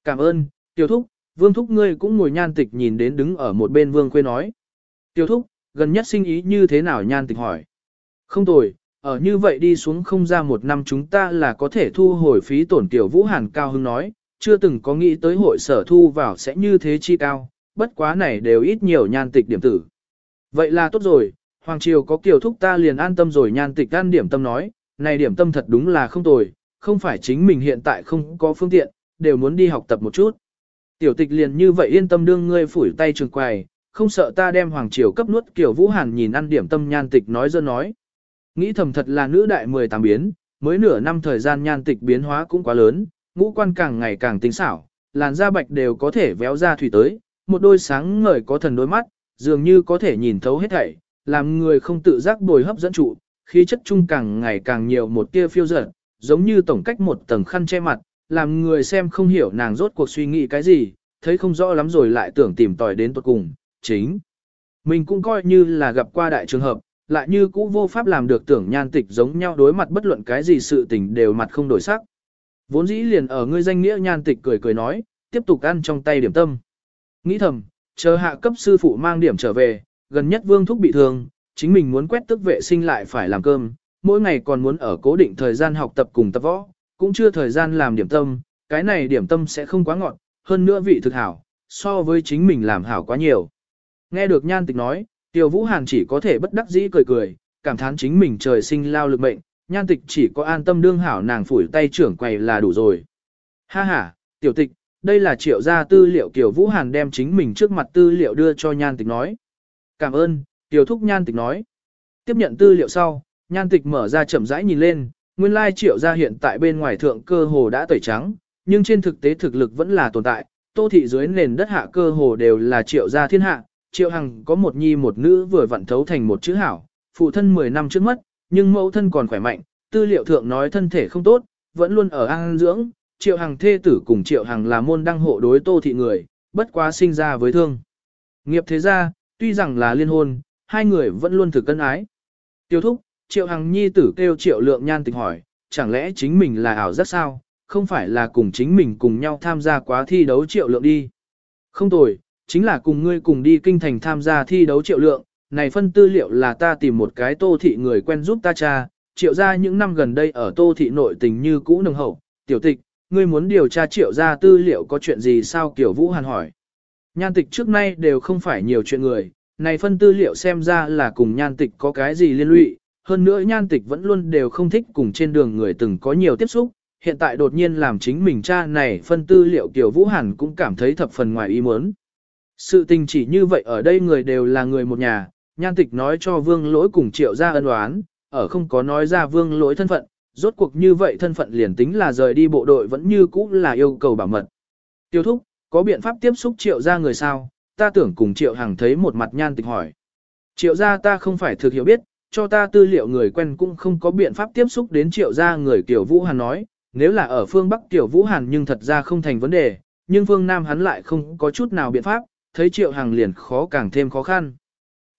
Cảm ơn, Tiểu Thúc, Vương Thúc ngươi cũng ngồi nhan tịch nhìn đến đứng ở một bên Vương Khuê nói. Tiểu Thúc, gần nhất sinh ý như thế nào nhan tịch hỏi. Không tồi, ở như vậy đi xuống không ra một năm chúng ta là có thể thu hồi phí tổn Tiểu Vũ Hàn cao hưng nói, chưa từng có nghĩ tới hội sở thu vào sẽ như thế chi cao, bất quá này đều ít nhiều nhan tịch điểm tử. Vậy là tốt rồi, Hoàng Triều có kiểu thúc ta liền an tâm rồi nhan tịch an điểm tâm nói, này điểm tâm thật đúng là không tồi, không phải chính mình hiện tại không có phương tiện, đều muốn đi học tập một chút. Tiểu tịch liền như vậy yên tâm đương ngươi phủi tay trường quài, không sợ ta đem hoàng triều cấp nuốt kiểu vũ hàn nhìn ăn điểm tâm nhan tịch nói dơ nói. Nghĩ thầm thật là nữ đại 18 biến, mới nửa năm thời gian nhan tịch biến hóa cũng quá lớn, ngũ quan càng ngày càng tinh xảo, làn da bạch đều có thể véo ra thủy tới, một đôi sáng ngời có thần đôi mắt, dường như có thể nhìn thấu hết thảy, làm người không tự giác bồi hấp dẫn trụ, khí chất trung càng ngày càng nhiều một tia phiêu dở, giống như tổng cách một tầng khăn che mặt, làm người xem không hiểu nàng rốt cuộc suy nghĩ cái gì, thấy không rõ lắm rồi lại tưởng tìm tòi đến tuột cùng, chính. Mình cũng coi như là gặp qua đại trường hợp, lại như cũ vô pháp làm được tưởng nhan tịch giống nhau đối mặt bất luận cái gì sự tình đều mặt không đổi sắc. Vốn dĩ liền ở ngươi danh nghĩa nhan tịch cười cười nói, tiếp tục ăn trong tay điểm tâm. Nghĩ thầm, chờ hạ cấp sư phụ mang điểm trở về, gần nhất vương thúc bị thương, chính mình muốn quét tức vệ sinh lại phải làm cơm, mỗi ngày còn muốn ở cố định thời gian học tập cùng tập võ, cũng chưa thời gian làm điểm tâm, cái này điểm tâm sẽ không quá ngọt, hơn nữa vị thực hảo, so với chính mình làm hảo quá nhiều. Nghe được nhan tịch nói, Tiêu Vũ Hàn chỉ có thể bất đắc dĩ cười cười, cảm thán chính mình trời sinh lao lực mệnh, nhan tịch chỉ có an tâm đương hảo nàng phủi tay trưởng quầy là đủ rồi. Ha ha, tiểu tịch, đây là triệu gia tư liệu Kiều Vũ Hàn đem chính mình trước mặt tư liệu đưa cho nhan tịch nói. Cảm ơn, Tiểu Thúc nhan tịch nói. Tiếp nhận tư liệu sau, nhan tịch mở ra chậm rãi nhìn lên, nguyên lai triệu gia hiện tại bên ngoài thượng cơ hồ đã tẩy trắng, nhưng trên thực tế thực lực vẫn là tồn tại, tô thị dưới nền đất hạ cơ hồ đều là triệu gia thiên hạ, triệu hằng có một nhi một nữ vừa vặn thấu thành một chữ hảo, phụ thân 10 năm trước mất, nhưng mẫu thân còn khỏe mạnh, tư liệu thượng nói thân thể không tốt, vẫn luôn ở an dưỡng, triệu hằng thê tử cùng triệu hằng là môn đăng hộ đối tô thị người, bất quá sinh ra với thương. Nghiệp thế gia, tuy rằng là liên hôn, hai người vẫn luôn thực cân ái. Tiêu thúc, triệu hằng nhi tử kêu triệu lượng nhan tịch hỏi, chẳng lẽ chính mình là ảo rất sao, không phải là cùng chính mình cùng nhau tham gia quá thi đấu triệu lượng đi. Không tồi, chính là cùng ngươi cùng đi kinh thành tham gia thi đấu triệu lượng, này phân tư liệu là ta tìm một cái tô thị người quen giúp ta cha, triệu ra những năm gần đây ở tô thị nội tình như cũ nồng hậu, tiểu tịch, ngươi muốn điều tra triệu ra tư liệu có chuyện gì sao? Kiểu Vũ Hàn hỏi. Nhan tịch trước nay đều không phải nhiều chuyện người, này phân tư liệu xem ra là cùng nhan tịch có cái gì liên lụy, hơn nữa nhan tịch vẫn luôn đều không thích cùng trên đường người từng có nhiều tiếp xúc, hiện tại đột nhiên làm chính mình cha này phân tư liệu Kiều Vũ Hàn cũng cảm thấy thập phần ngoài ý muốn. Sự tình chỉ như vậy ở đây người đều là người một nhà, nhan tịch nói cho vương lỗi cùng triệu ra ân oán, ở không có nói ra vương lỗi thân phận, rốt cuộc như vậy thân phận liền tính là rời đi bộ đội vẫn như cũ là yêu cầu bảo mật. Tiêu thúc, có biện pháp tiếp xúc triệu ra người sao, ta tưởng cùng triệu hàng thấy một mặt nhan tịch hỏi. Triệu ra ta không phải thực hiểu biết, cho ta tư liệu người quen cũng không có biện pháp tiếp xúc đến triệu gia người Tiểu Vũ Hàn nói, nếu là ở phương Bắc Tiểu Vũ Hàn nhưng thật ra không thành vấn đề, nhưng phương Nam hắn lại không có chút nào biện pháp, thấy triệu hàng liền khó càng thêm khó khăn.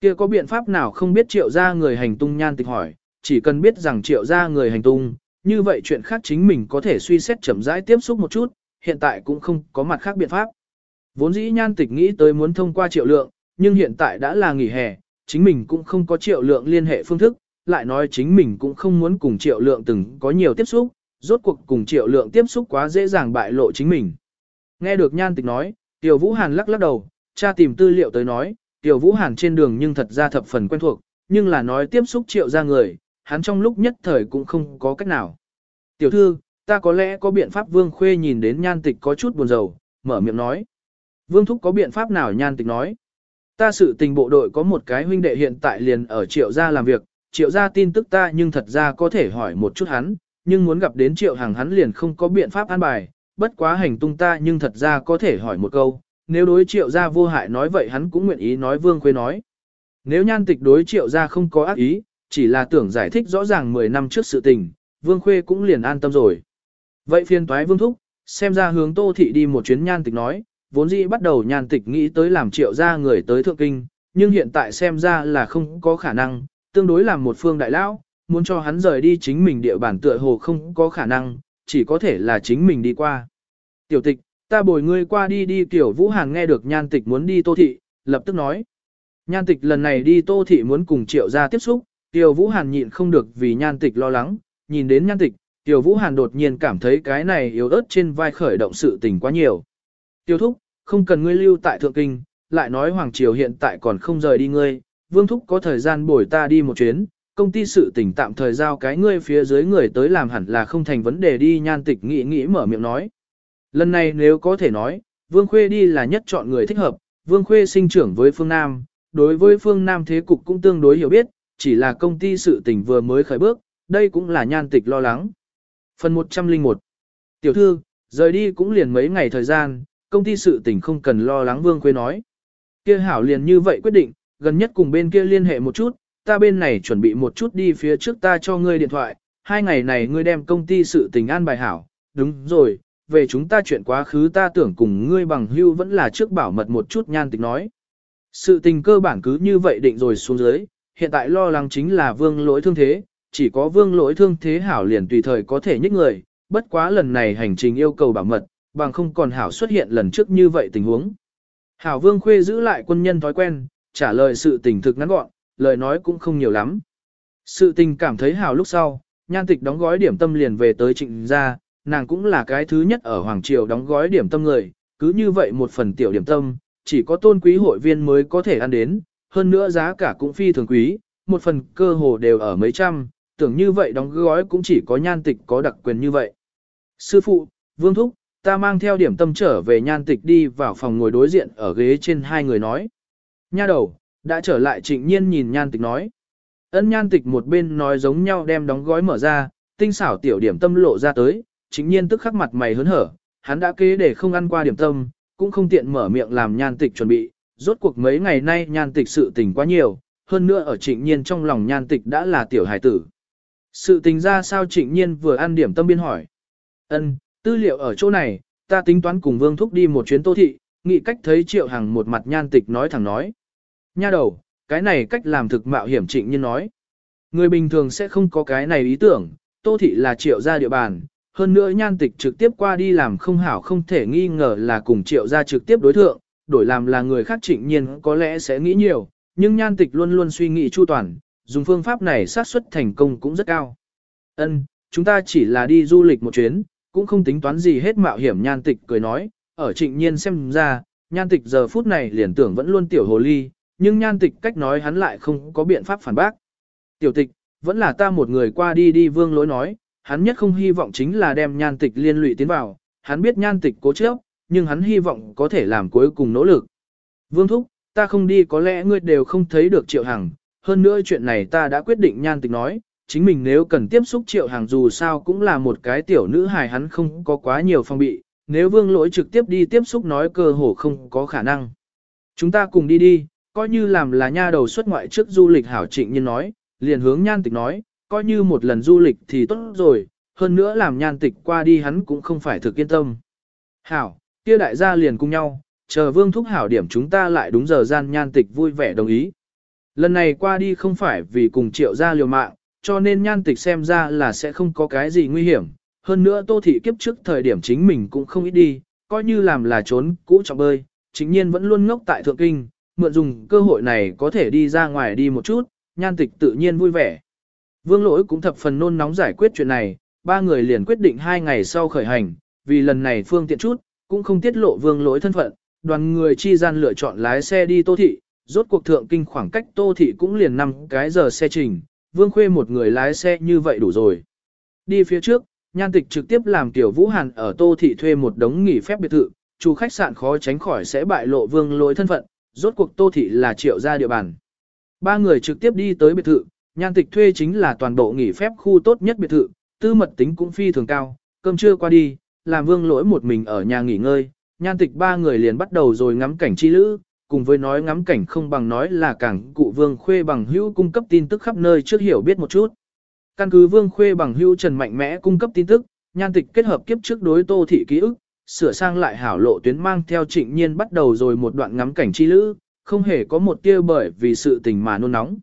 kia có biện pháp nào không biết triệu gia người hành tung nhan tịch hỏi, chỉ cần biết rằng triệu gia người hành tung, như vậy chuyện khác chính mình có thể suy xét chậm rãi tiếp xúc một chút, hiện tại cũng không có mặt khác biện pháp. Vốn dĩ nhan tịch nghĩ tới muốn thông qua triệu lượng, nhưng hiện tại đã là nghỉ hè, chính mình cũng không có triệu lượng liên hệ phương thức, lại nói chính mình cũng không muốn cùng triệu lượng từng có nhiều tiếp xúc, rốt cuộc cùng triệu lượng tiếp xúc quá dễ dàng bại lộ chính mình. Nghe được nhan tịch nói, Tiểu Vũ Hàn lắc lắc đầu, cha tìm tư liệu tới nói, Tiểu Vũ Hàn trên đường nhưng thật ra thập phần quen thuộc, nhưng là nói tiếp xúc triệu ra người, hắn trong lúc nhất thời cũng không có cách nào. Tiểu thư, ta có lẽ có biện pháp Vương Khuê nhìn đến nhan tịch có chút buồn rầu, mở miệng nói. Vương Thúc có biện pháp nào nhan tịch nói. Ta sự tình bộ đội có một cái huynh đệ hiện tại liền ở triệu gia làm việc, triệu gia tin tức ta nhưng thật ra có thể hỏi một chút hắn, nhưng muốn gặp đến triệu hàng hắn liền không có biện pháp an bài, bất quá hành tung ta nhưng thật ra có thể hỏi một câu, nếu đối triệu gia vô hại nói vậy hắn cũng nguyện ý nói Vương Khuê nói. Nếu nhan tịch đối triệu gia không có ác ý, chỉ là tưởng giải thích rõ ràng 10 năm trước sự tình, Vương Khuê cũng liền an tâm rồi. Vậy phiên toái Vương Thúc, xem ra hướng Tô Thị đi một chuyến nhan tịch nói, vốn dĩ bắt đầu nhan tịch nghĩ tới làm triệu gia người tới thượng kinh, nhưng hiện tại xem ra là không có khả năng, tương đối làm một phương đại lão, muốn cho hắn rời đi chính mình địa bản tựa hồ không có khả năng, chỉ có thể là chính mình đi qua. Tiểu tịch, ta bồi ngươi qua đi đi tiểu Vũ Hàn nghe được nhan tịch muốn đi tô thị, lập tức nói. Nhan tịch lần này đi tô thị muốn cùng triệu gia tiếp xúc, tiểu Vũ Hàn nhịn không được vì nhan tịch lo lắng, nhìn đến nhan tịch, tiểu Vũ Hàn đột nhiên cảm thấy cái này yếu ớt trên vai khởi động sự tình quá nhiều. Tiêu thúc, không cần ngươi lưu tại Thượng Kinh, lại nói Hoàng Triều hiện tại còn không rời đi ngươi, Vương Thúc có thời gian bồi ta đi một chuyến, công ty sự tỉnh tạm thời giao cái ngươi phía dưới người tới làm hẳn là không thành vấn đề đi nhan tịch nghĩ nghĩ mở miệng nói. Lần này nếu có thể nói, Vương Khuê đi là nhất chọn người thích hợp, Vương Khuê sinh trưởng với phương Nam, đối với phương Nam thế cục cũng tương đối hiểu biết, chỉ là công ty sự tình vừa mới khởi bước, đây cũng là nhan tịch lo lắng. Phần 101 Tiểu thư, rời đi cũng liền mấy ngày thời gian, công ty sự tình không cần lo lắng Vương Khuê nói. Kia hảo liền như vậy quyết định, gần nhất cùng bên kia liên hệ một chút, ta bên này chuẩn bị một chút đi phía trước ta cho ngươi điện thoại, hai ngày này ngươi đem công ty sự tình an bài hảo, đúng rồi, về chúng ta chuyện quá khứ ta tưởng cùng ngươi bằng hưu vẫn là trước bảo mật một chút nhan tịch nói. Sự tình cơ bản cứ như vậy định rồi xuống dưới, hiện tại lo lắng chính là vương lỗi thương thế, chỉ có vương lỗi thương thế hảo liền tùy thời có thể nhích người, bất quá lần này hành trình yêu cầu bảo mật, bằng không còn hảo xuất hiện lần trước như vậy tình huống. Hảo vương khuê giữ lại quân nhân thói quen, trả lời sự tình thực ngắn gọn, lời nói cũng không nhiều lắm. Sự tình cảm thấy hảo lúc sau, nhan tịch đóng gói điểm tâm liền về tới trịnh gia, nàng cũng là cái thứ nhất ở Hoàng Triều đóng gói điểm tâm người, cứ như vậy một phần tiểu điểm tâm, chỉ có tôn quý hội viên mới có thể ăn đến, hơn nữa giá cả cũng phi thường quý, một phần cơ hồ đều ở mấy trăm, tưởng như vậy đóng gói cũng chỉ có nhan tịch có đặc quyền như vậy. Sư phụ, Vương Thúc, ta mang theo điểm tâm trở về nhan tịch đi vào phòng ngồi đối diện ở ghế trên hai người nói. Nha đầu, đã trở lại trịnh nhiên nhìn nhan tịch nói. Ân nhan tịch một bên nói giống nhau đem đóng gói mở ra, tinh xảo tiểu điểm tâm lộ ra tới, trịnh nhiên tức khắc mặt mày hớn hở, hắn đã kế để không ăn qua điểm tâm, cũng không tiện mở miệng làm nhan tịch chuẩn bị, rốt cuộc mấy ngày nay nhan tịch sự tình quá nhiều, hơn nữa ở trịnh nhiên trong lòng nhan tịch đã là tiểu hài tử. Sự tình ra sao trịnh nhiên vừa ăn điểm tâm biên hỏi. ân tư liệu ở chỗ này, ta tính toán cùng vương thúc đi một chuyến tô thị, nghĩ cách thấy triệu hằng một mặt nhan tịch nói thẳng nói. Nha đầu, cái này cách làm thực mạo hiểm trịnh nhiên nói. Người bình thường sẽ không có cái này ý tưởng, tô thị là triệu gia địa bàn, hơn nữa nhan tịch trực tiếp qua đi làm không hảo không thể nghi ngờ là cùng triệu gia trực tiếp đối thượng, đổi làm là người khác trịnh nhiên có lẽ sẽ nghĩ nhiều, nhưng nhan tịch luôn luôn suy nghĩ chu toàn, dùng phương pháp này xác suất thành công cũng rất cao. Ân, chúng ta chỉ là đi du lịch một chuyến, cũng không tính toán gì hết mạo hiểm nhan tịch cười nói, ở trịnh nhiên xem ra, nhan tịch giờ phút này liền tưởng vẫn luôn tiểu hồ ly, nhưng nhan tịch cách nói hắn lại không có biện pháp phản bác. Tiểu tịch, vẫn là ta một người qua đi đi vương lối nói, hắn nhất không hy vọng chính là đem nhan tịch liên lụy tiến vào, hắn biết nhan tịch cố chấp, nhưng hắn hy vọng có thể làm cuối cùng nỗ lực. Vương Thúc, ta không đi có lẽ ngươi đều không thấy được Triệu Hằng, hơn nữa chuyện này ta đã quyết định nhan tịch nói, chính mình nếu cần tiếp xúc Triệu hàng dù sao cũng là một cái tiểu nữ hài hắn không có quá nhiều phong bị, nếu vương lỗi trực tiếp đi tiếp xúc nói cơ hồ không có khả năng. Chúng ta cùng đi đi, coi như làm là nha đầu xuất ngoại trước du lịch hảo trịnh nhiên nói, liền hướng nhan tịch nói, coi như một lần du lịch thì tốt rồi, hơn nữa làm nhan tịch qua đi hắn cũng không phải thực yên tâm. Hảo, kia đại gia liền cùng nhau, chờ vương thúc hảo điểm chúng ta lại đúng giờ gian nhan tịch vui vẻ đồng ý. Lần này qua đi không phải vì cùng triệu gia liều mạng, cho nên nhan tịch xem ra là sẽ không có cái gì nguy hiểm. Hơn nữa tô thị kiếp trước thời điểm chính mình cũng không ít đi, coi như làm là trốn cũ trọng bơi, chính nhiên vẫn luôn ngốc tại thượng kinh, mượn dùng cơ hội này có thể đi ra ngoài đi một chút, nhan tịch tự nhiên vui vẻ. Vương lỗi cũng thập phần nôn nóng giải quyết chuyện này, ba người liền quyết định hai ngày sau khởi hành, vì lần này phương tiện chút, cũng không tiết lộ vương lỗi thân phận, đoàn người chi gian lựa chọn lái xe đi Tô Thị, rốt cuộc thượng kinh khoảng cách Tô Thị cũng liền năm cái giờ xe trình, vương khuê một người lái xe như vậy đủ rồi. Đi phía trước, nhan tịch trực tiếp làm tiểu Vũ Hàn ở Tô Thị thuê một đống nghỉ phép biệt thự, chủ khách sạn khó tránh khỏi sẽ bại lộ vương lỗi thân phận, rốt cuộc Tô Thị là triệu gia địa bàn. Ba người trực tiếp đi tới biệt thự, Nhan tịch thuê chính là toàn bộ nghỉ phép khu tốt nhất biệt thự, tư mật tính cũng phi thường cao, cơm trưa qua đi, làm vương lỗi một mình ở nhà nghỉ ngơi, nhan tịch ba người liền bắt đầu rồi ngắm cảnh chi lữ, cùng với nói ngắm cảnh không bằng nói là cảng cụ vương khuê bằng hữu cung cấp tin tức khắp nơi trước hiểu biết một chút. Căn cứ vương khuê bằng hữu trần mạnh mẽ cung cấp tin tức, nhan tịch kết hợp kiếp trước đối tô thị ký ức, sửa sang lại hảo lộ tuyến mang theo trịnh nhiên bắt đầu rồi một đoạn ngắm cảnh chi lữ, không hề có một tia bởi vì sự tình mà nôn nóng.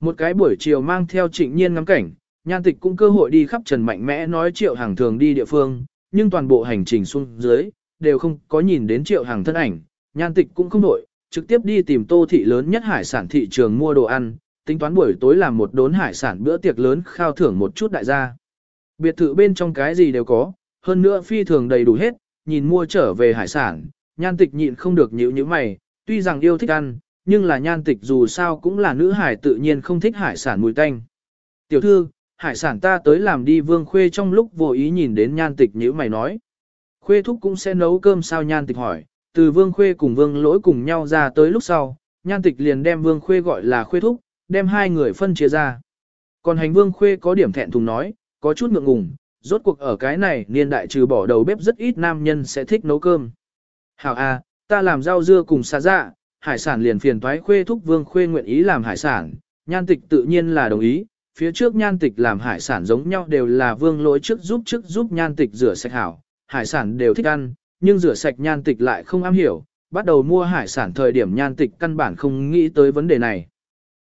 Một cái buổi chiều mang theo trịnh nhiên ngắm cảnh, nhan tịch cũng cơ hội đi khắp trần mạnh mẽ nói triệu hàng thường đi địa phương, nhưng toàn bộ hành trình xuống dưới, đều không có nhìn đến triệu hàng thân ảnh, nhan tịch cũng không đổi, trực tiếp đi tìm tô thị lớn nhất hải sản thị trường mua đồ ăn, tính toán buổi tối làm một đốn hải sản bữa tiệc lớn khao thưởng một chút đại gia. Biệt thự bên trong cái gì đều có, hơn nữa phi thường đầy đủ hết, nhìn mua trở về hải sản, nhan tịch nhịn không được nhíu như mày, tuy rằng yêu thích ăn, nhưng là nhan tịch dù sao cũng là nữ hải tự nhiên không thích hải sản mùi tanh. Tiểu thư, hải sản ta tới làm đi vương khuê trong lúc vô ý nhìn đến nhan tịch nhữ mày nói. Khuê thúc cũng sẽ nấu cơm sao nhan tịch hỏi, từ Vương Khuê cùng Vương Lỗi cùng nhau ra tới lúc sau, nhan tịch liền đem Vương Khuê gọi là Khuê Thúc, đem hai người phân chia ra. Còn hành Vương Khuê có điểm thẹn thùng nói, có chút ngượng ngùng, rốt cuộc ở cái này niên đại trừ bỏ đầu bếp rất ít nam nhân sẽ thích nấu cơm. Hảo à, ta làm rau dưa cùng xa dạ, hải sản liền phiền toái Khuê Thúc Vương Khuê nguyện ý làm hải sản, nhan tịch tự nhiên là đồng ý, phía trước nhan tịch làm hải sản giống nhau đều là vương lỗi trước giúp trước giúp nhan tịch rửa sạch hảo, hải sản đều thích ăn, nhưng rửa sạch nhan tịch lại không am hiểu, bắt đầu mua hải sản thời điểm nhan tịch căn bản không nghĩ tới vấn đề này.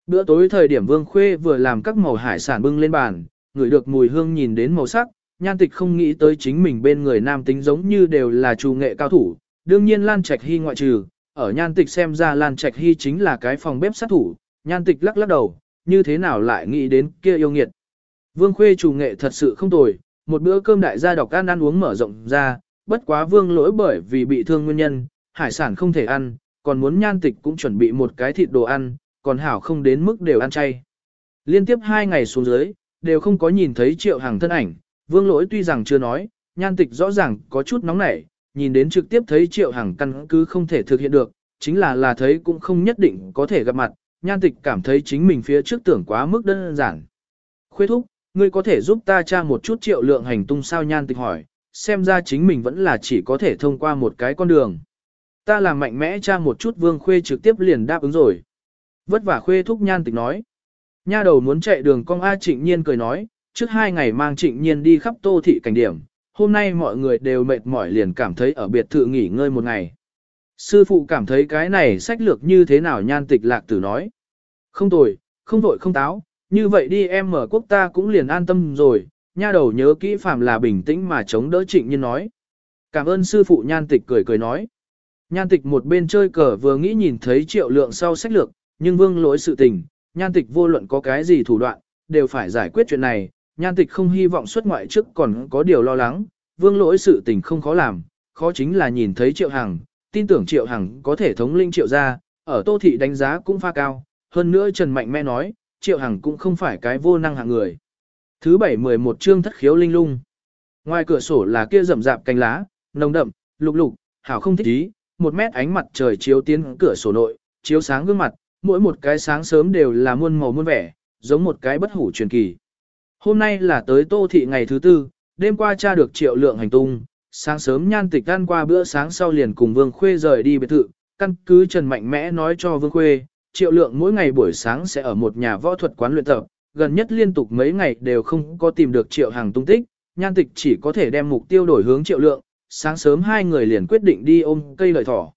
Bữa tối thời điểm vương khuê vừa làm các màu hải sản bưng lên bàn, ngửi được mùi hương nhìn đến màu sắc, nhan tịch không nghĩ tới chính mình bên người nam tính giống như đều là trù nghệ cao thủ, đương nhiên Lan Trạch Hy ngoại trừ, ở nhan tịch xem ra Lan Trạch Hy chính là cái phòng bếp sát thủ, nhan tịch lắc lắc đầu, như thế nào lại nghĩ đến kia yêu nghiệt. Vương Khuê trù nghệ thật sự không tồi, một bữa cơm đại gia đọc ăn ăn uống mở rộng ra, bất quá vương lỗi bởi vì bị thương nguyên nhân, hải sản không thể ăn, còn muốn nhan tịch cũng chuẩn bị một cái thịt đồ ăn, còn hảo không đến mức đều ăn chay. Liên tiếp hai ngày xuống dưới, đều không có nhìn thấy triệu hàng thân ảnh, vương lỗi tuy rằng chưa nói, nhan tịch rõ ràng có chút nóng nảy, nhìn đến trực tiếp thấy triệu hàng căn cứ không thể thực hiện được, chính là là thấy cũng không nhất định có thể gặp mặt, nhan tịch cảm thấy chính mình phía trước tưởng quá mức đơn giản. Khuê thúc, ngươi có thể giúp ta tra một chút triệu lượng hành tung sao nhan tịch hỏi, xem ra chính mình vẫn là chỉ có thể thông qua một cái con đường. Ta làm mạnh mẽ tra một chút vương khuê trực tiếp liền đáp ứng rồi. Vất vả khuê thúc nhan tịch nói. Nha đầu muốn chạy đường cong A trịnh nhiên cười nói, trước hai ngày mang trịnh nhiên đi khắp tô thị cảnh điểm, hôm nay mọi người đều mệt mỏi liền cảm thấy ở biệt thự nghỉ ngơi một ngày. Sư phụ cảm thấy cái này sách lược như thế nào nhan tịch lạc tử nói. Không tồi, không vội không táo, như vậy đi em mở quốc ta cũng liền an tâm rồi, nha đầu nhớ kỹ phàm là bình tĩnh mà chống đỡ trịnh nhiên nói. Cảm ơn sư phụ nhan tịch cười cười nói. Nhan tịch một bên chơi cờ vừa nghĩ nhìn thấy triệu lượng sau sách lược, nhưng vương lỗi sự tình, nhan tịch vô luận có cái gì thủ đoạn, đều phải giải quyết chuyện này, nhan tịch không hy vọng xuất ngoại trước còn có điều lo lắng, vương lỗi sự tình không khó làm, khó chính là nhìn thấy triệu hằng, tin tưởng Triệu Hằng có thể thống linh Triệu gia, ở Tô Thị đánh giá cũng pha cao, hơn nữa Trần Mạnh Mẽ nói, Triệu Hằng cũng không phải cái vô năng hạng người. Thứ bảy mười một chương thất khiếu linh lung. Ngoài cửa sổ là kia rậm rạp cánh lá, nồng đậm, lục lục, hảo không thích ý, một mét ánh mặt trời chiếu tiến cửa sổ nội, chiếu sáng gương mặt, mỗi một cái sáng sớm đều là muôn màu muôn vẻ, giống một cái bất hủ truyền kỳ. Hôm nay là tới Tô Thị ngày thứ tư, đêm qua cha được triệu lượng hành tung, sáng sớm nhan tịch ăn qua bữa sáng sau liền cùng Vương Khuê rời đi biệt thự, căn cứ Trần Mạnh Mẽ nói cho Vương Khuê, triệu lượng mỗi ngày buổi sáng sẽ ở một nhà võ thuật quán luyện tập, gần nhất liên tục mấy ngày đều không có tìm được triệu hàng tung tích, nhan tịch chỉ có thể đem mục tiêu đổi hướng triệu lượng, sáng sớm hai người liền quyết định đi ôm cây lợi thỏ.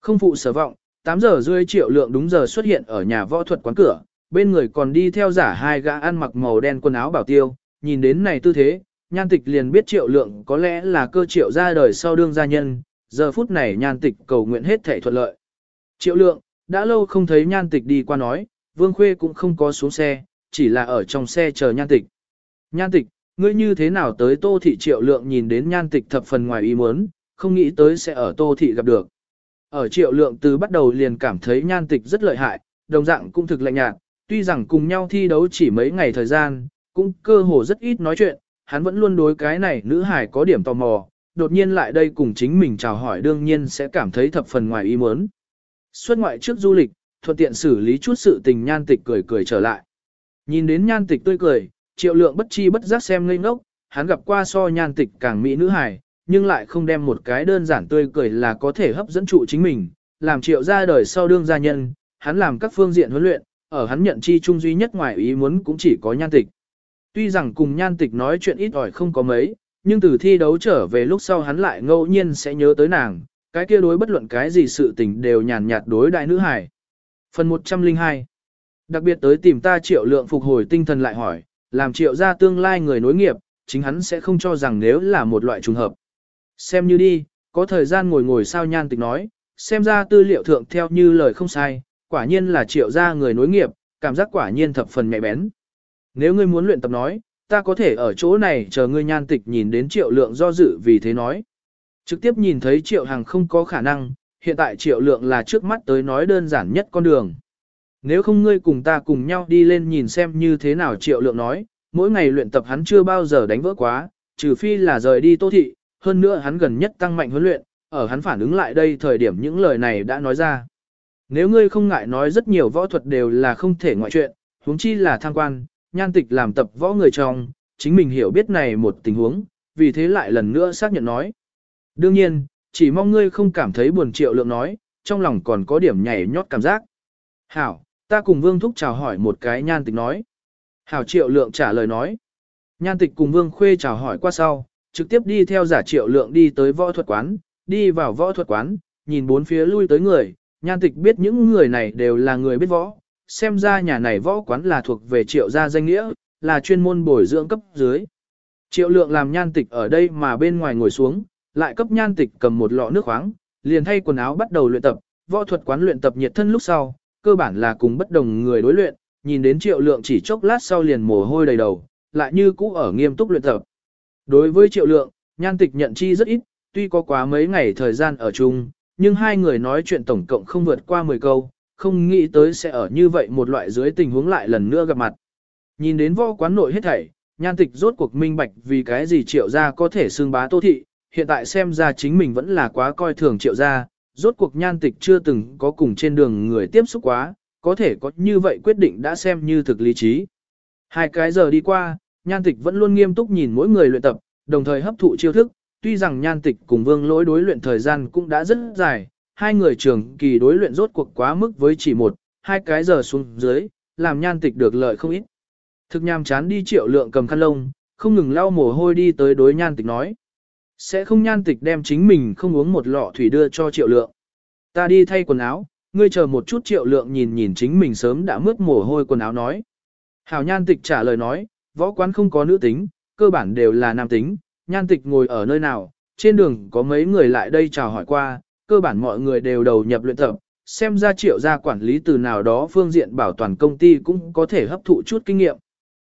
Không phụ sở vọng, 8 giờ rưỡi triệu lượng đúng giờ xuất hiện ở nhà võ thuật quán cửa, bên người còn đi theo giả hai gã ăn mặc màu đen quần áo bảo tiêu, nhìn đến này tư thế, nhan tịch liền biết triệu lượng có lẽ là cơ triệu ra đời sau đương gia nhân, giờ phút này nhan tịch cầu nguyện hết thể thuận lợi. Triệu lượng, đã lâu không thấy nhan tịch đi qua nói, vương khuê cũng không có xuống xe, chỉ là ở trong xe chờ nhan tịch. Nhan tịch, ngươi như thế nào tới tô thị triệu lượng nhìn đến nhan tịch thập phần ngoài ý muốn, không nghĩ tới sẽ ở tô thị gặp được. Ở triệu lượng từ bắt đầu liền cảm thấy nhan tịch rất lợi hại, đồng dạng cũng thực lạnh nhạt, tuy rằng cùng nhau thi đấu chỉ mấy ngày thời gian, cũng cơ hồ rất ít nói chuyện, hắn vẫn luôn đối cái này nữ hải có điểm tò mò, đột nhiên lại đây cùng chính mình chào hỏi đương nhiên sẽ cảm thấy thập phần ngoài ý muốn. Xuất ngoại trước du lịch, thuận tiện xử lý chút sự tình nhan tịch cười cười trở lại. Nhìn đến nhan tịch tươi cười, triệu lượng bất chi bất giác xem ngây ngốc, hắn gặp qua so nhan tịch càng mỹ nữ hài nhưng lại không đem một cái đơn giản tươi cười là có thể hấp dẫn trụ chính mình, làm triệu ra đời sau đương gia nhân, hắn làm các phương diện huấn luyện, ở hắn nhận chi trung duy nhất ngoài ý muốn cũng chỉ có nhan tịch. Tuy rằng cùng nhan tịch nói chuyện ít ỏi không có mấy, nhưng từ thi đấu trở về lúc sau hắn lại ngẫu nhiên sẽ nhớ tới nàng, cái kia đối bất luận cái gì sự tình đều nhàn nhạt đối đại nữ hải. Phần 102 Đặc biệt tới tìm ta triệu lượng phục hồi tinh thần lại hỏi, làm triệu ra tương lai người nối nghiệp, chính hắn sẽ không cho rằng nếu là một loại trùng hợp. Xem như đi, có thời gian ngồi ngồi sao nhan tịch nói, xem ra tư liệu thượng theo như lời không sai, quả nhiên là triệu ra người nối nghiệp, cảm giác quả nhiên thập phần mẹ bén. Nếu ngươi muốn luyện tập nói, ta có thể ở chỗ này chờ ngươi nhan tịch nhìn đến triệu lượng do dự vì thế nói. Trực tiếp nhìn thấy triệu hàng không có khả năng, hiện tại triệu lượng là trước mắt tới nói đơn giản nhất con đường. Nếu không ngươi cùng ta cùng nhau đi lên nhìn xem như thế nào triệu lượng nói, mỗi ngày luyện tập hắn chưa bao giờ đánh vỡ quá, trừ phi là rời đi tô thị, hơn nữa hắn gần nhất tăng mạnh huấn luyện, ở hắn phản ứng lại đây thời điểm những lời này đã nói ra. Nếu ngươi không ngại nói rất nhiều võ thuật đều là không thể ngoại chuyện, huống chi là tham quan, nhan tịch làm tập võ người trong, chính mình hiểu biết này một tình huống, vì thế lại lần nữa xác nhận nói. Đương nhiên, chỉ mong ngươi không cảm thấy buồn triệu lượng nói, trong lòng còn có điểm nhảy nhót cảm giác. Hảo, ta cùng Vương Thúc chào hỏi một cái nhan tịch nói. Hảo triệu lượng trả lời nói. Nhan tịch cùng Vương Khuê chào hỏi qua sau, trực tiếp đi theo giả triệu lượng đi tới võ thuật quán, đi vào võ thuật quán, nhìn bốn phía lui tới người, nhan tịch biết những người này đều là người biết võ, xem ra nhà này võ quán là thuộc về triệu gia danh nghĩa, là chuyên môn bồi dưỡng cấp dưới. Triệu lượng làm nhan tịch ở đây mà bên ngoài ngồi xuống, lại cấp nhan tịch cầm một lọ nước khoáng, liền thay quần áo bắt đầu luyện tập, võ thuật quán luyện tập nhiệt thân lúc sau, cơ bản là cùng bất đồng người đối luyện, nhìn đến triệu lượng chỉ chốc lát sau liền mồ hôi đầy đầu, lại như cũ ở nghiêm túc luyện tập. Đối với triệu lượng, nhan tịch nhận chi rất ít, tuy có quá mấy ngày thời gian ở chung, nhưng hai người nói chuyện tổng cộng không vượt qua 10 câu, không nghĩ tới sẽ ở như vậy một loại dưới tình huống lại lần nữa gặp mặt. Nhìn đến võ quán nội hết thảy, nhan tịch rốt cuộc minh bạch vì cái gì triệu gia có thể xương bá tô thị, hiện tại xem ra chính mình vẫn là quá coi thường triệu gia, rốt cuộc nhan tịch chưa từng có cùng trên đường người tiếp xúc quá, có thể có như vậy quyết định đã xem như thực lý trí. Hai cái giờ đi qua, nhan tịch vẫn luôn nghiêm túc nhìn mỗi người luyện tập, đồng thời hấp thụ chiêu thức, tuy rằng nhan tịch cùng vương lỗi đối luyện thời gian cũng đã rất dài, hai người trường kỳ đối luyện rốt cuộc quá mức với chỉ một, hai cái giờ xuống dưới, làm nhan tịch được lợi không ít. Thực nhàm chán đi triệu lượng cầm khăn lông, không ngừng lau mồ hôi đi tới đối nhan tịch nói. Sẽ không nhan tịch đem chính mình không uống một lọ thủy đưa cho triệu lượng. Ta đi thay quần áo, ngươi chờ một chút triệu lượng nhìn nhìn chính mình sớm đã mướt mồ hôi quần áo nói. Hảo nhan tịch trả lời nói, võ quán không có nữ tính, cơ bản đều là nam tính, nhan tịch ngồi ở nơi nào, trên đường có mấy người lại đây chào hỏi qua, cơ bản mọi người đều đầu nhập luyện tập, xem ra triệu gia quản lý từ nào đó phương diện bảo toàn công ty cũng có thể hấp thụ chút kinh nghiệm.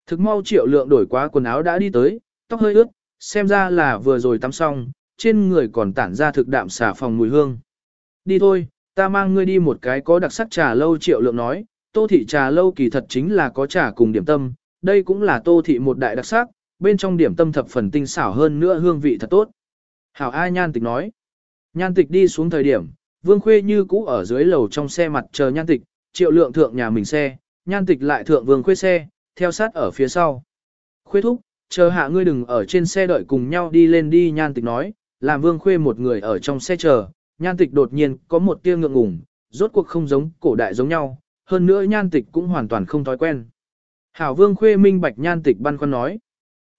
Thực mau triệu lượng đổi qua quần áo đã đi tới, tóc hơi ướt, xem ra là vừa rồi tắm xong, trên người còn tản ra thực đạm xả phòng mùi hương. Đi thôi, ta mang ngươi đi một cái có đặc sắc trà lâu triệu lượng nói, tô thị trà lâu kỳ thật chính là có trà cùng điểm tâm, đây cũng là tô thị một đại đặc sắc, bên trong điểm tâm thập phần tinh xảo hơn nữa hương vị thật tốt. Hảo ai nhan tịch nói, nhan tịch đi xuống thời điểm, vương khuê như cũ ở dưới lầu trong xe mặt chờ nhan tịch, triệu lượng thượng nhà mình xe, nhan tịch lại thượng vương khuê xe, theo sát ở phía sau. Khuê thúc, chờ hạ ngươi đừng ở trên xe đợi cùng nhau đi lên đi nhan tịch nói, làm vương khuê một người ở trong xe chờ, nhan tịch đột nhiên có một tia ngượng ngùng, rốt cuộc không giống cổ đại giống nhau, hơn nữa nhan tịch cũng hoàn toàn không thói quen. Hảo vương khuê minh bạch nhan tịch băn khoăn nói.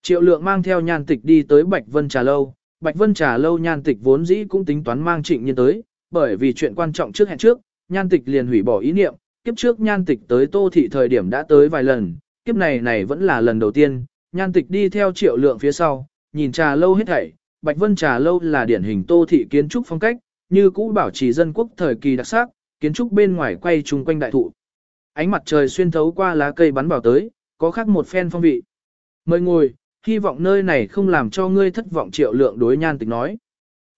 Triệu lượng mang theo nhan tịch đi tới Bạch Vân Trà Lâu, Bạch Vân Trà Lâu nhan tịch vốn dĩ cũng tính toán mang trịnh nhiên tới, bởi vì chuyện quan trọng trước hẹn trước, nhan tịch liền hủy bỏ ý niệm, kiếp trước nhan tịch tới tô thị thời điểm đã tới vài lần, kiếp này này vẫn là lần đầu tiên, nhan tịch đi theo triệu lượng phía sau, nhìn trà lâu hết thảy, Bạch Vân trà lâu là điển hình tô thị kiến trúc phong cách, như cũ bảo trì dân quốc thời kỳ đặc sắc, kiến trúc bên ngoài quay chung quanh đại thụ. Ánh mặt trời xuyên thấu qua lá cây bắn vào tới, có khác một phen phong vị. Mời ngồi, hy vọng nơi này không làm cho ngươi thất vọng triệu lượng đối nhan tịch nói.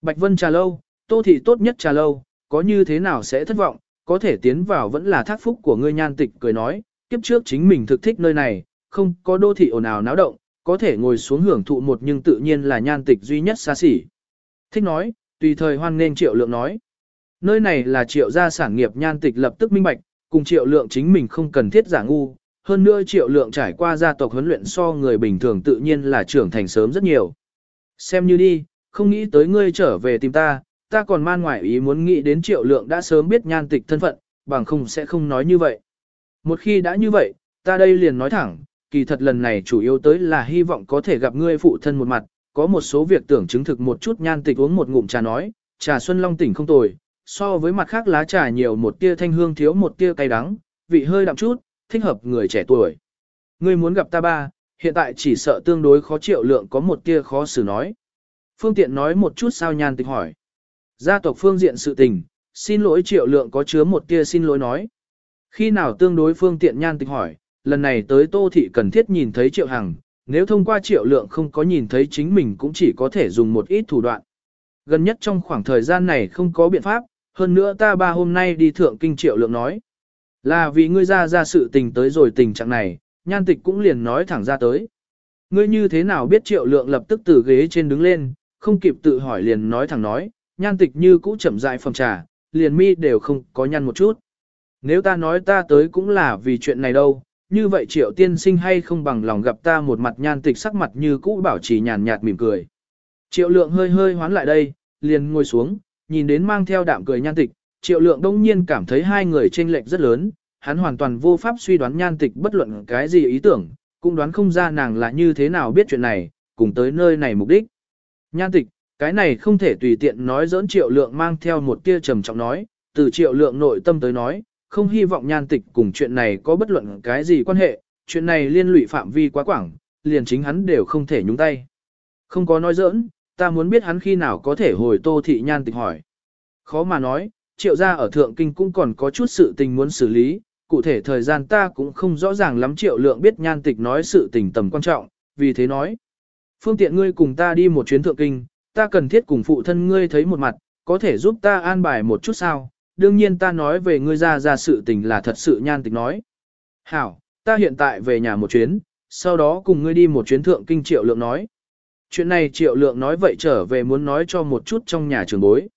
Bạch Vân trà lâu, tô thị tốt nhất trà lâu, có như thế nào sẽ thất vọng, có thể tiến vào vẫn là thác phúc của ngươi nhan tịch cười nói, kiếp trước chính mình thực thích nơi này, không có đô thị ồn ào náo động, có thể ngồi xuống hưởng thụ một nhưng tự nhiên là nhan tịch duy nhất xa xỉ. Thích nói, tùy thời hoan nên triệu lượng nói. Nơi này là triệu gia sản nghiệp nhan tịch lập tức minh bạch, cùng triệu lượng chính mình không cần thiết giả ngu, hơn nữa triệu lượng trải qua gia tộc huấn luyện so người bình thường tự nhiên là trưởng thành sớm rất nhiều. Xem như đi, không nghĩ tới ngươi trở về tìm ta, ta còn man ngoại ý muốn nghĩ đến triệu lượng đã sớm biết nhan tịch thân phận, bằng không sẽ không nói như vậy. Một khi đã như vậy, ta đây liền nói thẳng, kỳ thật lần này chủ yếu tới là hy vọng có thể gặp ngươi phụ thân một mặt, có một số việc tưởng chứng thực một chút nhan tịch uống một ngụm trà nói, trà xuân long tỉnh không tồi, so với mặt khác lá trà nhiều một tia thanh hương thiếu một tia cay đắng, vị hơi đậm chút, thích hợp người trẻ tuổi. Ngươi muốn gặp ta ba, hiện tại chỉ sợ tương đối khó chịu lượng có một tia khó xử nói. Phương tiện nói một chút sao nhan tịch hỏi. Gia tộc phương diện sự tình, xin lỗi triệu lượng có chứa một tia xin lỗi nói. Khi nào tương đối phương tiện nhan tịch hỏi, lần này tới Tô Thị cần thiết nhìn thấy Triệu Hằng, nếu thông qua Triệu Lượng không có nhìn thấy chính mình cũng chỉ có thể dùng một ít thủ đoạn. Gần nhất trong khoảng thời gian này không có biện pháp, hơn nữa ta ba hôm nay đi thượng kinh Triệu Lượng nói. Là vì ngươi ra ra sự tình tới rồi tình trạng này, nhan tịch cũng liền nói thẳng ra tới. Ngươi như thế nào biết Triệu Lượng lập tức từ ghế trên đứng lên, không kịp tự hỏi liền nói thẳng nói, nhan tịch như cũ chậm dại phẩm trà, liền mi đều không có nhăn một chút. Nếu ta nói ta tới cũng là vì chuyện này đâu, như vậy triệu tiên sinh hay không bằng lòng gặp ta một mặt nhan tịch sắc mặt như cũ bảo trì nhàn nhạt mỉm cười. Triệu lượng hơi hơi hoán lại đây, liền ngồi xuống, nhìn đến mang theo đạm cười nhan tịch, triệu lượng đông nhiên cảm thấy hai người chênh lệch rất lớn, hắn hoàn toàn vô pháp suy đoán nhan tịch bất luận cái gì ý tưởng, cũng đoán không ra nàng là như thế nào biết chuyện này, cùng tới nơi này mục đích. Nhan tịch, cái này không thể tùy tiện nói dỡn triệu lượng mang theo một tia trầm trọng nói, từ triệu lượng nội tâm tới nói, không hy vọng nhan tịch cùng chuyện này có bất luận cái gì quan hệ, chuyện này liên lụy phạm vi quá quảng, liền chính hắn đều không thể nhúng tay. Không có nói giỡn, ta muốn biết hắn khi nào có thể hồi tô thị nhan tịch hỏi. Khó mà nói, triệu gia ở thượng kinh cũng còn có chút sự tình muốn xử lý, cụ thể thời gian ta cũng không rõ ràng lắm triệu lượng biết nhan tịch nói sự tình tầm quan trọng, vì thế nói. Phương tiện ngươi cùng ta đi một chuyến thượng kinh, ta cần thiết cùng phụ thân ngươi thấy một mặt, có thể giúp ta an bài một chút sao, đương nhiên ta nói về ngươi ra ra sự tình là thật sự nhan tịch nói. Hảo, ta hiện tại về nhà một chuyến, sau đó cùng ngươi đi một chuyến thượng kinh triệu lượng nói. Chuyện này triệu lượng nói vậy trở về muốn nói cho một chút trong nhà trường bối.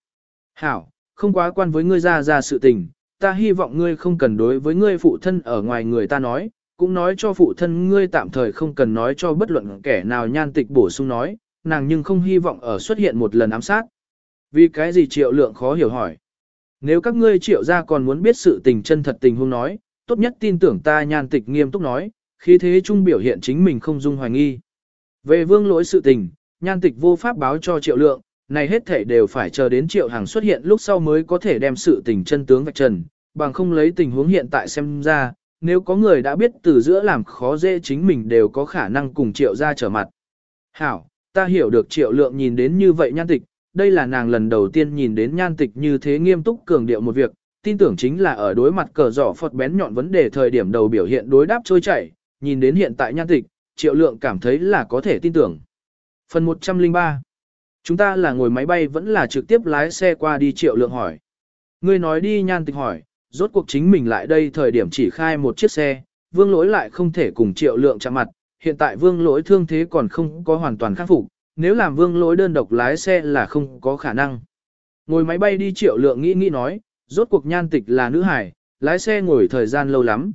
Hảo, không quá quan với ngươi ra ra sự tình, ta hy vọng ngươi không cần đối với ngươi phụ thân ở ngoài người ta nói, cũng nói cho phụ thân ngươi tạm thời không cần nói cho bất luận kẻ nào nhan tịch bổ sung nói, nàng nhưng không hy vọng ở xuất hiện một lần ám sát. Vì cái gì triệu lượng khó hiểu hỏi. Nếu các ngươi triệu ra còn muốn biết sự tình chân thật tình huống nói, tốt nhất tin tưởng ta nhan tịch nghiêm túc nói, khi thế trung biểu hiện chính mình không dung hoài nghi. Về vương lỗi sự tình, nhan tịch vô pháp báo cho triệu lượng, này hết thể đều phải chờ đến triệu hàng xuất hiện lúc sau mới có thể đem sự tình chân tướng vạch trần, bằng không lấy tình huống hiện tại xem ra, nếu có người đã biết từ giữa làm khó dễ chính mình đều có khả năng cùng triệu ra trở mặt. Hảo, ta hiểu được triệu lượng nhìn đến như vậy nhan tịch, đây là nàng lần đầu tiên nhìn đến nhan tịch như thế nghiêm túc cường điệu một việc, tin tưởng chính là ở đối mặt cờ giỏ phật bén nhọn vấn đề thời điểm đầu biểu hiện đối đáp trôi chảy, nhìn đến hiện tại nhan tịch, triệu lượng cảm thấy là có thể tin tưởng. Phần 103 Chúng ta là ngồi máy bay vẫn là trực tiếp lái xe qua đi triệu lượng hỏi. Ngươi nói đi nhan tịch hỏi, rốt cuộc chính mình lại đây thời điểm chỉ khai một chiếc xe, vương lỗi lại không thể cùng triệu lượng chạm mặt, hiện tại vương lỗi thương thế còn không có hoàn toàn khắc phục, nếu làm vương lỗi đơn độc lái xe là không có khả năng. Ngồi máy bay đi triệu lượng nghĩ nghĩ nói, rốt cuộc nhan tịch là nữ hải, lái xe ngồi thời gian lâu lắm.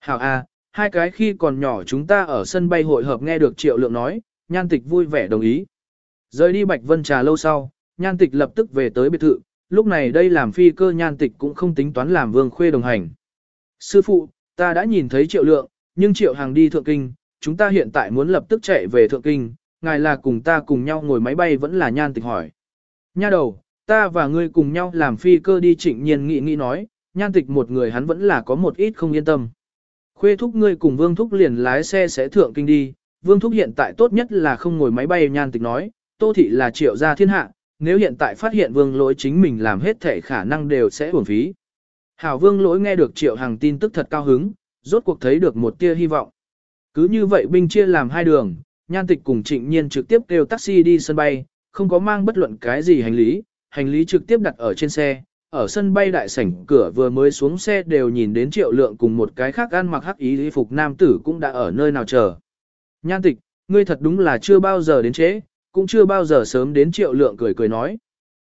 Hảo A, hai cái khi còn nhỏ chúng ta ở sân bay hội hợp nghe được triệu lượng nói, nhan tịch vui vẻ đồng ý. Rời đi Bạch Vân Trà lâu sau, nhan tịch lập tức về tới biệt thự, lúc này đây làm phi cơ nhan tịch cũng không tính toán làm vương khuê đồng hành. Sư phụ, ta đã nhìn thấy triệu lượng, nhưng triệu hàng đi thượng kinh, chúng ta hiện tại muốn lập tức chạy về thượng kinh, ngài là cùng ta cùng nhau ngồi máy bay vẫn là nhan tịch hỏi. Nha đầu, ta và ngươi cùng nhau làm phi cơ đi trịnh nhiên nghĩ nghĩ nói, nhan tịch một người hắn vẫn là có một ít không yên tâm. Khuê thúc ngươi cùng vương thúc liền lái xe sẽ thượng kinh đi, vương thúc hiện tại tốt nhất là không ngồi máy bay nhan tịch nói, tô thị là triệu gia thiên hạ, nếu hiện tại phát hiện vương lỗi chính mình làm hết thể khả năng đều sẽ uổng phí. Hảo vương lỗi nghe được triệu hàng tin tức thật cao hứng, rốt cuộc thấy được một tia hy vọng. Cứ như vậy binh chia làm hai đường, nhan tịch cùng trịnh nhiên trực tiếp kêu taxi đi sân bay, không có mang bất luận cái gì hành lý, hành lý trực tiếp đặt ở trên xe. Ở sân bay đại sảnh cửa vừa mới xuống xe đều nhìn đến triệu lượng cùng một cái khác ăn mặc hắc ý y phục nam tử cũng đã ở nơi nào chờ. Nhan tịch, ngươi thật đúng là chưa bao giờ đến trễ, cũng chưa bao giờ sớm đến triệu lượng cười cười nói.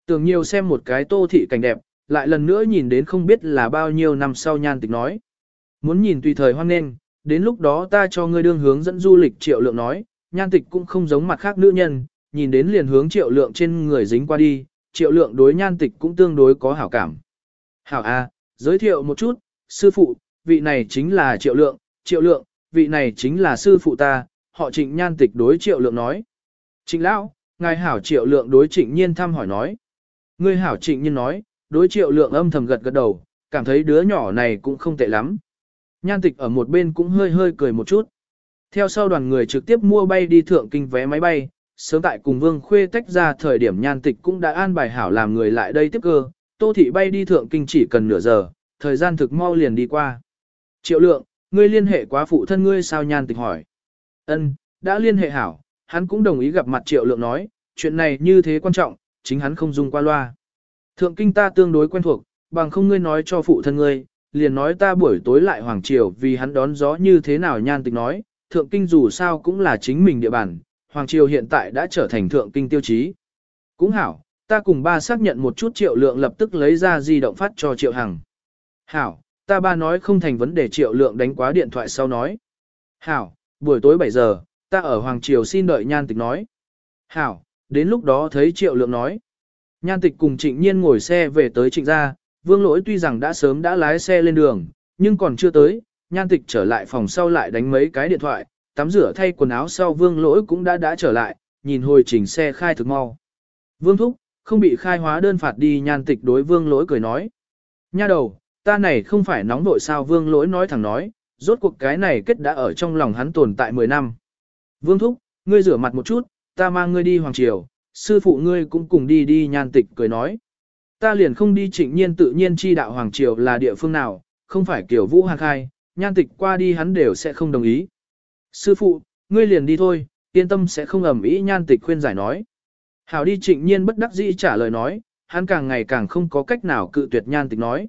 Tưởng nhiều xem một cái tô thị cảnh đẹp, lại lần nữa nhìn đến không biết là bao nhiêu năm sau nhan tịch nói. Muốn nhìn tùy thời hoan nghênh, đến lúc đó ta cho ngươi đương hướng dẫn du lịch triệu lượng nói, nhan tịch cũng không giống mặt khác nữ nhân, nhìn đến liền hướng triệu lượng trên người dính qua đi, triệu lượng đối nhan tịch cũng tương đối có hảo cảm. Hảo A, giới thiệu một chút, sư phụ, vị này chính là triệu lượng, triệu lượng, vị này chính là sư phụ ta, họ trịnh nhan tịch đối triệu lượng nói. Trịnh lão, ngài hảo triệu lượng đối trịnh nhiên thăm hỏi nói. Ngươi hảo trịnh nhiên nói, đối triệu lượng âm thầm gật gật đầu, cảm thấy đứa nhỏ này cũng không tệ lắm. Nhan tịch ở một bên cũng hơi hơi cười một chút. Theo sau đoàn người trực tiếp mua bay đi thượng kinh vé máy bay, sớm tại cùng Vương Khuê tách ra thời điểm nhan tịch cũng đã an bài hảo làm người lại đây tiếp cơ, Tô Thị bay đi thượng kinh chỉ cần nửa giờ, thời gian thực mau liền đi qua. Triệu lượng, ngươi liên hệ quá phụ thân ngươi sao nhan tịch hỏi. Ân, đã liên hệ hảo, hắn cũng đồng ý gặp mặt triệu lượng nói, chuyện này như thế quan trọng, chính hắn không dùng qua loa. Thượng kinh ta tương đối quen thuộc, bằng không ngươi nói cho phụ thân ngươi, liền nói ta buổi tối lại hoàng triều vì hắn đón gió như thế nào nhan tịch nói, thượng kinh dù sao cũng là chính mình địa bàn, hoàng triều hiện tại đã trở thành thượng kinh tiêu chí. Cũng hảo, ta cùng ba xác nhận một chút triệu lượng lập tức lấy ra di động phát cho triệu hằng. Hảo, ta ba nói không thành vấn đề triệu lượng đánh quá điện thoại sau nói. Hảo, buổi tối 7 giờ, ta ở Hoàng Triều xin đợi nhan tịch nói. Hảo, đến lúc đó thấy triệu lượng nói. Nhan tịch cùng trịnh nhiên ngồi xe về tới trịnh gia, vương lỗi tuy rằng đã sớm đã lái xe lên đường, nhưng còn chưa tới, nhan tịch trở lại phòng sau lại đánh mấy cái điện thoại, tắm rửa thay quần áo sau vương lỗi cũng đã đã trở lại, nhìn hồi chỉnh xe khai thực mau. Vương thúc, không bị khai hóa đơn phạt đi nhan tịch đối vương lỗi cười nói. Nha đầu, ta này không phải nóng vội sao vương lỗi nói thẳng nói, rốt cuộc cái này kết đã ở trong lòng hắn tồn tại 10 năm. Vương thúc, ngươi rửa mặt một chút, ta mang ngươi đi hoàng triều, sư phụ ngươi cũng cùng đi đi nhan tịch cười nói. Ta liền không đi trịnh nhiên tự nhiên chi đạo hoàng triều là địa phương nào, không phải kiểu vũ hàng khai, nhan tịch qua đi hắn đều sẽ không đồng ý. Sư phụ, ngươi liền đi thôi, yên tâm sẽ không ẩm ý nhan tịch khuyên giải nói. Hảo đi trịnh nhiên bất đắc dĩ trả lời nói, hắn càng ngày càng không có cách nào cự tuyệt nhan tịch nói.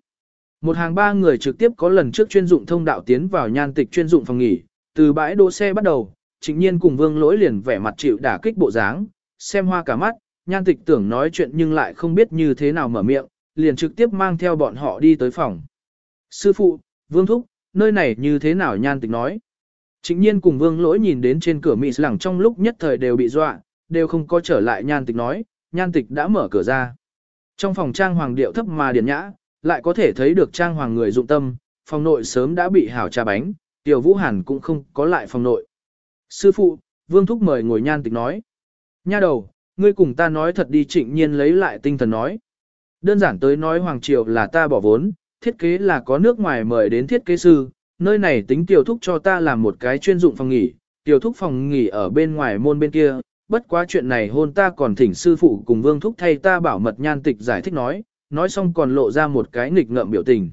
Một hàng ba người trực tiếp có lần trước chuyên dụng thông đạo tiến vào nhan tịch chuyên dụng phòng nghỉ, từ bãi đỗ xe bắt đầu, trịnh nhiên cùng vương lỗi liền vẻ mặt chịu đả kích bộ dáng, xem hoa cả mắt, nhan tịch tưởng nói chuyện nhưng lại không biết như thế nào mở miệng, liền trực tiếp mang theo bọn họ đi tới phòng. Sư phụ, vương thúc, nơi này như thế nào nhan tịch nói. Trịnh nhiên cùng vương lỗi nhìn đến trên cửa mị lẳng trong lúc nhất thời đều bị dọa, đều không có trở lại nhan tịch nói, nhan tịch đã mở cửa ra. Trong phòng trang hoàng điệu thấp mà điển nhã, lại có thể thấy được trang hoàng người dụng tâm, phòng nội sớm đã bị hảo trà bánh, tiểu vũ hàn cũng không có lại phòng nội. Sư phụ, vương thúc mời ngồi nhan tịch nói. Nha đầu, ngươi cùng ta nói thật đi trịnh nhiên lấy lại tinh thần nói. Đơn giản tới nói Hoàng Triều là ta bỏ vốn, thiết kế là có nước ngoài mời đến thiết kế sư, nơi này tính tiểu thúc cho ta làm một cái chuyên dụng phòng nghỉ, tiểu thúc phòng nghỉ ở bên ngoài môn bên kia, bất quá chuyện này hôn ta còn thỉnh sư phụ cùng vương thúc thay ta bảo mật nhan tịch giải thích nói, nói xong còn lộ ra một cái nghịch ngợm biểu tình.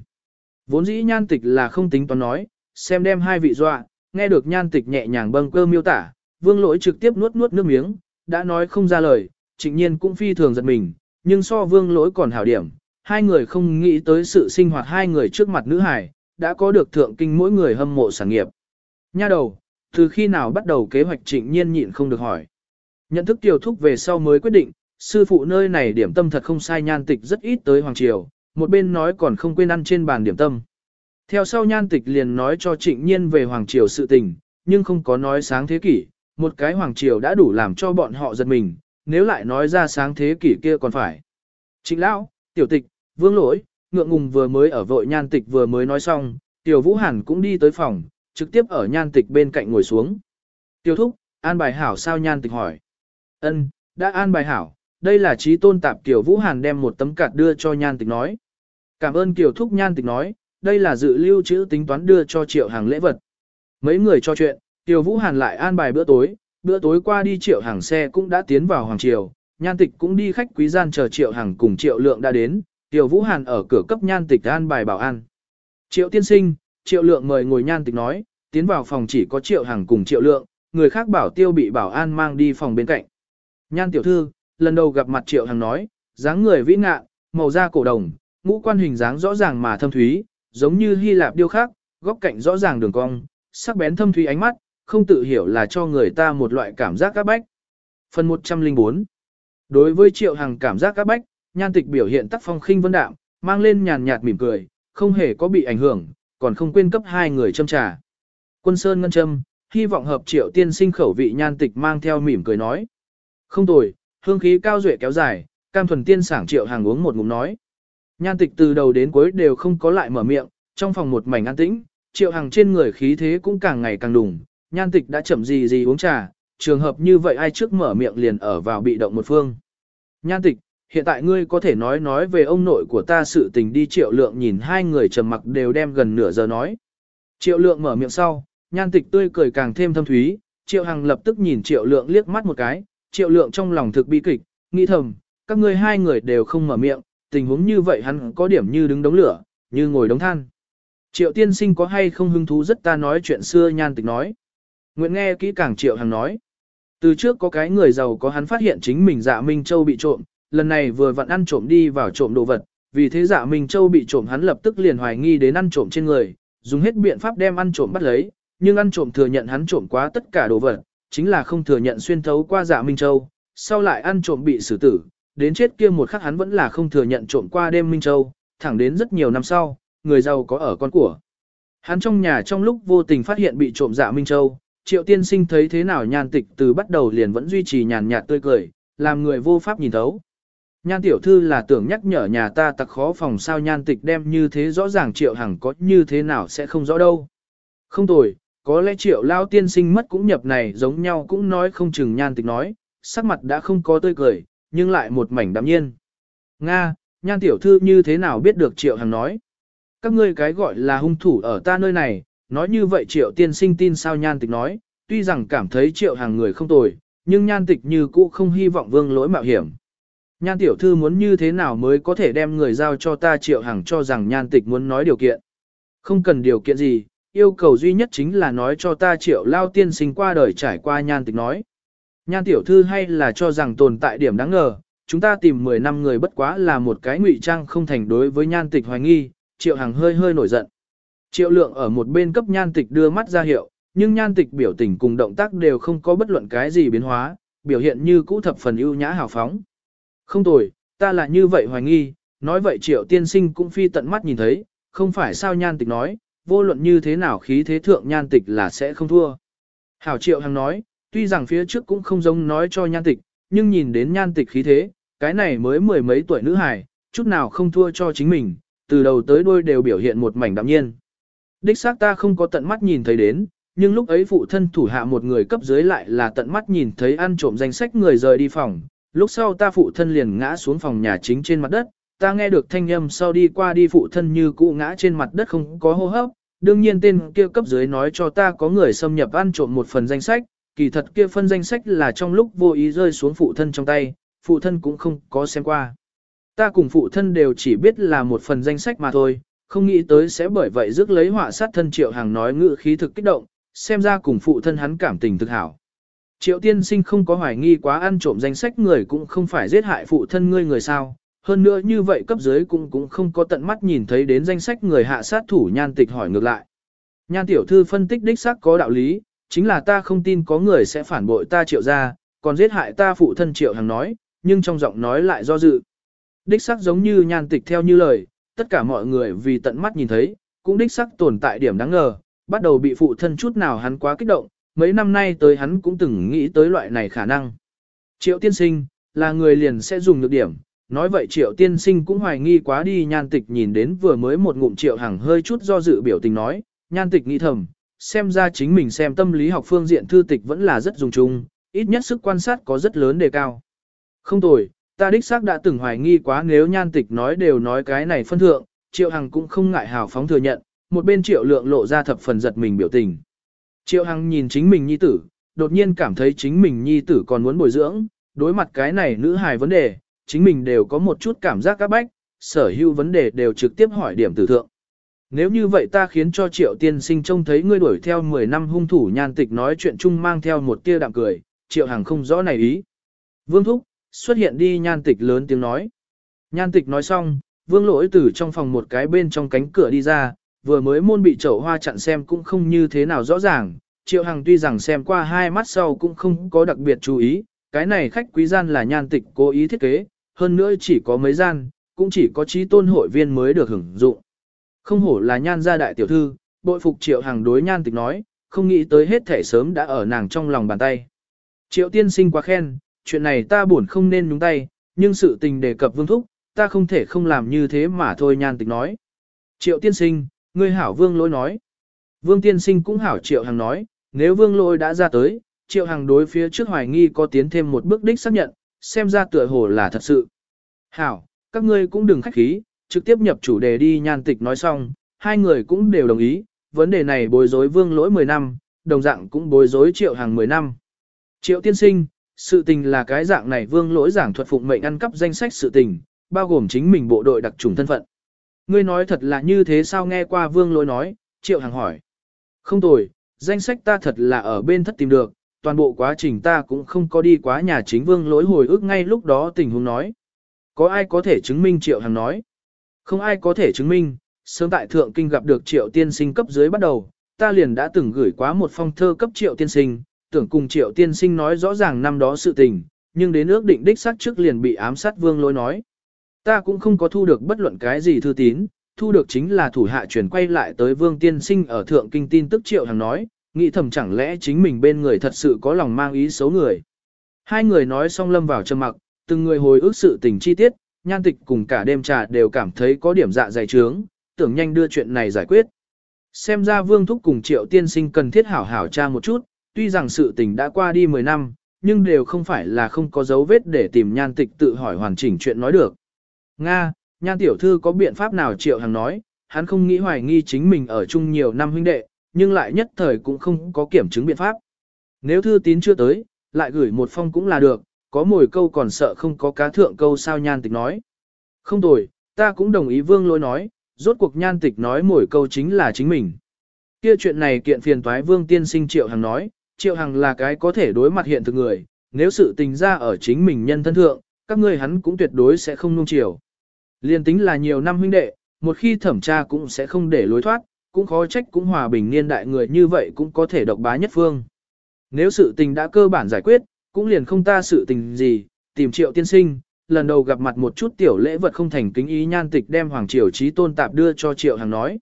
Vốn dĩ nhan tịch là không tính toán nói, xem đem hai vị dọa, nghe được nhan tịch nhẹ nhàng bâng cơ miêu tả, vương lỗi trực tiếp nuốt nuốt nước miếng, đã nói không ra lời, trịnh nhiên cũng phi thường giật mình, nhưng so vương lỗi còn hảo điểm, hai người không nghĩ tới sự sinh hoạt hai người trước mặt nữ hải, đã có được thượng kinh mỗi người hâm mộ sản nghiệp. Nha đầu, từ khi nào bắt đầu kế hoạch trịnh nhiên nhịn không được hỏi. Nhận thức tiểu thúc về sau mới quyết định, sư phụ nơi này điểm tâm thật không sai nhan tịch rất ít tới Hoàng Triều, một bên nói còn không quên ăn trên bàn điểm tâm. Theo sau nhan tịch liền nói cho trịnh nhiên về Hoàng Triều sự tình, nhưng không có nói sáng thế kỷ, một cái Hoàng Triều đã đủ làm cho bọn họ giật mình, nếu lại nói ra sáng thế kỷ kia còn phải. Trịnh Lão, Tiểu Tịch, Vương Lỗi, ngượng ngùng vừa mới ở vội nhan tịch vừa mới nói xong, Tiểu Vũ Hàn cũng đi tới phòng, trực tiếp ở nhan tịch bên cạnh ngồi xuống. Tiểu Thúc, an bài hảo sao nhan tịch hỏi. Ân, đã an bài hảo, đây là trí tôn tạp Tiểu Vũ Hàn đem một tấm cạt đưa cho nhan tịch nói. Cảm ơn Tiểu Thúc nhan tịch nói, đây là dự lưu trữ tính toán đưa cho Triệu Hàng lễ vật. Mấy người cho chuyện, Tiểu Vũ Hàn lại an bài bữa tối, bữa tối qua đi Triệu Hàng xe cũng đã tiến vào Hoàng Triều, nhan tịch cũng đi khách quý gian chờ Triệu Hàng cùng Triệu Lượng đã đến, Tiểu Vũ Hàn ở cửa cấp nhan tịch an bài bảo an. Triệu tiên sinh, Triệu Lượng mời ngồi nhan tịch nói, tiến vào phòng chỉ có Triệu Hàng cùng Triệu Lượng, người khác bảo tiêu bị bảo an mang đi phòng bên cạnh. Nhan tiểu thư, lần đầu gặp mặt Triệu Hàng nói, dáng người vĩ ngạ, màu da cổ đồng, ngũ quan hình dáng rõ ràng mà thâm thúy, giống như Hy Lạp điêu khắc, góc cạnh rõ ràng đường cong, sắc bén thâm thúy ánh mắt, không tự hiểu là cho người ta một loại cảm giác các bách. Phần 104 Đối với Triệu hàng cảm giác các bách, nhan tịch biểu hiện tác phong khinh vân đạm, mang lên nhàn nhạt mỉm cười, không hề có bị ảnh hưởng, còn không quên cấp hai người châm trà. Quân Sơn Ngân Châm, hy vọng hợp Triệu tiên sinh khẩu vị nhan tịch mang theo mỉm cười nói. Không tồi, hương khí cao duệ kéo dài, cam thuần tiên sảng Triệu hàng uống một ngụm nói. Nhan tịch từ đầu đến cuối đều không có lại mở miệng, trong phòng một mảnh an tĩnh, Triệu hàng trên người khí thế cũng càng ngày càng đùng, nhan tịch đã chậm gì gì uống trà, trường hợp như vậy ai trước mở miệng liền ở vào bị động một phương. Nhan tịch, hiện tại ngươi có thể nói nói về ông nội của ta sự tình đi triệu lượng nhìn hai người trầm mặc đều đem gần nửa giờ nói. Triệu lượng mở miệng sau, nhan tịch tươi cười càng thêm thâm thúy, triệu hằng lập tức nhìn triệu lượng liếc mắt một cái, triệu lượng trong lòng thực bi kịch, nghĩ thầm, các ngươi hai người đều không mở miệng, tình huống như vậy hắn có điểm như đứng đống lửa, như ngồi đống than. Triệu tiên sinh có hay không hứng thú rất ta nói chuyện xưa nhan tịch nói. Nguyện nghe kỹ càng triệu hằng nói. Từ trước có cái người giàu có hắn phát hiện chính mình dạ Minh Châu bị trộm, lần này vừa vặn ăn trộm đi vào trộm đồ vật, vì thế dạ Minh Châu bị trộm hắn lập tức liền hoài nghi đến ăn trộm trên người, dùng hết biện pháp đem ăn trộm bắt lấy, nhưng ăn trộm thừa nhận hắn trộm quá tất cả đồ vật, chính là không thừa nhận xuyên thấu qua dạ Minh Châu, sau lại ăn trộm bị xử tử, đến chết kia một khắc hắn vẫn là không thừa nhận trộm qua đêm Minh Châu, thẳng đến rất nhiều năm sau, người giàu có ở con của. Hắn trong nhà trong lúc vô tình phát hiện bị trộm dạ Minh Châu, triệu tiên sinh thấy thế nào nhàn tịch từ bắt đầu liền vẫn duy trì nhàn nhạt tươi cười, làm người vô pháp nhìn thấu. Nhan tiểu thư là tưởng nhắc nhở nhà ta tặc khó phòng sao nhan tịch đem như thế rõ ràng triệu hằng có như thế nào sẽ không rõ đâu. Không tồi, có lẽ triệu lao tiên sinh mất cũng nhập này giống nhau cũng nói không chừng nhan tịch nói, sắc mặt đã không có tươi cười, nhưng lại một mảnh đạm nhiên. Nga, nhan tiểu thư như thế nào biết được triệu hằng nói. Các ngươi cái gọi là hung thủ ở ta nơi này, nói như vậy triệu tiên sinh tin sao nhan tịch nói, tuy rằng cảm thấy triệu hằng người không tồi, nhưng nhan tịch như cũ không hy vọng vương lỗi mạo hiểm. Nhan tiểu thư muốn như thế nào mới có thể đem người giao cho ta triệu hàng cho rằng nhan tịch muốn nói điều kiện. Không cần điều kiện gì, yêu cầu duy nhất chính là nói cho ta triệu lao tiên sinh qua đời trải qua nhan tịch nói. Nhan tiểu thư hay là cho rằng tồn tại điểm đáng ngờ, chúng ta tìm 10 năm người bất quá là một cái ngụy trang không thành đối với nhan tịch hoài nghi, triệu hàng hơi hơi nổi giận. Triệu lượng ở một bên cấp nhan tịch đưa mắt ra hiệu, nhưng nhan tịch biểu tình cùng động tác đều không có bất luận cái gì biến hóa, biểu hiện như cũ thập phần ưu nhã hào phóng. Không tồi, ta là như vậy hoài nghi, nói vậy triệu tiên sinh cũng phi tận mắt nhìn thấy, không phải sao nhan tịch nói, vô luận như thế nào khí thế thượng nhan tịch là sẽ không thua. Hảo triệu hằng nói, tuy rằng phía trước cũng không giống nói cho nhan tịch, nhưng nhìn đến nhan tịch khí thế, cái này mới mười mấy tuổi nữ hài, chút nào không thua cho chính mình, từ đầu tới đuôi đều biểu hiện một mảnh đạm nhiên. Đích xác ta không có tận mắt nhìn thấy đến, nhưng lúc ấy phụ thân thủ hạ một người cấp dưới lại là tận mắt nhìn thấy ăn trộm danh sách người rời đi phòng. Lúc sau ta phụ thân liền ngã xuống phòng nhà chính trên mặt đất, ta nghe được thanh âm sau đi qua đi phụ thân như cũ ngã trên mặt đất không có hô hấp. Đương nhiên tên kia cấp dưới nói cho ta có người xâm nhập ăn trộm một phần danh sách, kỳ thật kia phân danh sách là trong lúc vô ý rơi xuống phụ thân trong tay, phụ thân cũng không có xem qua. Ta cùng phụ thân đều chỉ biết là một phần danh sách mà thôi, không nghĩ tới sẽ bởi vậy rước lấy họa sát thân triệu hàng nói ngữ khí thực kích động, xem ra cùng phụ thân hắn cảm tình thực hảo. Triệu tiên sinh không có hoài nghi quá ăn trộm danh sách người cũng không phải giết hại phụ thân ngươi người sao, hơn nữa như vậy cấp dưới cũng cũng không có tận mắt nhìn thấy đến danh sách người hạ sát thủ nhan tịch hỏi ngược lại. Nhan tiểu thư phân tích đích xác có đạo lý, chính là ta không tin có người sẽ phản bội ta triệu ra, còn giết hại ta phụ thân triệu hàng nói, nhưng trong giọng nói lại do dự. Đích xác giống như nhan tịch theo như lời, tất cả mọi người vì tận mắt nhìn thấy, cũng đích xác tồn tại điểm đáng ngờ, bắt đầu bị phụ thân chút nào hắn quá kích động, mấy năm nay tới hắn cũng từng nghĩ tới loại này khả năng. Triệu tiên sinh, là người liền sẽ dùng được điểm, nói vậy triệu tiên sinh cũng hoài nghi quá đi nhan tịch nhìn đến vừa mới một ngụm triệu hằng hơi chút do dự biểu tình nói, nhan tịch nghĩ thầm, xem ra chính mình xem tâm lý học phương diện thư tịch vẫn là rất dùng chung, ít nhất sức quan sát có rất lớn đề cao. Không tồi, ta đích xác đã từng hoài nghi quá nếu nhan tịch nói đều nói cái này phân thượng, triệu hằng cũng không ngại hào phóng thừa nhận, một bên triệu lượng lộ ra thập phần giật mình biểu tình. Triệu hằng nhìn chính mình nhi tử, đột nhiên cảm thấy chính mình nhi tử còn muốn bồi dưỡng, đối mặt cái này nữ hài vấn đề, chính mình đều có một chút cảm giác các bách, sở hữu vấn đề đều trực tiếp hỏi điểm tử thượng. Nếu như vậy ta khiến cho triệu tiên sinh trông thấy ngươi đuổi theo 10 năm hung thủ nhan tịch nói chuyện chung mang theo một tia đạm cười, triệu hằng không rõ này ý. Vương Thúc, xuất hiện đi nhan tịch lớn tiếng nói. Nhan tịch nói xong, vương lỗi từ trong phòng một cái bên trong cánh cửa đi ra, vừa mới môn bị chậu hoa chặn xem cũng không như thế nào rõ ràng. Triệu Hằng tuy rằng xem qua hai mắt sau cũng không có đặc biệt chú ý, cái này khách quý gian là nhan tịch cố ý thiết kế, hơn nữa chỉ có mấy gian, cũng chỉ có trí tôn hội viên mới được hưởng dụng. Không hổ là nhan gia đại tiểu thư, bội phục Triệu Hằng đối nhan tịch nói, không nghĩ tới hết thể sớm đã ở nàng trong lòng bàn tay. Triệu tiên sinh quá khen, chuyện này ta buồn không nên nhúng tay, nhưng sự tình đề cập vương thúc, ta không thể không làm như thế mà thôi nhan tịch nói. Triệu tiên sinh, ngươi hảo vương lỗi nói. Vương tiên sinh cũng hảo triệu hằng nói, nếu vương lỗi đã ra tới, triệu hằng đối phía trước hoài nghi có tiến thêm một bước đích xác nhận, xem ra tựa hồ là thật sự. Hảo, các ngươi cũng đừng khách khí, trực tiếp nhập chủ đề đi nhan tịch nói xong, hai người cũng đều đồng ý, vấn đề này bối rối vương lỗi 10 năm, đồng dạng cũng bối rối triệu hàng 10 năm. Triệu tiên sinh, sự tình là cái dạng này vương lỗi giảng thuật phụng mệnh ăn cắp danh sách sự tình, bao gồm chính mình bộ đội đặc trùng thân phận. Ngươi nói thật là như thế sao nghe qua vương lỗi nói, triệu hàng hỏi. Không tồi, danh sách ta thật là ở bên thất tìm được, toàn bộ quá trình ta cũng không có đi quá nhà chính vương lỗi hồi ức ngay lúc đó tình huống nói. Có ai có thể chứng minh triệu hàng nói? Không ai có thể chứng minh, sớm tại thượng kinh gặp được triệu tiên sinh cấp dưới bắt đầu, ta liền đã từng gửi quá một phong thơ cấp triệu tiên sinh, tưởng cùng triệu tiên sinh nói rõ ràng năm đó sự tình, nhưng đến ước định đích xác trước liền bị ám sát vương lỗi nói. Ta cũng không có thu được bất luận cái gì thư tín, thu được chính là thủ hạ chuyển quay lại tới vương tiên sinh ở thượng kinh tin tức triệu hàng nói, nghĩ thầm chẳng lẽ chính mình bên người thật sự có lòng mang ý xấu người. Hai người nói xong lâm vào trầm mặc, từng người hồi ức sự tình chi tiết, nhan tịch cùng cả đêm trà đều cảm thấy có điểm dạ dày trướng, tưởng nhanh đưa chuyện này giải quyết. Xem ra vương thúc cùng triệu tiên sinh cần thiết hảo hảo tra một chút, tuy rằng sự tình đã qua đi 10 năm, nhưng đều không phải là không có dấu vết để tìm nhan tịch tự hỏi hoàn chỉnh chuyện nói được. Nga, nhan tiểu thư có biện pháp nào triệu hằng nói, hắn không nghĩ hoài nghi chính mình ở chung nhiều năm huynh đệ, nhưng lại nhất thời cũng không có kiểm chứng biện pháp. Nếu thư tín chưa tới, lại gửi một phong cũng là được, có mồi câu còn sợ không có cá thượng câu sao nhan tịch nói. Không tồi, ta cũng đồng ý vương lôi nói, rốt cuộc nhan tịch nói mồi câu chính là chính mình. Kia chuyện này kiện phiền toái vương tiên sinh triệu hằng nói, triệu hằng là cái có thể đối mặt hiện thực người, nếu sự tình ra ở chính mình nhân thân thượng, các ngươi hắn cũng tuyệt đối sẽ không nung chiều. Liên tính là nhiều năm huynh đệ, một khi thẩm tra cũng sẽ không để lối thoát, cũng khó trách cũng hòa bình niên đại người như vậy cũng có thể độc bá nhất phương. Nếu sự tình đã cơ bản giải quyết, cũng liền không ta sự tình gì, tìm triệu tiên sinh, lần đầu gặp mặt một chút tiểu lễ vật không thành kính ý nhan tịch đem Hoàng Triều Trí Tôn Tạp đưa cho Triệu Hằng nói.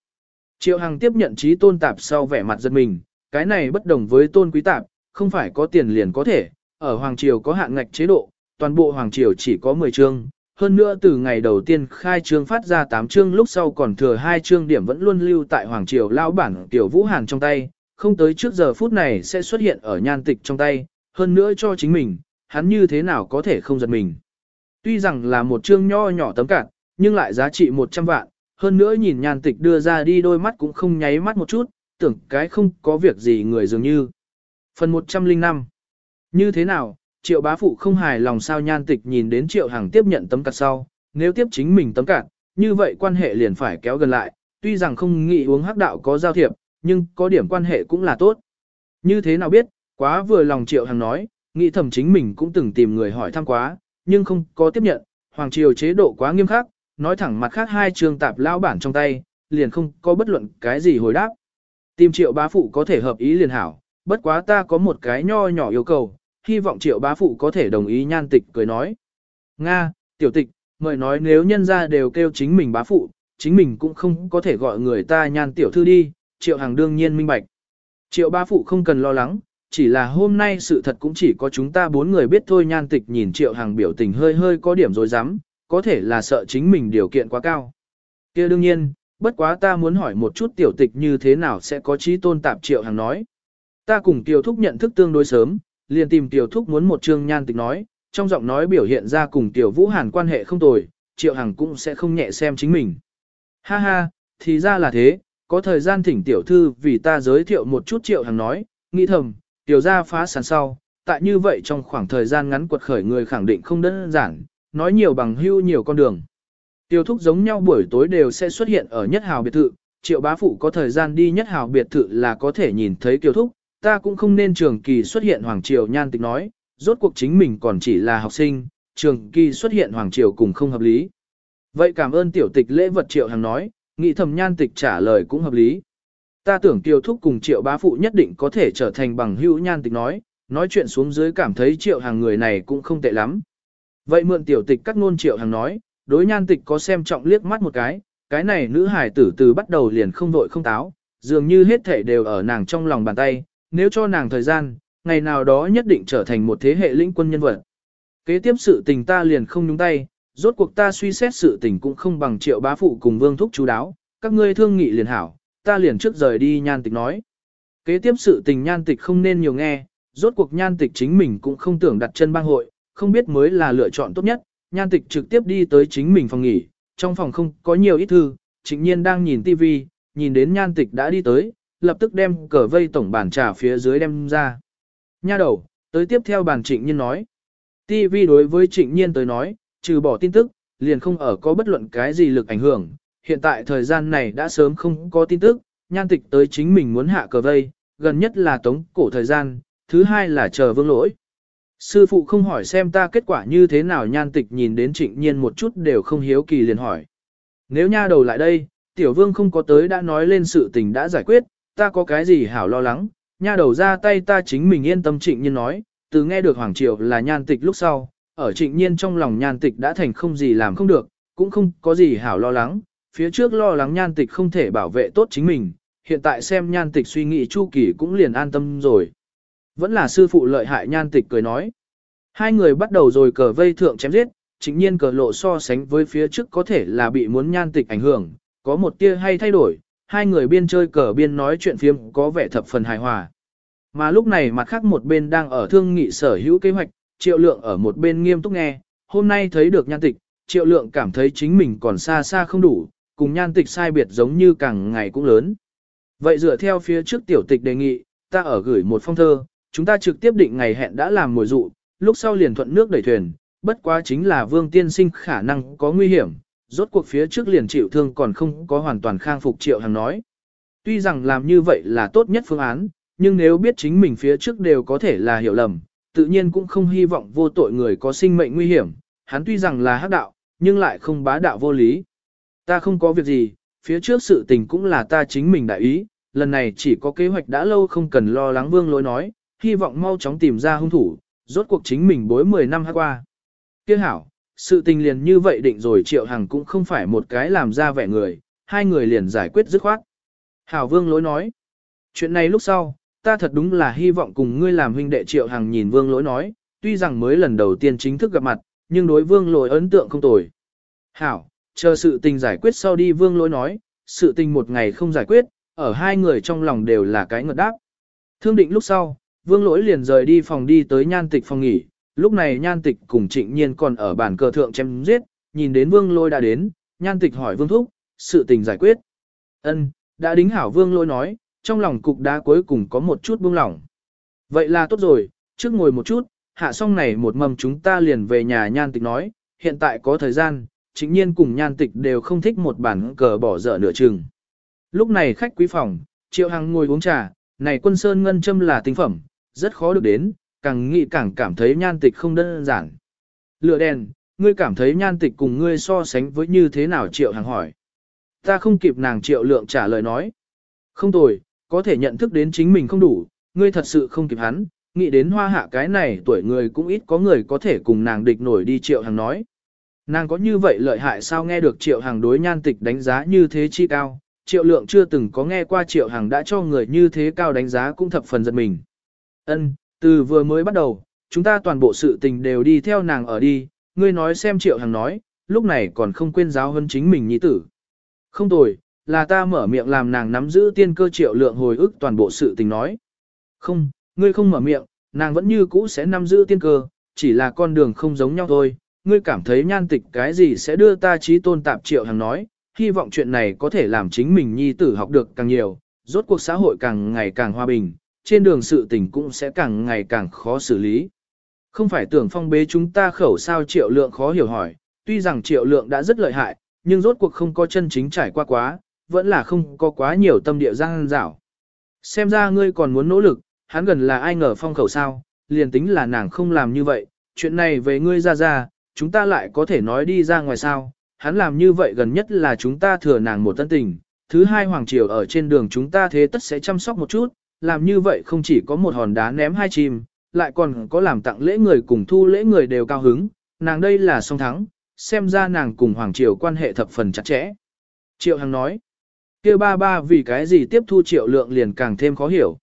Triệu Hằng tiếp nhận Trí Tôn Tạp sau vẻ mặt giật mình, cái này bất đồng với Tôn Quý Tạp, không phải có tiền liền có thể, ở Hoàng Triều có hạn ngạch chế độ, toàn bộ Hoàng Triều chỉ có 10 chương. Hơn nữa từ ngày đầu tiên khai trương phát ra 8 chương lúc sau còn thừa hai chương điểm vẫn luôn lưu tại Hoàng Triều lão bản Tiểu Vũ Hàn trong tay, không tới trước giờ phút này sẽ xuất hiện ở nhan tịch trong tay, hơn nữa cho chính mình, hắn như thế nào có thể không giật mình. Tuy rằng là một chương nho nhỏ tấm cạn, nhưng lại giá trị 100 vạn, hơn nữa nhìn nhan tịch đưa ra đi đôi mắt cũng không nháy mắt một chút, tưởng cái không có việc gì người dường như. Phần 105 Như thế nào, triệu bá phụ không hài lòng sao nhan tịch nhìn đến triệu hàng tiếp nhận tấm cạt sau, nếu tiếp chính mình tấm cạt, như vậy quan hệ liền phải kéo gần lại, tuy rằng không nghĩ uống hắc đạo có giao thiệp, nhưng có điểm quan hệ cũng là tốt. Như thế nào biết, quá vừa lòng triệu hàng nói, nghĩ thầm chính mình cũng từng tìm người hỏi thăm quá, nhưng không có tiếp nhận, hoàng triều chế độ quá nghiêm khắc, nói thẳng mặt khác hai trường tạp lao bản trong tay, liền không có bất luận cái gì hồi đáp. Tìm triệu bá phụ có thể hợp ý liền hảo, bất quá ta có một cái nho nhỏ yêu cầu, hy vọng triệu bá phụ có thể đồng ý nhan tịch cười nói. Nga, tiểu tịch, mời nói nếu nhân ra đều kêu chính mình bá phụ, chính mình cũng không có thể gọi người ta nhan tiểu thư đi, triệu hàng đương nhiên minh bạch. Triệu bá phụ không cần lo lắng, chỉ là hôm nay sự thật cũng chỉ có chúng ta bốn người biết thôi nhan tịch nhìn triệu hàng biểu tình hơi hơi có điểm dối rắm có thể là sợ chính mình điều kiện quá cao. kia đương nhiên, bất quá ta muốn hỏi một chút tiểu tịch như thế nào sẽ có trí tôn tạp triệu hàng nói. Ta cùng tiểu thúc nhận thức tương đối sớm, liền tìm tiểu thúc muốn một chương nhan tịch nói, trong giọng nói biểu hiện ra cùng tiểu vũ hàn quan hệ không tồi, triệu hằng cũng sẽ không nhẹ xem chính mình. Ha ha, thì ra là thế, có thời gian thỉnh tiểu thư vì ta giới thiệu một chút triệu hằng nói, nghĩ thầm, tiểu gia phá sản sau, tại như vậy trong khoảng thời gian ngắn quật khởi người khẳng định không đơn giản, nói nhiều bằng hưu nhiều con đường. Tiêu thúc giống nhau buổi tối đều sẽ xuất hiện ở nhất hào biệt thự, triệu bá phụ có thời gian đi nhất hào biệt thự là có thể nhìn thấy tiêu thúc, ta cũng không nên trường kỳ xuất hiện hoàng triều nhan tịch nói, rốt cuộc chính mình còn chỉ là học sinh, trường kỳ xuất hiện hoàng triều cùng không hợp lý. Vậy cảm ơn tiểu tịch lễ vật triệu hàng nói, nghị thầm nhan tịch trả lời cũng hợp lý. Ta tưởng tiêu thúc cùng triệu bá phụ nhất định có thể trở thành bằng hữu nhan tịch nói, nói chuyện xuống dưới cảm thấy triệu hàng người này cũng không tệ lắm. Vậy mượn tiểu tịch cắt ngôn triệu hàng nói, đối nhan tịch có xem trọng liếc mắt một cái, cái này nữ hải tử từ bắt đầu liền không vội không táo, dường như hết thể đều ở nàng trong lòng bàn tay, nếu cho nàng thời gian, ngày nào đó nhất định trở thành một thế hệ lĩnh quân nhân vật. Kế tiếp sự tình ta liền không nhúng tay, rốt cuộc ta suy xét sự tình cũng không bằng triệu bá phụ cùng vương thúc chú đáo, các ngươi thương nghị liền hảo, ta liền trước rời đi nhan tịch nói. Kế tiếp sự tình nhan tịch không nên nhiều nghe, rốt cuộc nhan tịch chính mình cũng không tưởng đặt chân bang hội, không biết mới là lựa chọn tốt nhất, nhan tịch trực tiếp đi tới chính mình phòng nghỉ, trong phòng không có nhiều ít thư, trịnh nhiên đang nhìn tivi, nhìn đến nhan tịch đã đi tới, lập tức đem cờ vây tổng bàn trà phía dưới đem ra. Nha đầu, tới tiếp theo bàn trịnh nhiên nói. TV đối với trịnh nhiên tới nói, trừ bỏ tin tức, liền không ở có bất luận cái gì lực ảnh hưởng, hiện tại thời gian này đã sớm không có tin tức, nhan tịch tới chính mình muốn hạ cờ vây, gần nhất là tống cổ thời gian, thứ hai là chờ vương lỗi. Sư phụ không hỏi xem ta kết quả như thế nào nhan tịch nhìn đến trịnh nhiên một chút đều không hiếu kỳ liền hỏi. Nếu nha đầu lại đây, tiểu vương không có tới đã nói lên sự tình đã giải quyết, ta có cái gì hảo lo lắng, nha đầu ra tay ta chính mình yên tâm trịnh nhiên nói, từ nghe được Hoàng Triều là nhan tịch lúc sau, ở trịnh nhiên trong lòng nhan tịch đã thành không gì làm không được, cũng không có gì hảo lo lắng, phía trước lo lắng nhan tịch không thể bảo vệ tốt chính mình, hiện tại xem nhan tịch suy nghĩ chu kỳ cũng liền an tâm rồi. Vẫn là sư phụ lợi hại nhan tịch cười nói. Hai người bắt đầu rồi cờ vây thượng chém giết, chính nhiên cờ lộ so sánh với phía trước có thể là bị muốn nhan tịch ảnh hưởng, có một tia hay thay đổi, hai người biên chơi cờ biên nói chuyện phiếm có vẻ thập phần hài hòa. Mà lúc này mặt khác một bên đang ở thương nghị sở hữu kế hoạch, triệu lượng ở một bên nghiêm túc nghe, hôm nay thấy được nhan tịch, triệu lượng cảm thấy chính mình còn xa xa không đủ, cùng nhan tịch sai biệt giống như càng ngày cũng lớn. Vậy dựa theo phía trước tiểu tịch đề nghị, ta ở gửi một phong thơ, chúng ta trực tiếp định ngày hẹn đã làm mùi dụ, lúc sau liền thuận nước đẩy thuyền, bất quá chính là vương tiên sinh khả năng có nguy hiểm, rốt cuộc phía trước liền chịu thương còn không có hoàn toàn khang phục triệu hàng nói. Tuy rằng làm như vậy là tốt nhất phương án, nhưng nếu biết chính mình phía trước đều có thể là hiểu lầm, tự nhiên cũng không hy vọng vô tội người có sinh mệnh nguy hiểm, hắn tuy rằng là hắc đạo, nhưng lại không bá đạo vô lý. Ta không có việc gì, phía trước sự tình cũng là ta chính mình đại ý, lần này chỉ có kế hoạch đã lâu không cần lo lắng vương lối nói, hy vọng mau chóng tìm ra hung thủ, rốt cuộc chính mình bối 10 năm hát qua. Tiếc hảo, sự tình liền như vậy định rồi triệu hằng cũng không phải một cái làm ra vẻ người, hai người liền giải quyết dứt khoát. Hảo vương lỗi nói, chuyện này lúc sau, ta thật đúng là hy vọng cùng ngươi làm huynh đệ triệu hằng nhìn vương lỗi nói, tuy rằng mới lần đầu tiên chính thức gặp mặt, nhưng đối vương lỗi ấn tượng không tồi. Hảo, chờ sự tình giải quyết sau đi vương lỗi nói, sự tình một ngày không giải quyết, ở hai người trong lòng đều là cái ngợt đáp. Thương định lúc sau, vương lỗi liền rời đi phòng đi tới nhan tịch phòng nghỉ, lúc này nhan tịch cùng trịnh nhiên còn ở bàn cờ thượng chém giết, nhìn đến vương lôi đã đến, nhan tịch hỏi vương thúc, sự tình giải quyết. ân đã đính hảo vương lôi nói, trong lòng cục đá cuối cùng có một chút buông lỏng. Vậy là tốt rồi, trước ngồi một chút, hạ xong này một mầm chúng ta liền về nhà nhan tịch nói, hiện tại có thời gian, chính nhiên cùng nhan tịch đều không thích một bản cờ bỏ dở nửa chừng. Lúc này khách quý phòng, Triệu Hằng ngồi uống trà, này quân sơn ngân châm là tinh phẩm, rất khó được đến, càng nghĩ càng cảm thấy nhan tịch không đơn giản. Lựa đèn, ngươi cảm thấy nhan tịch cùng ngươi so sánh với như thế nào Triệu hàng hỏi. Ta không kịp nàng Triệu Lượng trả lời nói. Không tồi, có thể nhận thức đến chính mình không đủ, ngươi thật sự không kịp hắn, nghĩ đến hoa hạ cái này tuổi người cũng ít có người có thể cùng nàng địch nổi đi Triệu hàng nói. Nàng có như vậy lợi hại sao nghe được Triệu hàng đối nhan tịch đánh giá như thế chi cao, triệu lượng chưa từng có nghe qua triệu hàng đã cho người như thế cao đánh giá cũng thập phần giật mình. Ân, từ vừa mới bắt đầu, chúng ta toàn bộ sự tình đều đi theo nàng ở đi, ngươi nói xem triệu hằng nói, lúc này còn không quên giáo hơn chính mình nhi tử. Không tồi, là ta mở miệng làm nàng nắm giữ tiên cơ triệu lượng hồi ức toàn bộ sự tình nói. Không, ngươi không mở miệng, nàng vẫn như cũ sẽ nắm giữ tiên cơ, chỉ là con đường không giống nhau thôi. Ngươi cảm thấy nhan tịch cái gì sẽ đưa ta trí tôn tạp triệu hằng nói, hy vọng chuyện này có thể làm chính mình nhi tử học được càng nhiều, rốt cuộc xã hội càng ngày càng hòa bình, trên đường sự tình cũng sẽ càng ngày càng khó xử lý. Không phải tưởng phong bế chúng ta khẩu sao triệu lượng khó hiểu hỏi, tuy rằng triệu lượng đã rất lợi hại, nhưng rốt cuộc không có chân chính trải qua quá, vẫn là không có quá nhiều tâm địa giang dảo. Xem ra ngươi còn muốn nỗ lực, hắn gần là ai ngờ phong khẩu sao, liền tính là nàng không làm như vậy, chuyện này về ngươi ra ra, chúng ta lại có thể nói đi ra ngoài sao, hắn làm như vậy gần nhất là chúng ta thừa nàng một tân tình, thứ hai hoàng triều ở trên đường chúng ta thế tất sẽ chăm sóc một chút, làm như vậy không chỉ có một hòn đá ném hai chim, lại còn có làm tặng lễ người cùng thu lễ người đều cao hứng, nàng đây là song thắng, xem ra nàng cùng hoàng triều quan hệ thập phần chặt chẽ. Triệu Hằng nói, kia ba ba vì cái gì tiếp thu triệu lượng liền càng thêm khó hiểu.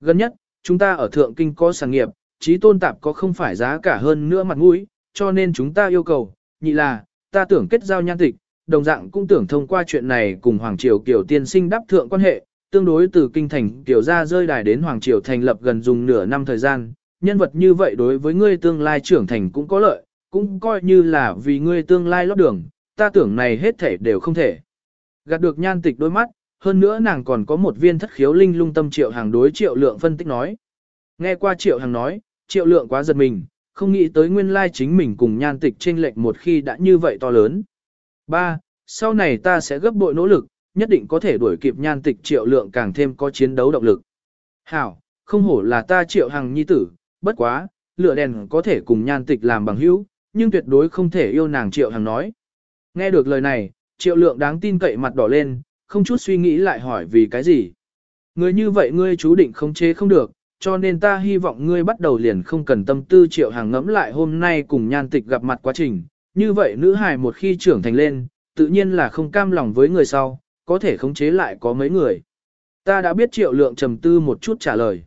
Gần nhất, chúng ta ở thượng kinh có sản nghiệp, trí tôn tạp có không phải giá cả hơn nữa mặt mũi, cho nên chúng ta yêu cầu, nhị là, ta tưởng kết giao nhan tịch, đồng dạng cũng tưởng thông qua chuyện này cùng Hoàng Triều Kiều tiên sinh đáp thượng quan hệ, tương đối từ kinh thành tiểu ra rơi đài đến Hoàng Triều thành lập gần dùng nửa năm thời gian, nhân vật như vậy đối với ngươi tương lai trưởng thành cũng có lợi, cũng coi như là vì ngươi tương lai lót đường, ta tưởng này hết thể đều không thể. Gạt được nhan tịch đôi mắt, hơn nữa nàng còn có một viên thất khiếu linh lung tâm triệu hàng đối triệu lượng phân tích nói. Nghe qua triệu hàng nói, triệu lượng quá giật mình, không nghĩ tới nguyên lai chính mình cùng nhan tịch trên lệch một khi đã như vậy to lớn. 3. Sau này ta sẽ gấp bội nỗ lực, nhất định có thể đuổi kịp nhan tịch triệu lượng càng thêm có chiến đấu động lực. Hảo, không hổ là ta triệu hằng nhi tử, bất quá, lửa đèn có thể cùng nhan tịch làm bằng hữu, nhưng tuyệt đối không thể yêu nàng triệu hằng nói. Nghe được lời này, triệu lượng đáng tin cậy mặt đỏ lên, không chút suy nghĩ lại hỏi vì cái gì. Người như vậy ngươi chú định không chế không được, cho nên ta hy vọng ngươi bắt đầu liền không cần tâm tư triệu hàng ngẫm lại hôm nay cùng nhan tịch gặp mặt quá trình. Như vậy nữ hài một khi trưởng thành lên, tự nhiên là không cam lòng với người sau, có thể khống chế lại có mấy người. Ta đã biết triệu lượng trầm tư một chút trả lời.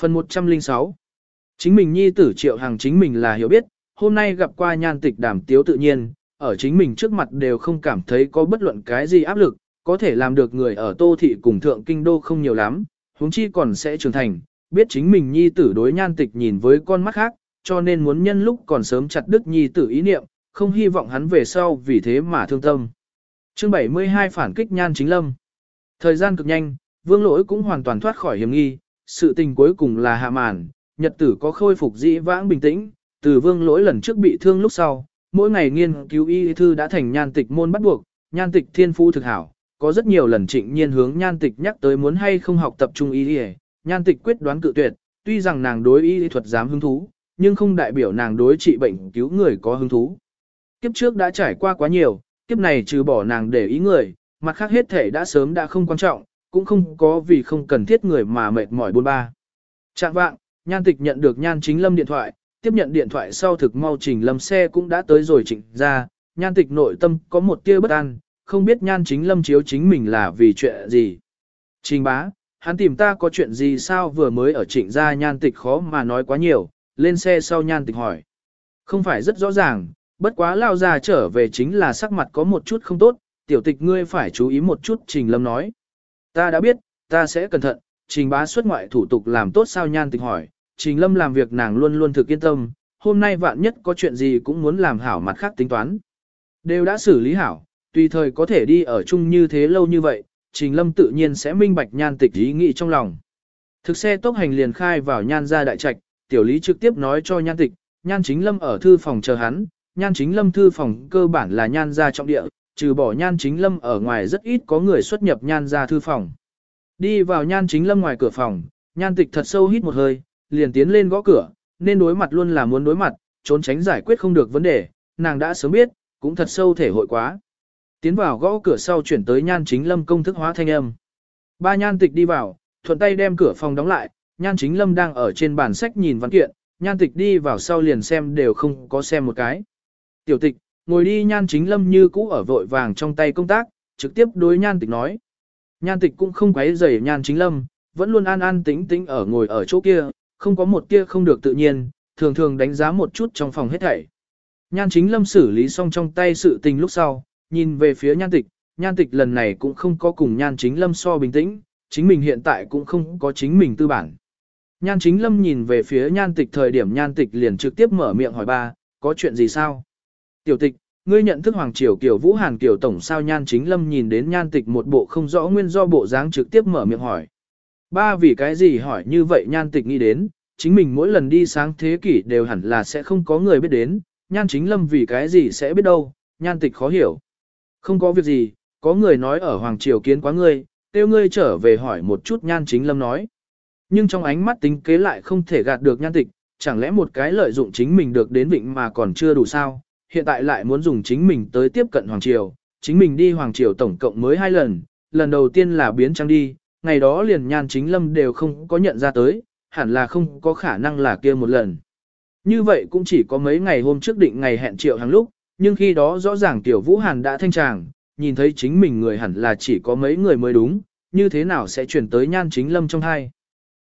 Phần 106 Chính mình nhi tử triệu hàng chính mình là hiểu biết, hôm nay gặp qua nhan tịch đàm tiếu tự nhiên, ở chính mình trước mặt đều không cảm thấy có bất luận cái gì áp lực, có thể làm được người ở tô thị cùng thượng kinh đô không nhiều lắm, huống chi còn sẽ trưởng thành, biết chính mình nhi tử đối nhan tịch nhìn với con mắt khác, cho nên muốn nhân lúc còn sớm chặt đứt nhi tử ý niệm, không hy vọng hắn về sau vì thế mà thương tâm. Chương 72 phản kích nhan chính lâm. Thời gian cực nhanh, vương lỗi cũng hoàn toàn thoát khỏi hiểm nghi, sự tình cuối cùng là hạ màn, nhật tử có khôi phục dĩ vãng bình tĩnh, từ vương lỗi lần trước bị thương lúc sau, mỗi ngày nghiên cứu y thư đã thành nhan tịch môn bắt buộc, nhan tịch thiên phu thực hảo, có rất nhiều lần trịnh nhiên hướng nhan tịch nhắc tới muốn hay không học tập trung y y, nhan tịch quyết đoán cự tuyệt, tuy rằng nàng đối y thuật dám hứng thú, nhưng không đại biểu nàng đối trị bệnh cứu người có hứng thú. Kiếp trước đã trải qua quá nhiều, kiếp này trừ bỏ nàng để ý người, mặt khác hết thể đã sớm đã không quan trọng, cũng không có vì không cần thiết người mà mệt mỏi buôn ba. Trạng vạng, nhan tịch nhận được nhan chính lâm điện thoại, tiếp nhận điện thoại sau thực mau trình lâm xe cũng đã tới rồi trịnh ra, nhan tịch nội tâm có một tia bất an, không biết nhan chính lâm chiếu chính mình là vì chuyện gì. Trình bá, hắn tìm ta có chuyện gì sao vừa mới ở trịnh gia nhan tịch khó mà nói quá nhiều, lên xe sau nhan tịch hỏi. Không phải rất rõ ràng, bất quá lao già trở về chính là sắc mặt có một chút không tốt, tiểu tịch ngươi phải chú ý một chút trình lâm nói. Ta đã biết, ta sẽ cẩn thận, trình bá xuất ngoại thủ tục làm tốt sao nhan tịch hỏi, trình lâm làm việc nàng luôn luôn thực yên tâm, hôm nay vạn nhất có chuyện gì cũng muốn làm hảo mặt khác tính toán. Đều đã xử lý hảo, tùy thời có thể đi ở chung như thế lâu như vậy, Trình Lâm tự nhiên sẽ minh bạch nhan tịch ý nghĩ trong lòng. Thực xe tốc hành liền khai vào nhan gia đại trạch, tiểu lý trực tiếp nói cho nhan tịch, nhan chính lâm ở thư phòng chờ hắn, nhan chính lâm thư phòng cơ bản là nhan gia trọng địa, trừ bỏ nhan chính lâm ở ngoài rất ít có người xuất nhập nhan gia thư phòng. Đi vào nhan chính lâm ngoài cửa phòng, nhan tịch thật sâu hít một hơi, liền tiến lên gõ cửa, nên đối mặt luôn là muốn đối mặt, trốn tránh giải quyết không được vấn đề, nàng đã sớm biết, cũng thật sâu thể hội quá. Tiến vào gõ cửa sau chuyển tới nhan chính lâm công thức hóa thanh âm. Ba nhan tịch đi vào, thuận tay đem cửa phòng đóng lại, nhan chính lâm đang ở trên bàn sách nhìn văn kiện, nhan tịch đi vào sau liền xem đều không có xem một cái. Tiểu tịch, ngồi đi nhan chính lâm như cũ ở vội vàng trong tay công tác, trực tiếp đối nhan tịch nói. Nhan tịch cũng không quấy rầy nhan chính lâm, vẫn luôn an an tĩnh tĩnh ở ngồi ở chỗ kia, không có một kia không được tự nhiên, thường thường đánh giá một chút trong phòng hết thảy. Nhan chính lâm xử lý xong trong tay sự tình lúc sau, nhìn về phía nhan tịch, nhan tịch lần này cũng không có cùng nhan chính lâm so bình tĩnh, chính mình hiện tại cũng không có chính mình tư bản. Nhan chính lâm nhìn về phía nhan tịch thời điểm nhan tịch liền trực tiếp mở miệng hỏi ba, có chuyện gì sao? Tiểu tịch, ngươi nhận thức Hoàng Triều Kiều Vũ Hàn Kiều Tổng sao nhan chính lâm nhìn đến nhan tịch một bộ không rõ nguyên do bộ dáng trực tiếp mở miệng hỏi. Ba vì cái gì hỏi như vậy nhan tịch nghĩ đến, chính mình mỗi lần đi sáng thế kỷ đều hẳn là sẽ không có người biết đến, nhan chính lâm vì cái gì sẽ biết đâu, nhan tịch khó hiểu. Không có việc gì, có người nói ở Hoàng Triều kiến quá ngươi, kêu ngươi trở về hỏi một chút nhan chính lâm nói. Nhưng trong ánh mắt tính kế lại không thể gạt được nhan tịch, chẳng lẽ một cái lợi dụng chính mình được đến vịnh mà còn chưa đủ sao, hiện tại lại muốn dùng chính mình tới tiếp cận Hoàng Triều, chính mình đi Hoàng Triều tổng cộng mới hai lần, lần đầu tiên là biến trang đi, ngày đó liền nhan chính lâm đều không có nhận ra tới, hẳn là không có khả năng là kia một lần. Như vậy cũng chỉ có mấy ngày hôm trước định ngày hẹn triệu hàng lúc, nhưng khi đó rõ ràng Tiểu Vũ Hàn đã thanh tràng, nhìn thấy chính mình người hẳn là chỉ có mấy người mới đúng, như thế nào sẽ chuyển tới nhan chính lâm trong hai.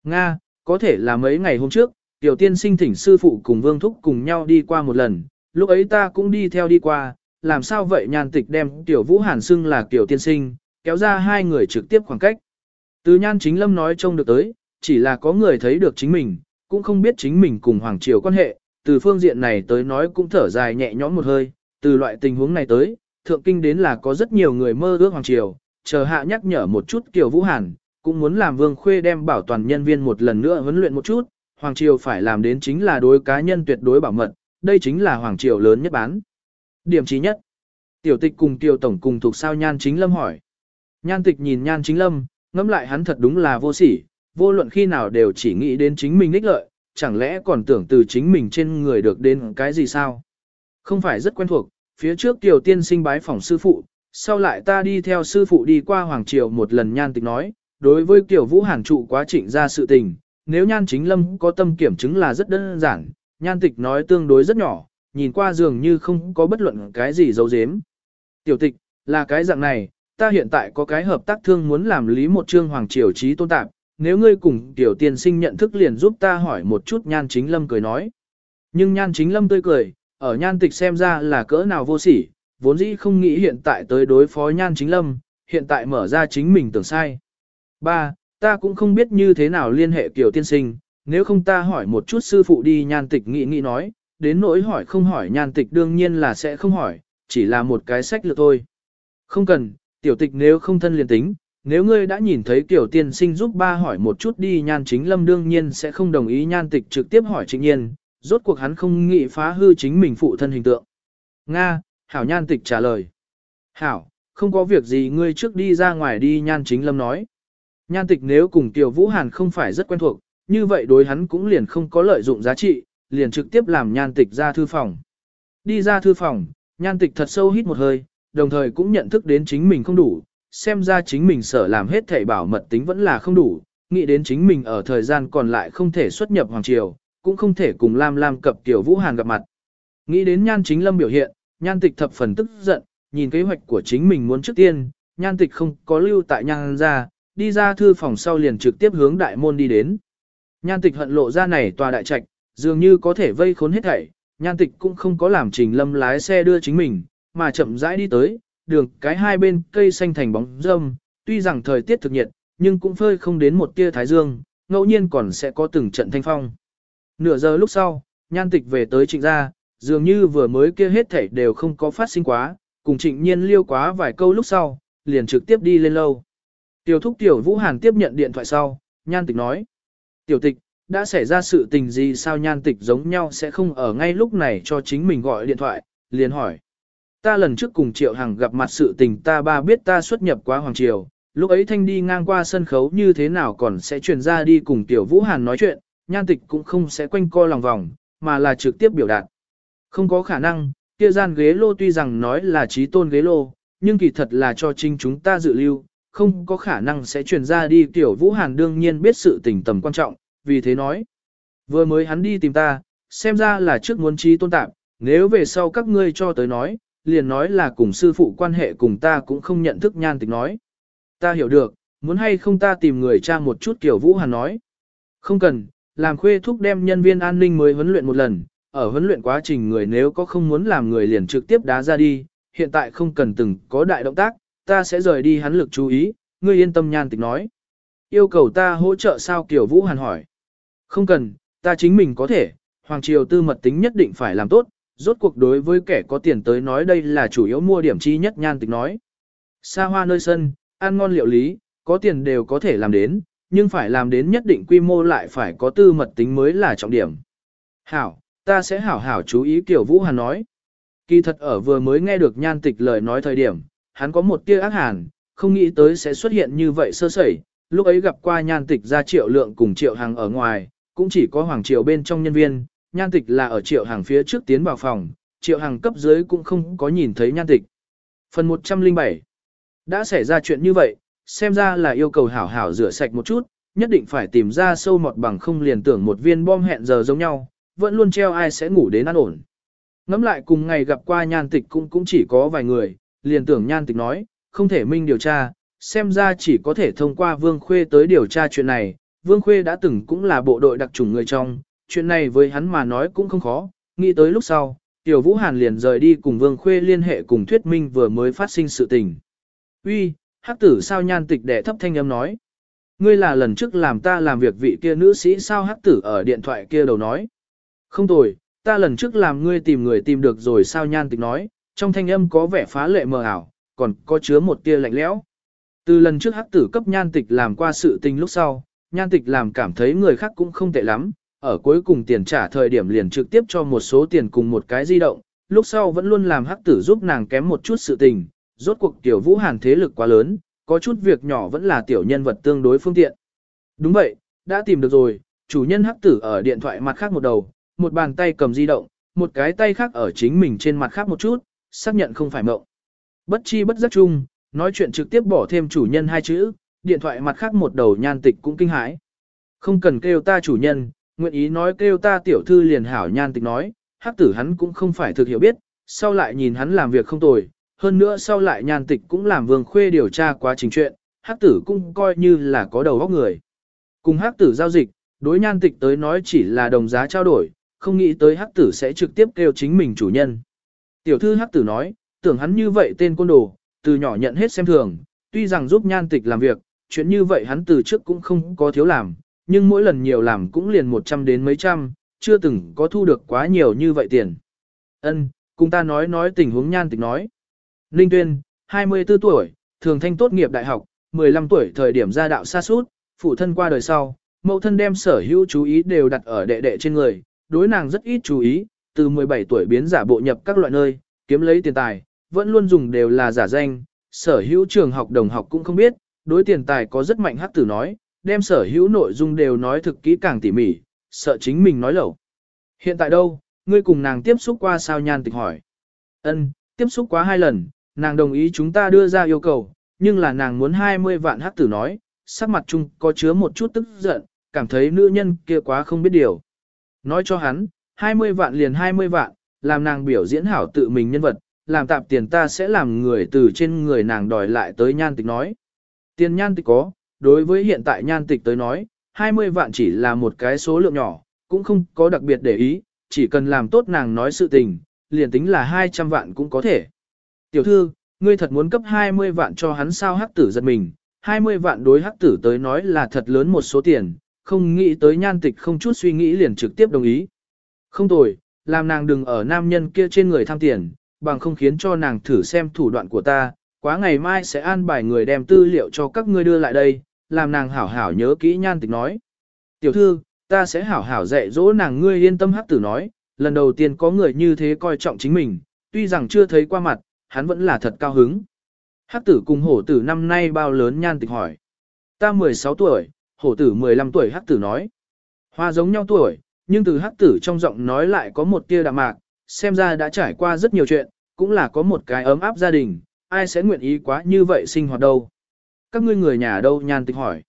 Nga, có thể là mấy ngày hôm trước, Tiểu Tiên sinh thỉnh sư phụ cùng Vương Thúc cùng nhau đi qua một lần, lúc ấy ta cũng đi theo đi qua, làm sao vậy nhan tịch đem Tiểu Vũ Hàn xưng là Tiểu Tiên sinh, kéo ra hai người trực tiếp khoảng cách. Từ nhan chính lâm nói trông được tới, chỉ là có người thấy được chính mình, cũng không biết chính mình cùng Hoàng Triều quan hệ, từ phương diện này tới nói cũng thở dài nhẹ nhõm một hơi, từ loại tình huống này tới, thượng kinh đến là có rất nhiều người mơ ước Hoàng Triều, chờ hạ nhắc nhở một chút Kiều Vũ Hàn, cũng muốn làm Vương Khuê đem bảo toàn nhân viên một lần nữa huấn luyện một chút, Hoàng Triều phải làm đến chính là đối cá nhân tuyệt đối bảo mật, đây chính là Hoàng Triều lớn nhất bán. Điểm chí nhất, tiểu tịch cùng Tiểu Tổng cùng thuộc sao Nhan Chính Lâm hỏi. Nhan tịch nhìn Nhan Chính Lâm, ngẫm lại hắn thật đúng là vô sỉ, vô luận khi nào đều chỉ nghĩ đến chính mình ích lợi, chẳng lẽ còn tưởng từ chính mình trên người được đến cái gì sao? Không phải rất quen thuộc, phía trước tiểu tiên sinh bái phỏng sư phụ, sau lại ta đi theo sư phụ đi qua Hoàng Triều một lần nhan tịch nói, đối với tiểu vũ hàn trụ quá trịnh ra sự tình, nếu nhan chính lâm có tâm kiểm chứng là rất đơn giản, nhan tịch nói tương đối rất nhỏ, nhìn qua dường như không có bất luận cái gì giấu giếm. Tiểu tịch, là cái dạng này, ta hiện tại có cái hợp tác thương muốn làm lý một trương hoàng triều trí tôn tạp, nếu ngươi cùng tiểu tiên sinh nhận thức liền giúp ta hỏi một chút nhan chính lâm cười nói. Nhưng nhan chính lâm tươi cười, ở nhan tịch xem ra là cỡ nào vô sỉ, vốn dĩ không nghĩ hiện tại tới đối phó nhan chính lâm, hiện tại mở ra chính mình tưởng sai. Ba, ta cũng không biết như thế nào liên hệ kiểu tiên sinh, nếu không ta hỏi một chút sư phụ đi nhan tịch nghĩ nghĩ nói, đến nỗi hỏi không hỏi nhan tịch đương nhiên là sẽ không hỏi, chỉ là một cái sách lược thôi. Không cần, tiểu tịch nếu không thân liền tính, nếu ngươi đã nhìn thấy tiểu tiên sinh giúp ba hỏi một chút đi nhan chính lâm đương nhiên sẽ không đồng ý nhan tịch trực tiếp hỏi trịnh nhiên, rốt cuộc hắn không nghĩ phá hư chính mình phụ thân hình tượng. Nga, Hảo nhan tịch trả lời. Hảo, không có việc gì ngươi trước đi ra ngoài đi nhan chính lâm nói. Nhan tịch nếu cùng Tiểu Vũ Hàn không phải rất quen thuộc, như vậy đối hắn cũng liền không có lợi dụng giá trị, liền trực tiếp làm nhan tịch ra thư phòng. Đi ra thư phòng, nhan tịch thật sâu hít một hơi, đồng thời cũng nhận thức đến chính mình không đủ, xem ra chính mình sở làm hết thể bảo mật tính vẫn là không đủ, nghĩ đến chính mình ở thời gian còn lại không thể xuất nhập Hoàng Triều, cũng không thể cùng Lam Lam cập Tiểu Vũ Hàn gặp mặt. Nghĩ đến nhan chính lâm biểu hiện, nhan tịch thập phần tức giận, nhìn kế hoạch của chính mình muốn trước tiên, nhan tịch không có lưu tại nhan ra, đi ra thư phòng sau liền trực tiếp hướng đại môn đi đến. Nhan tịch hận lộ ra này tòa đại trạch, dường như có thể vây khốn hết thảy, nhan tịch cũng không có làm trình lâm lái xe đưa chính mình, mà chậm rãi đi tới, đường cái hai bên cây xanh thành bóng râm, tuy rằng thời tiết thực nhiệt, nhưng cũng phơi không đến một tia thái dương, ngẫu nhiên còn sẽ có từng trận thanh phong. Nửa giờ lúc sau, nhan tịch về tới trịnh gia, dường như vừa mới kia hết thảy đều không có phát sinh quá, cùng trịnh nhiên liêu quá vài câu lúc sau, liền trực tiếp đi lên lâu. Tiểu thúc tiểu Vũ Hàn tiếp nhận điện thoại sau, nhan tịch nói. Tiểu tịch, đã xảy ra sự tình gì sao nhan tịch giống nhau sẽ không ở ngay lúc này cho chính mình gọi điện thoại, liền hỏi. Ta lần trước cùng Triệu Hằng gặp mặt sự tình ta ba biết ta xuất nhập quá Hoàng Triều, lúc ấy Thanh đi ngang qua sân khấu như thế nào còn sẽ truyền ra đi cùng Tiểu Vũ Hàn nói chuyện, nhan tịch cũng không sẽ quanh co lòng vòng, mà là trực tiếp biểu đạt. Không có khả năng, kia gian ghế lô tuy rằng nói là trí tôn ghế lô, nhưng kỳ thật là cho chính chúng ta dự lưu, không có khả năng sẽ truyền ra đi tiểu Vũ Hàn đương nhiên biết sự tình tầm quan trọng, vì thế nói. Vừa mới hắn đi tìm ta, xem ra là trước muốn trí tôn tạm, nếu về sau các ngươi cho tới nói, liền nói là cùng sư phụ quan hệ cùng ta cũng không nhận thức nhan tịch nói. Ta hiểu được, muốn hay không ta tìm người cha một chút kiểu Vũ Hàn nói. Không cần, làm khuê thúc đem nhân viên an ninh mới huấn luyện một lần, ở huấn luyện quá trình người nếu có không muốn làm người liền trực tiếp đá ra đi, hiện tại không cần từng có đại động tác, ta sẽ rời đi hắn lực chú ý, ngươi yên tâm nhan tịch nói. Yêu cầu ta hỗ trợ sao kiểu Vũ Hàn hỏi. Không cần, ta chính mình có thể, Hoàng Triều tư mật tính nhất định phải làm tốt, rốt cuộc đối với kẻ có tiền tới nói đây là chủ yếu mua điểm chi nhất nhan tịch nói. Xa hoa nơi sân, ăn ngon liệu lý, có tiền đều có thể làm đến, nhưng phải làm đến nhất định quy mô lại phải có tư mật tính mới là trọng điểm. Hảo, ta sẽ hảo hảo chú ý Kiều Vũ Hàn nói. Kỳ thật ở vừa mới nghe được nhan tịch lời nói thời điểm, hắn có một tia ác hàn, không nghĩ tới sẽ xuất hiện như vậy sơ sẩy, lúc ấy gặp qua nhan tịch ra triệu lượng cùng triệu hàng ở ngoài, cũng chỉ có hoàng triều bên trong nhân viên, nhan tịch là ở triệu hàng phía trước tiến vào phòng, triệu hàng cấp dưới cũng không có nhìn thấy nhan tịch. Phần 107 Đã xảy ra chuyện như vậy, xem ra là yêu cầu hảo hảo rửa sạch một chút, nhất định phải tìm ra sâu mọt bằng không liền tưởng một viên bom hẹn giờ giống nhau, vẫn luôn treo ai sẽ ngủ đến ăn ổn. Ngắm lại cùng ngày gặp qua nhan tịch cũng cũng chỉ có vài người, liền tưởng nhan tịch nói, không thể minh điều tra, xem ra chỉ có thể thông qua Vương Khuê tới điều tra chuyện này. Vương Khuê đã từng cũng là bộ đội đặc chủng người trong, chuyện này với hắn mà nói cũng không khó, nghĩ tới lúc sau, Tiểu Vũ Hàn liền rời đi cùng Vương Khuê liên hệ cùng thuyết minh vừa mới phát sinh sự tình. Uy, hắc tử sao nhan tịch đệ thấp thanh âm nói. Ngươi là lần trước làm ta làm việc vị kia nữ sĩ sao hắc tử ở điện thoại kia đầu nói. Không tồi, ta lần trước làm ngươi tìm người tìm được rồi sao nhan tịch nói, trong thanh âm có vẻ phá lệ mờ ảo, còn có chứa một tia lạnh lẽo. Từ lần trước hắc tử cấp nhan tịch làm qua sự tình lúc sau, nhan tịch làm cảm thấy người khác cũng không tệ lắm, ở cuối cùng tiền trả thời điểm liền trực tiếp cho một số tiền cùng một cái di động, lúc sau vẫn luôn làm hắc tử giúp nàng kém một chút sự tình, rốt cuộc tiểu vũ hàn thế lực quá lớn, có chút việc nhỏ vẫn là tiểu nhân vật tương đối phương tiện. Đúng vậy, đã tìm được rồi, chủ nhân hắc tử ở điện thoại mặt khác một đầu, một bàn tay cầm di động, một cái tay khác ở chính mình trên mặt khác một chút, xác nhận không phải mộng. Bất chi bất giác chung, nói chuyện trực tiếp bỏ thêm chủ nhân hai chữ, điện thoại mặt khác một đầu nhan tịch cũng kinh hãi. Không cần kêu ta chủ nhân, nguyện ý nói kêu ta tiểu thư liền hảo nhan tịch nói, hắc tử hắn cũng không phải thực hiểu biết, sau lại nhìn hắn làm việc không tồi, hơn nữa sau lại nhan tịch cũng làm vương khuê điều tra quá trình chuyện, hắc tử cũng coi như là có đầu óc người. Cùng hắc tử giao dịch, đối nhan tịch tới nói chỉ là đồng giá trao đổi, không nghĩ tới hắc tử sẽ trực tiếp kêu chính mình chủ nhân. Tiểu thư hắc tử nói, tưởng hắn như vậy tên côn đồ, từ nhỏ nhận hết xem thường, tuy rằng giúp nhan tịch làm việc, chuyện như vậy hắn từ trước cũng không có thiếu làm, nhưng mỗi lần nhiều làm cũng liền một trăm đến mấy trăm, chưa từng có thu được quá nhiều như vậy tiền. Ân, cùng ta nói nói tình huống nhan tịch nói. Ninh Tuyên, 24 tuổi, thường thanh tốt nghiệp đại học, 15 tuổi thời điểm ra đạo xa suốt, phụ thân qua đời sau, mẫu thân đem sở hữu chú ý đều đặt ở đệ đệ trên người, đối nàng rất ít chú ý, từ 17 tuổi biến giả bộ nhập các loại nơi, kiếm lấy tiền tài, vẫn luôn dùng đều là giả danh, sở hữu trường học đồng học cũng không biết, đối tiền tài có rất mạnh hắc tử nói, đem sở hữu nội dung đều nói thực kỹ càng tỉ mỉ, sợ chính mình nói lẩu. Hiện tại đâu, ngươi cùng nàng tiếp xúc qua sao nhan tịch hỏi. Ân, tiếp xúc quá hai lần, nàng đồng ý chúng ta đưa ra yêu cầu, nhưng là nàng muốn 20 vạn hắc tử nói, sắc mặt chung có chứa một chút tức giận, cảm thấy nữ nhân kia quá không biết điều. Nói cho hắn, 20 vạn liền 20 vạn, làm nàng biểu diễn hảo tự mình nhân vật, làm tạp tiền ta sẽ làm người từ trên người nàng đòi lại tới nhan tịch nói. Tiền nhan tịch có, đối với hiện tại nhan tịch tới nói, 20 vạn chỉ là một cái số lượng nhỏ, cũng không có đặc biệt để ý, chỉ cần làm tốt nàng nói sự tình, liền tính là 200 vạn cũng có thể. Tiểu thư, ngươi thật muốn cấp 20 vạn cho hắn sao hắc tử giật mình, 20 vạn đối hắc tử tới nói là thật lớn một số tiền, không nghĩ tới nhan tịch không chút suy nghĩ liền trực tiếp đồng ý. Không tồi, làm nàng đừng ở nam nhân kia trên người tham tiền, bằng không khiến cho nàng thử xem thủ đoạn của ta, quá ngày mai sẽ an bài người đem tư liệu cho các ngươi đưa lại đây, làm nàng hảo hảo nhớ kỹ nhan tịch nói. Tiểu thư, ta sẽ hảo hảo dạy dỗ nàng ngươi yên tâm hắc tử nói, lần đầu tiên có người như thế coi trọng chính mình, tuy rằng chưa thấy qua mặt, hắn vẫn là thật cao hứng. Hắc tử cùng hổ tử năm nay bao lớn nhan tịch hỏi. Ta 16 tuổi, hổ tử 15 tuổi hắc tử nói. Hoa giống nhau tuổi, nhưng từ hắc tử trong giọng nói lại có một tia đạm mạc, xem ra đã trải qua rất nhiều chuyện, cũng là có một cái ấm áp gia đình, ai sẽ nguyện ý quá như vậy sinh hoạt đâu. Các ngươi người nhà đâu nhan tịch hỏi.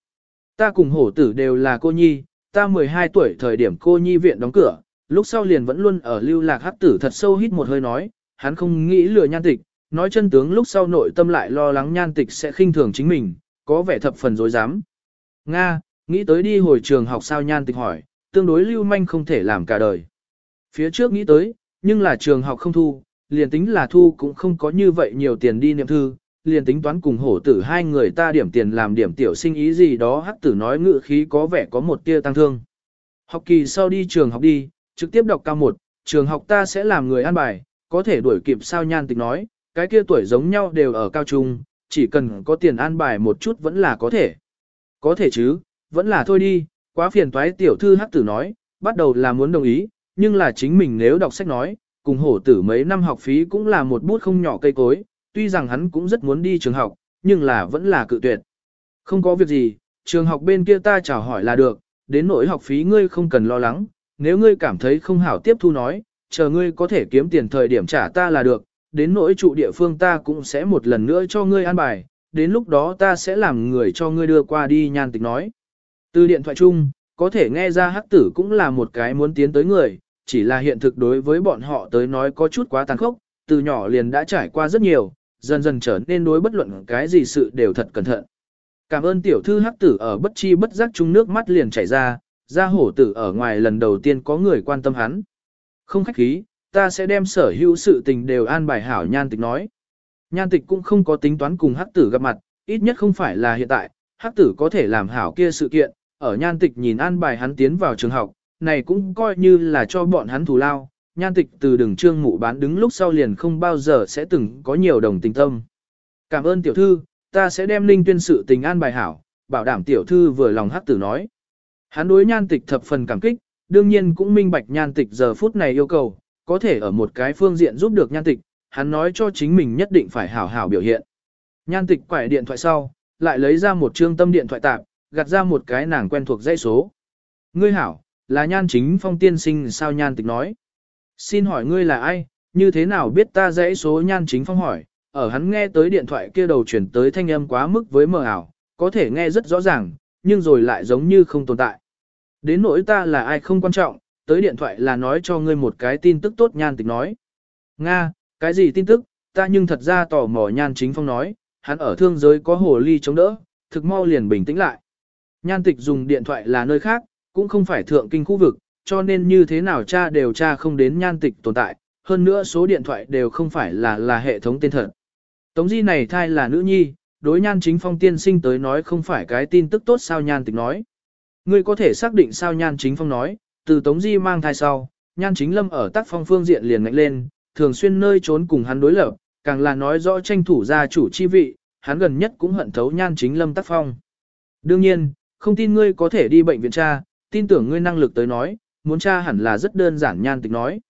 Ta cùng hổ tử đều là cô nhi, ta 12 tuổi thời điểm cô nhi viện đóng cửa, lúc sau liền vẫn luôn ở lưu lạc hắc tử thật sâu hít một hơi nói, hắn không nghĩ lừa nhan tịch, nói chân tướng lúc sau nội tâm lại lo lắng nhan tịch sẽ khinh thường chính mình, có vẻ thập phần dối dám. Nga, nghĩ tới đi hồi trường học sao nhan tịch hỏi, tương đối lưu manh không thể làm cả đời. Phía trước nghĩ tới, nhưng là trường học không thu, liền tính là thu cũng không có như vậy nhiều tiền đi niệm thư, liền tính toán cùng hổ tử hai người ta điểm tiền làm điểm tiểu sinh ý gì đó hắc tử nói ngự khí có vẻ có một tia tăng thương. Học kỳ sau đi trường học đi, trực tiếp đọc cao một, trường học ta sẽ làm người an bài, có thể đuổi kịp sao nhan tịch nói, cái kia tuổi giống nhau đều ở cao trung, chỉ cần có tiền an bài một chút vẫn là có thể. Có thể chứ, vẫn là thôi đi, quá phiền toái tiểu thư hắc tử nói, bắt đầu là muốn đồng ý, nhưng là chính mình nếu đọc sách nói, cùng hổ tử mấy năm học phí cũng là một bút không nhỏ cây cối, tuy rằng hắn cũng rất muốn đi trường học, nhưng là vẫn là cự tuyệt. Không có việc gì, trường học bên kia ta chào hỏi là được, đến nỗi học phí ngươi không cần lo lắng, nếu ngươi cảm thấy không hảo tiếp thu nói, chờ ngươi có thể kiếm tiền thời điểm trả ta là được, đến nỗi trụ địa phương ta cũng sẽ một lần nữa cho ngươi an bài, đến lúc đó ta sẽ làm người cho ngươi đưa qua đi nhan tịch nói. Từ điện thoại chung, có thể nghe ra hắc tử cũng là một cái muốn tiến tới người, chỉ là hiện thực đối với bọn họ tới nói có chút quá tàn khốc, từ nhỏ liền đã trải qua rất nhiều, dần dần trở nên đối bất luận cái gì sự đều thật cẩn thận. Cảm ơn tiểu thư hắc tử ở bất chi bất giác chung nước mắt liền chảy ra, ra hổ tử ở ngoài lần đầu tiên có người quan tâm hắn. Không khách khí, ta sẽ đem sở hữu sự tình đều an bài hảo nhan tịch nói. Nhan tịch cũng không có tính toán cùng hắc tử gặp mặt, ít nhất không phải là hiện tại, hắc tử có thể làm hảo kia sự kiện, ở nhan tịch nhìn an bài hắn tiến vào trường học, này cũng coi như là cho bọn hắn thù lao, nhan tịch từ đường trương mụ bán đứng lúc sau liền không bao giờ sẽ từng có nhiều đồng tình tâm. Cảm ơn tiểu thư, ta sẽ đem linh tuyên sự tình an bài hảo, bảo đảm tiểu thư vừa lòng hắc tử nói. Hắn đối nhan tịch thập phần cảm kích, đương nhiên cũng minh bạch nhan tịch giờ phút này yêu cầu, có thể ở một cái phương diện giúp được nhan tịch, hắn nói cho chính mình nhất định phải hảo hảo biểu hiện. Nhan tịch quải điện thoại sau, lại lấy ra một trương tâm điện thoại tạp, gạt ra một cái nàng quen thuộc dây số. Ngươi hảo, là nhan chính phong tiên sinh sao nhan tịch nói. Xin hỏi ngươi là ai, như thế nào biết ta dãy số nhan chính phong hỏi, ở hắn nghe tới điện thoại kia đầu chuyển tới thanh âm quá mức với mờ ảo, có thể nghe rất rõ ràng, nhưng rồi lại giống như không tồn tại. Đến nỗi ta là ai không quan trọng, tới điện thoại là nói cho ngươi một cái tin tức tốt nhan tịch nói. Nga, cái gì tin tức, ta nhưng thật ra tò mò nhan chính phong nói, hắn ở thương giới có hồ ly chống đỡ, thực mau liền bình tĩnh lại. Nhan tịch dùng điện thoại là nơi khác, cũng không phải thượng kinh khu vực, cho nên như thế nào cha đều tra không đến nhan tịch tồn tại, hơn nữa số điện thoại đều không phải là là hệ thống tên thật. Tống di này thai là nữ nhi, đối nhan chính phong tiên sinh tới nói không phải cái tin tức tốt sao nhan tịch nói. Ngươi có thể xác định sao nhan chính phong nói, từ tống di mang thai sau, nhan chính lâm ở tác phong phương diện liền ngạnh lên, thường xuyên nơi trốn cùng hắn đối lập, càng là nói rõ tranh thủ gia chủ chi vị, hắn gần nhất cũng hận thấu nhan chính lâm tác phong. Đương nhiên, không tin ngươi có thể đi bệnh viện tra, tin tưởng ngươi năng lực tới nói, muốn tra hẳn là rất đơn giản nhan tịch nói.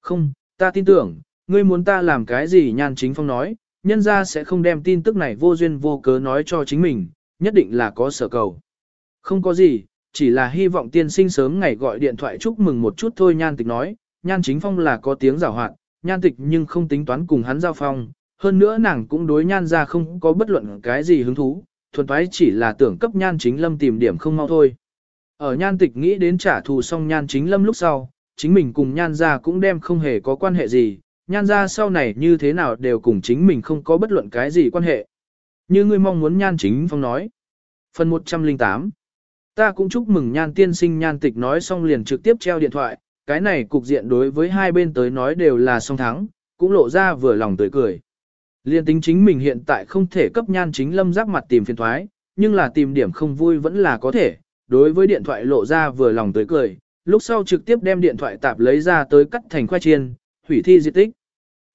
Không, ta tin tưởng, ngươi muốn ta làm cái gì nhan chính phong nói, nhân ra sẽ không đem tin tức này vô duyên vô cớ nói cho chính mình, nhất định là có sở cầu. Không có gì, chỉ là hy vọng tiên sinh sớm ngày gọi điện thoại chúc mừng một chút thôi nhan tịch nói, nhan chính phong là có tiếng giảo hoạt, nhan tịch nhưng không tính toán cùng hắn giao phong, hơn nữa nàng cũng đối nhan ra không có bất luận cái gì hứng thú, thuần thoái chỉ là tưởng cấp nhan chính lâm tìm điểm không mau thôi. Ở nhan tịch nghĩ đến trả thù xong nhan chính lâm lúc sau, chính mình cùng nhan ra cũng đem không hề có quan hệ gì, nhan ra sau này như thế nào đều cùng chính mình không có bất luận cái gì quan hệ. Như ngươi mong muốn nhan chính phong nói. Phần 108 Ta cũng chúc mừng nhan tiên sinh nhan tịch nói xong liền trực tiếp treo điện thoại, cái này cục diện đối với hai bên tới nói đều là song thắng, cũng lộ ra vừa lòng tươi cười. Liên tính chính mình hiện tại không thể cấp nhan chính lâm giáp mặt tìm phiền thoái, nhưng là tìm điểm không vui vẫn là có thể, đối với điện thoại lộ ra vừa lòng tới cười, lúc sau trực tiếp đem điện thoại tạp lấy ra tới cắt thành khoai chiên, hủy thi diệt tích.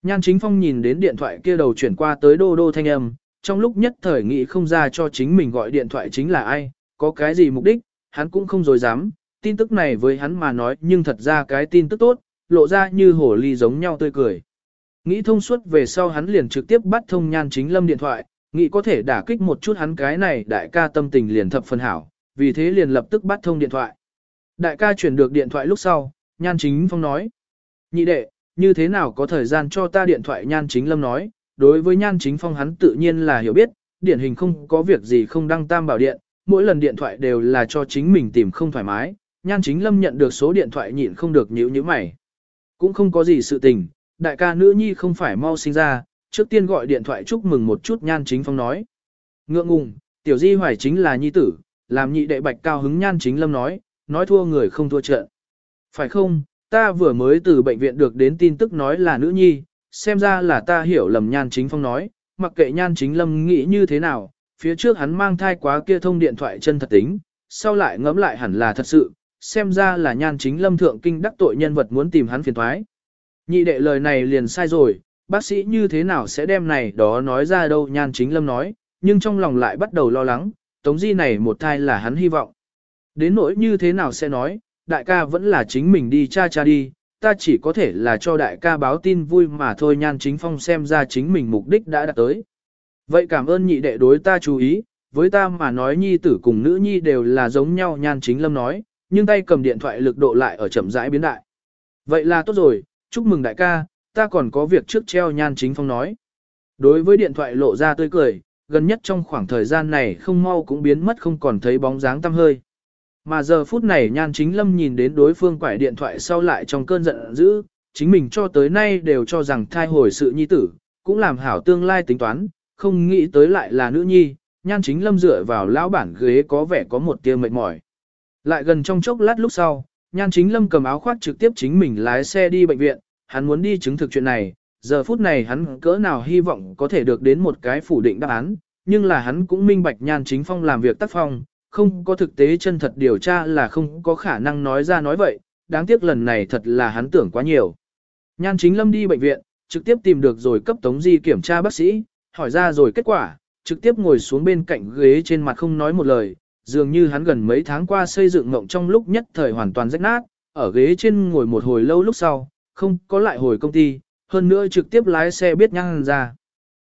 Nhan chính phong nhìn đến điện thoại kia đầu chuyển qua tới đô đô thanh âm, trong lúc nhất thời nghĩ không ra cho chính mình gọi điện thoại chính là ai, có cái gì mục đích, hắn cũng không dối dám, tin tức này với hắn mà nói nhưng thật ra cái tin tức tốt, lộ ra như hổ ly giống nhau tươi cười. Nghĩ thông suốt về sau hắn liền trực tiếp bắt thông nhan chính lâm điện thoại, nghĩ có thể đả kích một chút hắn cái này đại ca tâm tình liền thập phân hảo, vì thế liền lập tức bắt thông điện thoại. Đại ca chuyển được điện thoại lúc sau, nhan chính phong nói. Nhị đệ, như thế nào có thời gian cho ta điện thoại nhan chính lâm nói, đối với nhan chính phong hắn tự nhiên là hiểu biết, điển hình không có việc gì không đăng tam bảo điện, mỗi lần điện thoại đều là cho chính mình tìm không thoải mái, nhan chính lâm nhận được số điện thoại nhịn không được nhíu nhíu mày. Cũng không có gì sự tình, đại ca nữ nhi không phải mau sinh ra, trước tiên gọi điện thoại chúc mừng một chút nhan chính phong nói. Ngượng ngùng, tiểu di hoài chính là nhi tử, làm nhị đệ bạch cao hứng nhan chính lâm nói, nói thua người không thua trận. Phải không, ta vừa mới từ bệnh viện được đến tin tức nói là nữ nhi, xem ra là ta hiểu lầm nhan chính phong nói, mặc kệ nhan chính lâm nghĩ như thế nào, phía trước hắn mang thai quá kia thông điện thoại chân thật tính, sau lại ngẫm lại hẳn là thật sự, xem ra là nhan chính lâm thượng kinh đắc tội nhân vật muốn tìm hắn phiền thoái. Nhị đệ lời này liền sai rồi, bác sĩ như thế nào sẽ đem này đó nói ra đâu nhan chính lâm nói, nhưng trong lòng lại bắt đầu lo lắng, tống di này một thai là hắn hy vọng. Đến nỗi như thế nào sẽ nói, đại ca vẫn là chính mình đi cha cha đi, ta chỉ có thể là cho đại ca báo tin vui mà thôi nhan chính phong xem ra chính mình mục đích đã đạt tới. Vậy cảm ơn nhị đệ đối ta chú ý, với ta mà nói nhi tử cùng nữ nhi đều là giống nhau nhan chính lâm nói, nhưng tay cầm điện thoại lực độ lại ở chậm rãi biến đại. Vậy là tốt rồi, chúc mừng đại ca, ta còn có việc trước treo nhan chính phong nói. Đối với điện thoại lộ ra tươi cười, gần nhất trong khoảng thời gian này không mau cũng biến mất không còn thấy bóng dáng tăm hơi. Mà giờ phút này nhan chính lâm nhìn đến đối phương quải điện thoại sau lại trong cơn giận dữ, chính mình cho tới nay đều cho rằng thai hồi sự nhi tử, cũng làm hảo tương lai tính toán, không nghĩ tới lại là nữ nhi, nhan chính lâm dựa vào lão bản ghế có vẻ có một tia mệt mỏi. Lại gần trong chốc lát lúc sau, nhan chính lâm cầm áo khoác trực tiếp chính mình lái xe đi bệnh viện, hắn muốn đi chứng thực chuyện này, giờ phút này hắn cỡ nào hy vọng có thể được đến một cái phủ định đáp án, nhưng là hắn cũng minh bạch nhan chính phong làm việc tác phong, không có thực tế chân thật điều tra là không có khả năng nói ra nói vậy, đáng tiếc lần này thật là hắn tưởng quá nhiều. Nhan chính lâm đi bệnh viện, trực tiếp tìm được rồi cấp tống di kiểm tra bác sĩ, hỏi ra rồi kết quả, trực tiếp ngồi xuống bên cạnh ghế trên mặt không nói một lời, dường như hắn gần mấy tháng qua xây dựng mộng trong lúc nhất thời hoàn toàn rách nát, ở ghế trên ngồi một hồi lâu lúc sau, không có lại hồi công ty, hơn nữa trực tiếp lái xe biết nhăn ra.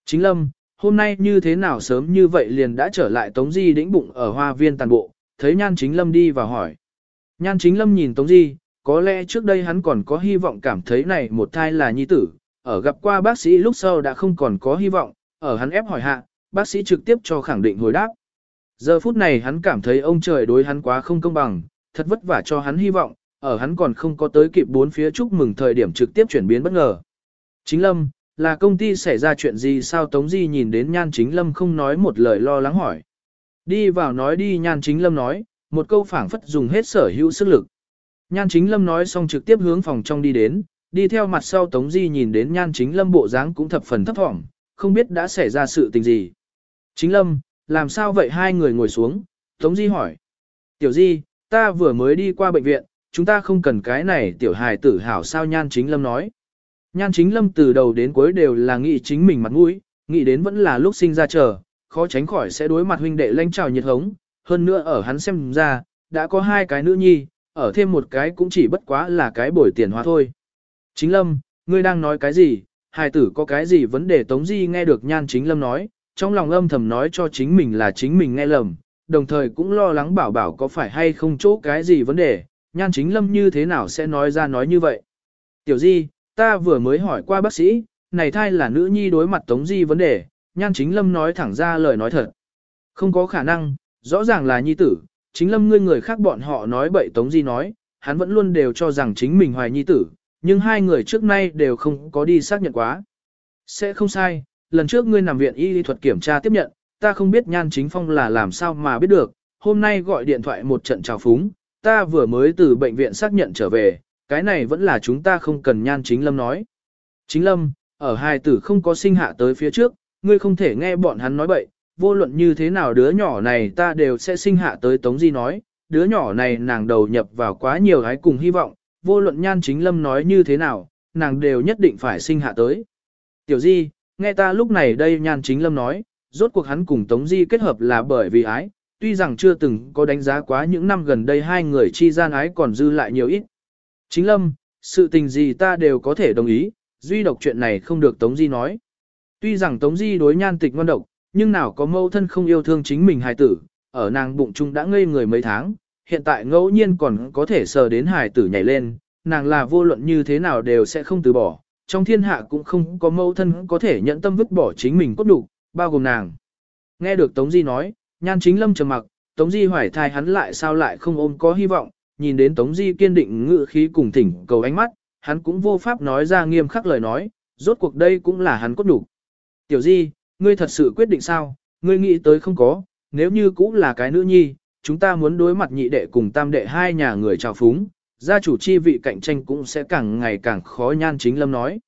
Chính lâm, hôm nay như thế nào sớm như vậy liền đã trở lại Tống Di đĩnh bụng ở hoa viên tàn bộ, thấy Nhan Chính Lâm đi và hỏi. Nhan Chính Lâm nhìn Tống Di, có lẽ trước đây hắn còn có hy vọng cảm thấy này một thai là nhi tử, ở gặp qua bác sĩ lúc sau đã không còn có hy vọng, ở hắn ép hỏi hạ, bác sĩ trực tiếp cho khẳng định hồi đáp. Giờ phút này hắn cảm thấy ông trời đối hắn quá không công bằng, thật vất vả cho hắn hy vọng, ở hắn còn không có tới kịp bốn phía chúc mừng thời điểm trực tiếp chuyển biến bất ngờ. Chính Lâm, là công ty xảy ra chuyện gì sao Tống Di nhìn đến Nhan Chính Lâm không nói một lời lo lắng hỏi. Đi vào nói đi Nhan Chính Lâm nói, một câu phảng phất dùng hết sở hữu sức lực. Nhan Chính Lâm nói xong trực tiếp hướng phòng trong đi đến, đi theo mặt sau Tống Di nhìn đến Nhan Chính Lâm bộ dáng cũng thập phần thấp thỏm, không biết đã xảy ra sự tình gì. Chính Lâm, làm sao vậy hai người ngồi xuống, Tống Di hỏi. Tiểu Di, ta vừa mới đi qua bệnh viện, chúng ta không cần cái này tiểu hài tử hảo sao Nhan Chính Lâm nói. Nhan Chính Lâm từ đầu đến cuối đều là nghĩ chính mình mặt mũi, nghĩ đến vẫn là lúc sinh ra chờ, khó tránh khỏi sẽ đối mặt huynh đệ lanh trào nhiệt hống, hơn nữa ở hắn xem ra, đã có hai cái nữ nhi, ở thêm một cái cũng chỉ bất quá là cái bồi tiền hóa thôi. Chính Lâm, ngươi đang nói cái gì, hài tử có cái gì vấn đề Tống Di nghe được Nhan Chính Lâm nói, trong lòng âm thầm nói cho chính mình là chính mình nghe lầm, đồng thời cũng lo lắng bảo bảo có phải hay không chỗ cái gì vấn đề, Nhan Chính Lâm như thế nào sẽ nói ra nói như vậy. Tiểu Di, ta vừa mới hỏi qua bác sĩ, này thai là nữ nhi đối mặt Tống Di vấn đề, Nhan Chính Lâm nói thẳng ra lời nói thật. Không có khả năng, rõ ràng là nhi tử, chính lâm ngươi người khác bọn họ nói bậy Tống Di nói, hắn vẫn luôn đều cho rằng chính mình hoài nhi tử, nhưng hai người trước nay đều không có đi xác nhận quá. Sẽ không sai, lần trước ngươi nằm viện y lý thuật kiểm tra tiếp nhận, ta không biết nhan chính phong là làm sao mà biết được, hôm nay gọi điện thoại một trận chào phúng, ta vừa mới từ bệnh viện xác nhận trở về, cái này vẫn là chúng ta không cần nhan chính lâm nói. Chính lâm, ở hai tử không có sinh hạ tới phía trước, ngươi không thể nghe bọn hắn nói bậy, vô luận như thế nào đứa nhỏ này ta đều sẽ sinh hạ tới Tống Di nói, đứa nhỏ này nàng đầu nhập vào quá nhiều gái cùng hy vọng, vô luận nhan chính lâm nói như thế nào, nàng đều nhất định phải sinh hạ tới. Tiểu Di, nghe ta lúc này đây nhan chính lâm nói, rốt cuộc hắn cùng Tống Di kết hợp là bởi vì ái, tuy rằng chưa từng có đánh giá quá những năm gần đây hai người chi gian ái còn dư lại nhiều ít. Chính lâm, sự tình gì ta đều có thể đồng ý, duy độc chuyện này không được Tống Di nói. Tuy rằng Tống Di đối nhan tịch ngon độc, nhưng nào có mâu thân không yêu thương chính mình hài tử, ở nàng bụng chung đã ngây người mấy tháng, hiện tại ngẫu nhiên còn có thể sờ đến hài tử nhảy lên, nàng là vô luận như thế nào đều sẽ không từ bỏ, trong thiên hạ cũng không có mâu thân có thể nhận tâm vứt bỏ chính mình cốt đủ, bao gồm nàng. Nghe được Tống Di nói, nhan chính lâm trầm mặc, Tống Di hoài thai hắn lại sao lại không ôm có hy vọng, nhìn đến Tống Di kiên định ngự khí cùng thỉnh cầu ánh mắt, hắn cũng vô pháp nói ra nghiêm khắc lời nói, rốt cuộc đây cũng là hắn cốt đủ. Tiểu Di, ngươi thật sự quyết định sao, ngươi nghĩ tới không có, nếu như cũng là cái nữ nhi, chúng ta muốn đối mặt nhị đệ cùng tam đệ hai nhà người trào phúng, gia chủ chi vị cạnh tranh cũng sẽ càng ngày càng khó nhan chính lâm nói.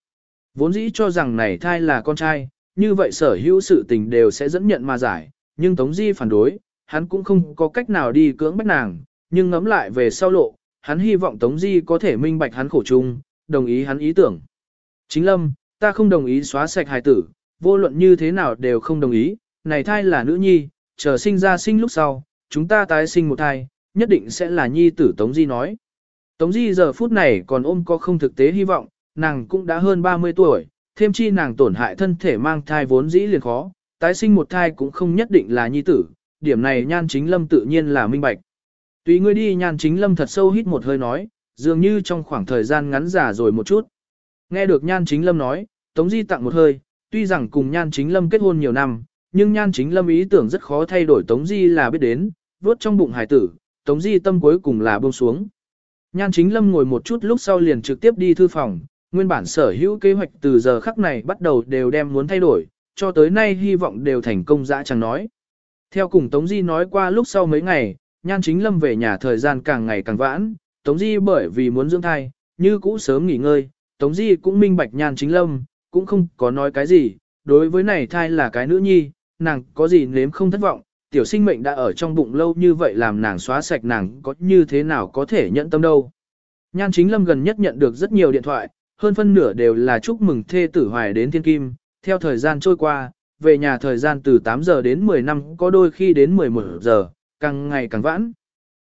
Vốn dĩ cho rằng này thai là con trai, như vậy sở hữu sự tình đều sẽ dẫn nhận mà giải, nhưng Tống Di phản đối, hắn cũng không có cách nào đi cưỡng bách nàng, nhưng ngẫm lại về sau lộ, hắn hy vọng Tống Di có thể minh bạch hắn khổ chung, đồng ý hắn ý tưởng. Chính lâm, ta không đồng ý xóa sạch hài tử, vô luận như thế nào đều không đồng ý, này thai là nữ nhi, chờ sinh ra sinh lúc sau, chúng ta tái sinh một thai, nhất định sẽ là nhi tử Tống Di nói. Tống Di giờ phút này còn ôm có không thực tế hy vọng, nàng cũng đã hơn 30 tuổi, thêm chi nàng tổn hại thân thể mang thai vốn dĩ liền khó, tái sinh một thai cũng không nhất định là nhi tử, điểm này nhan chính lâm tự nhiên là minh bạch. Tùy ngươi đi nhan chính lâm thật sâu hít một hơi nói, dường như trong khoảng thời gian ngắn giả rồi một chút. Nghe được nhan chính lâm nói, Tống Di tặng một hơi, tuy rằng cùng Nhan Chính Lâm kết hôn nhiều năm, nhưng Nhan Chính Lâm ý tưởng rất khó thay đổi Tống Di là biết đến, vuốt trong bụng hải tử, Tống Di tâm cuối cùng là buông xuống. Nhan Chính Lâm ngồi một chút lúc sau liền trực tiếp đi thư phòng, nguyên bản sở hữu kế hoạch từ giờ khắc này bắt đầu đều đem muốn thay đổi, cho tới nay hy vọng đều thành công dã chẳng nói. Theo cùng Tống Di nói qua lúc sau mấy ngày, Nhan Chính Lâm về nhà thời gian càng ngày càng vãn, Tống Di bởi vì muốn dưỡng thai, như cũ sớm nghỉ ngơi, Tống Di cũng minh bạch Nhan Chính Lâm, cũng không có nói cái gì, đối với này thai là cái nữ nhi, nàng có gì nếm không thất vọng, tiểu sinh mệnh đã ở trong bụng lâu như vậy làm nàng xóa sạch nàng có như thế nào có thể nhận tâm đâu. Nhan chính lâm gần nhất nhận được rất nhiều điện thoại, hơn phân nửa đều là chúc mừng thê tử hoài đến thiên kim, theo thời gian trôi qua, về nhà thời gian từ 8 giờ đến 10 năm có đôi khi đến 11 giờ, càng ngày càng vãn.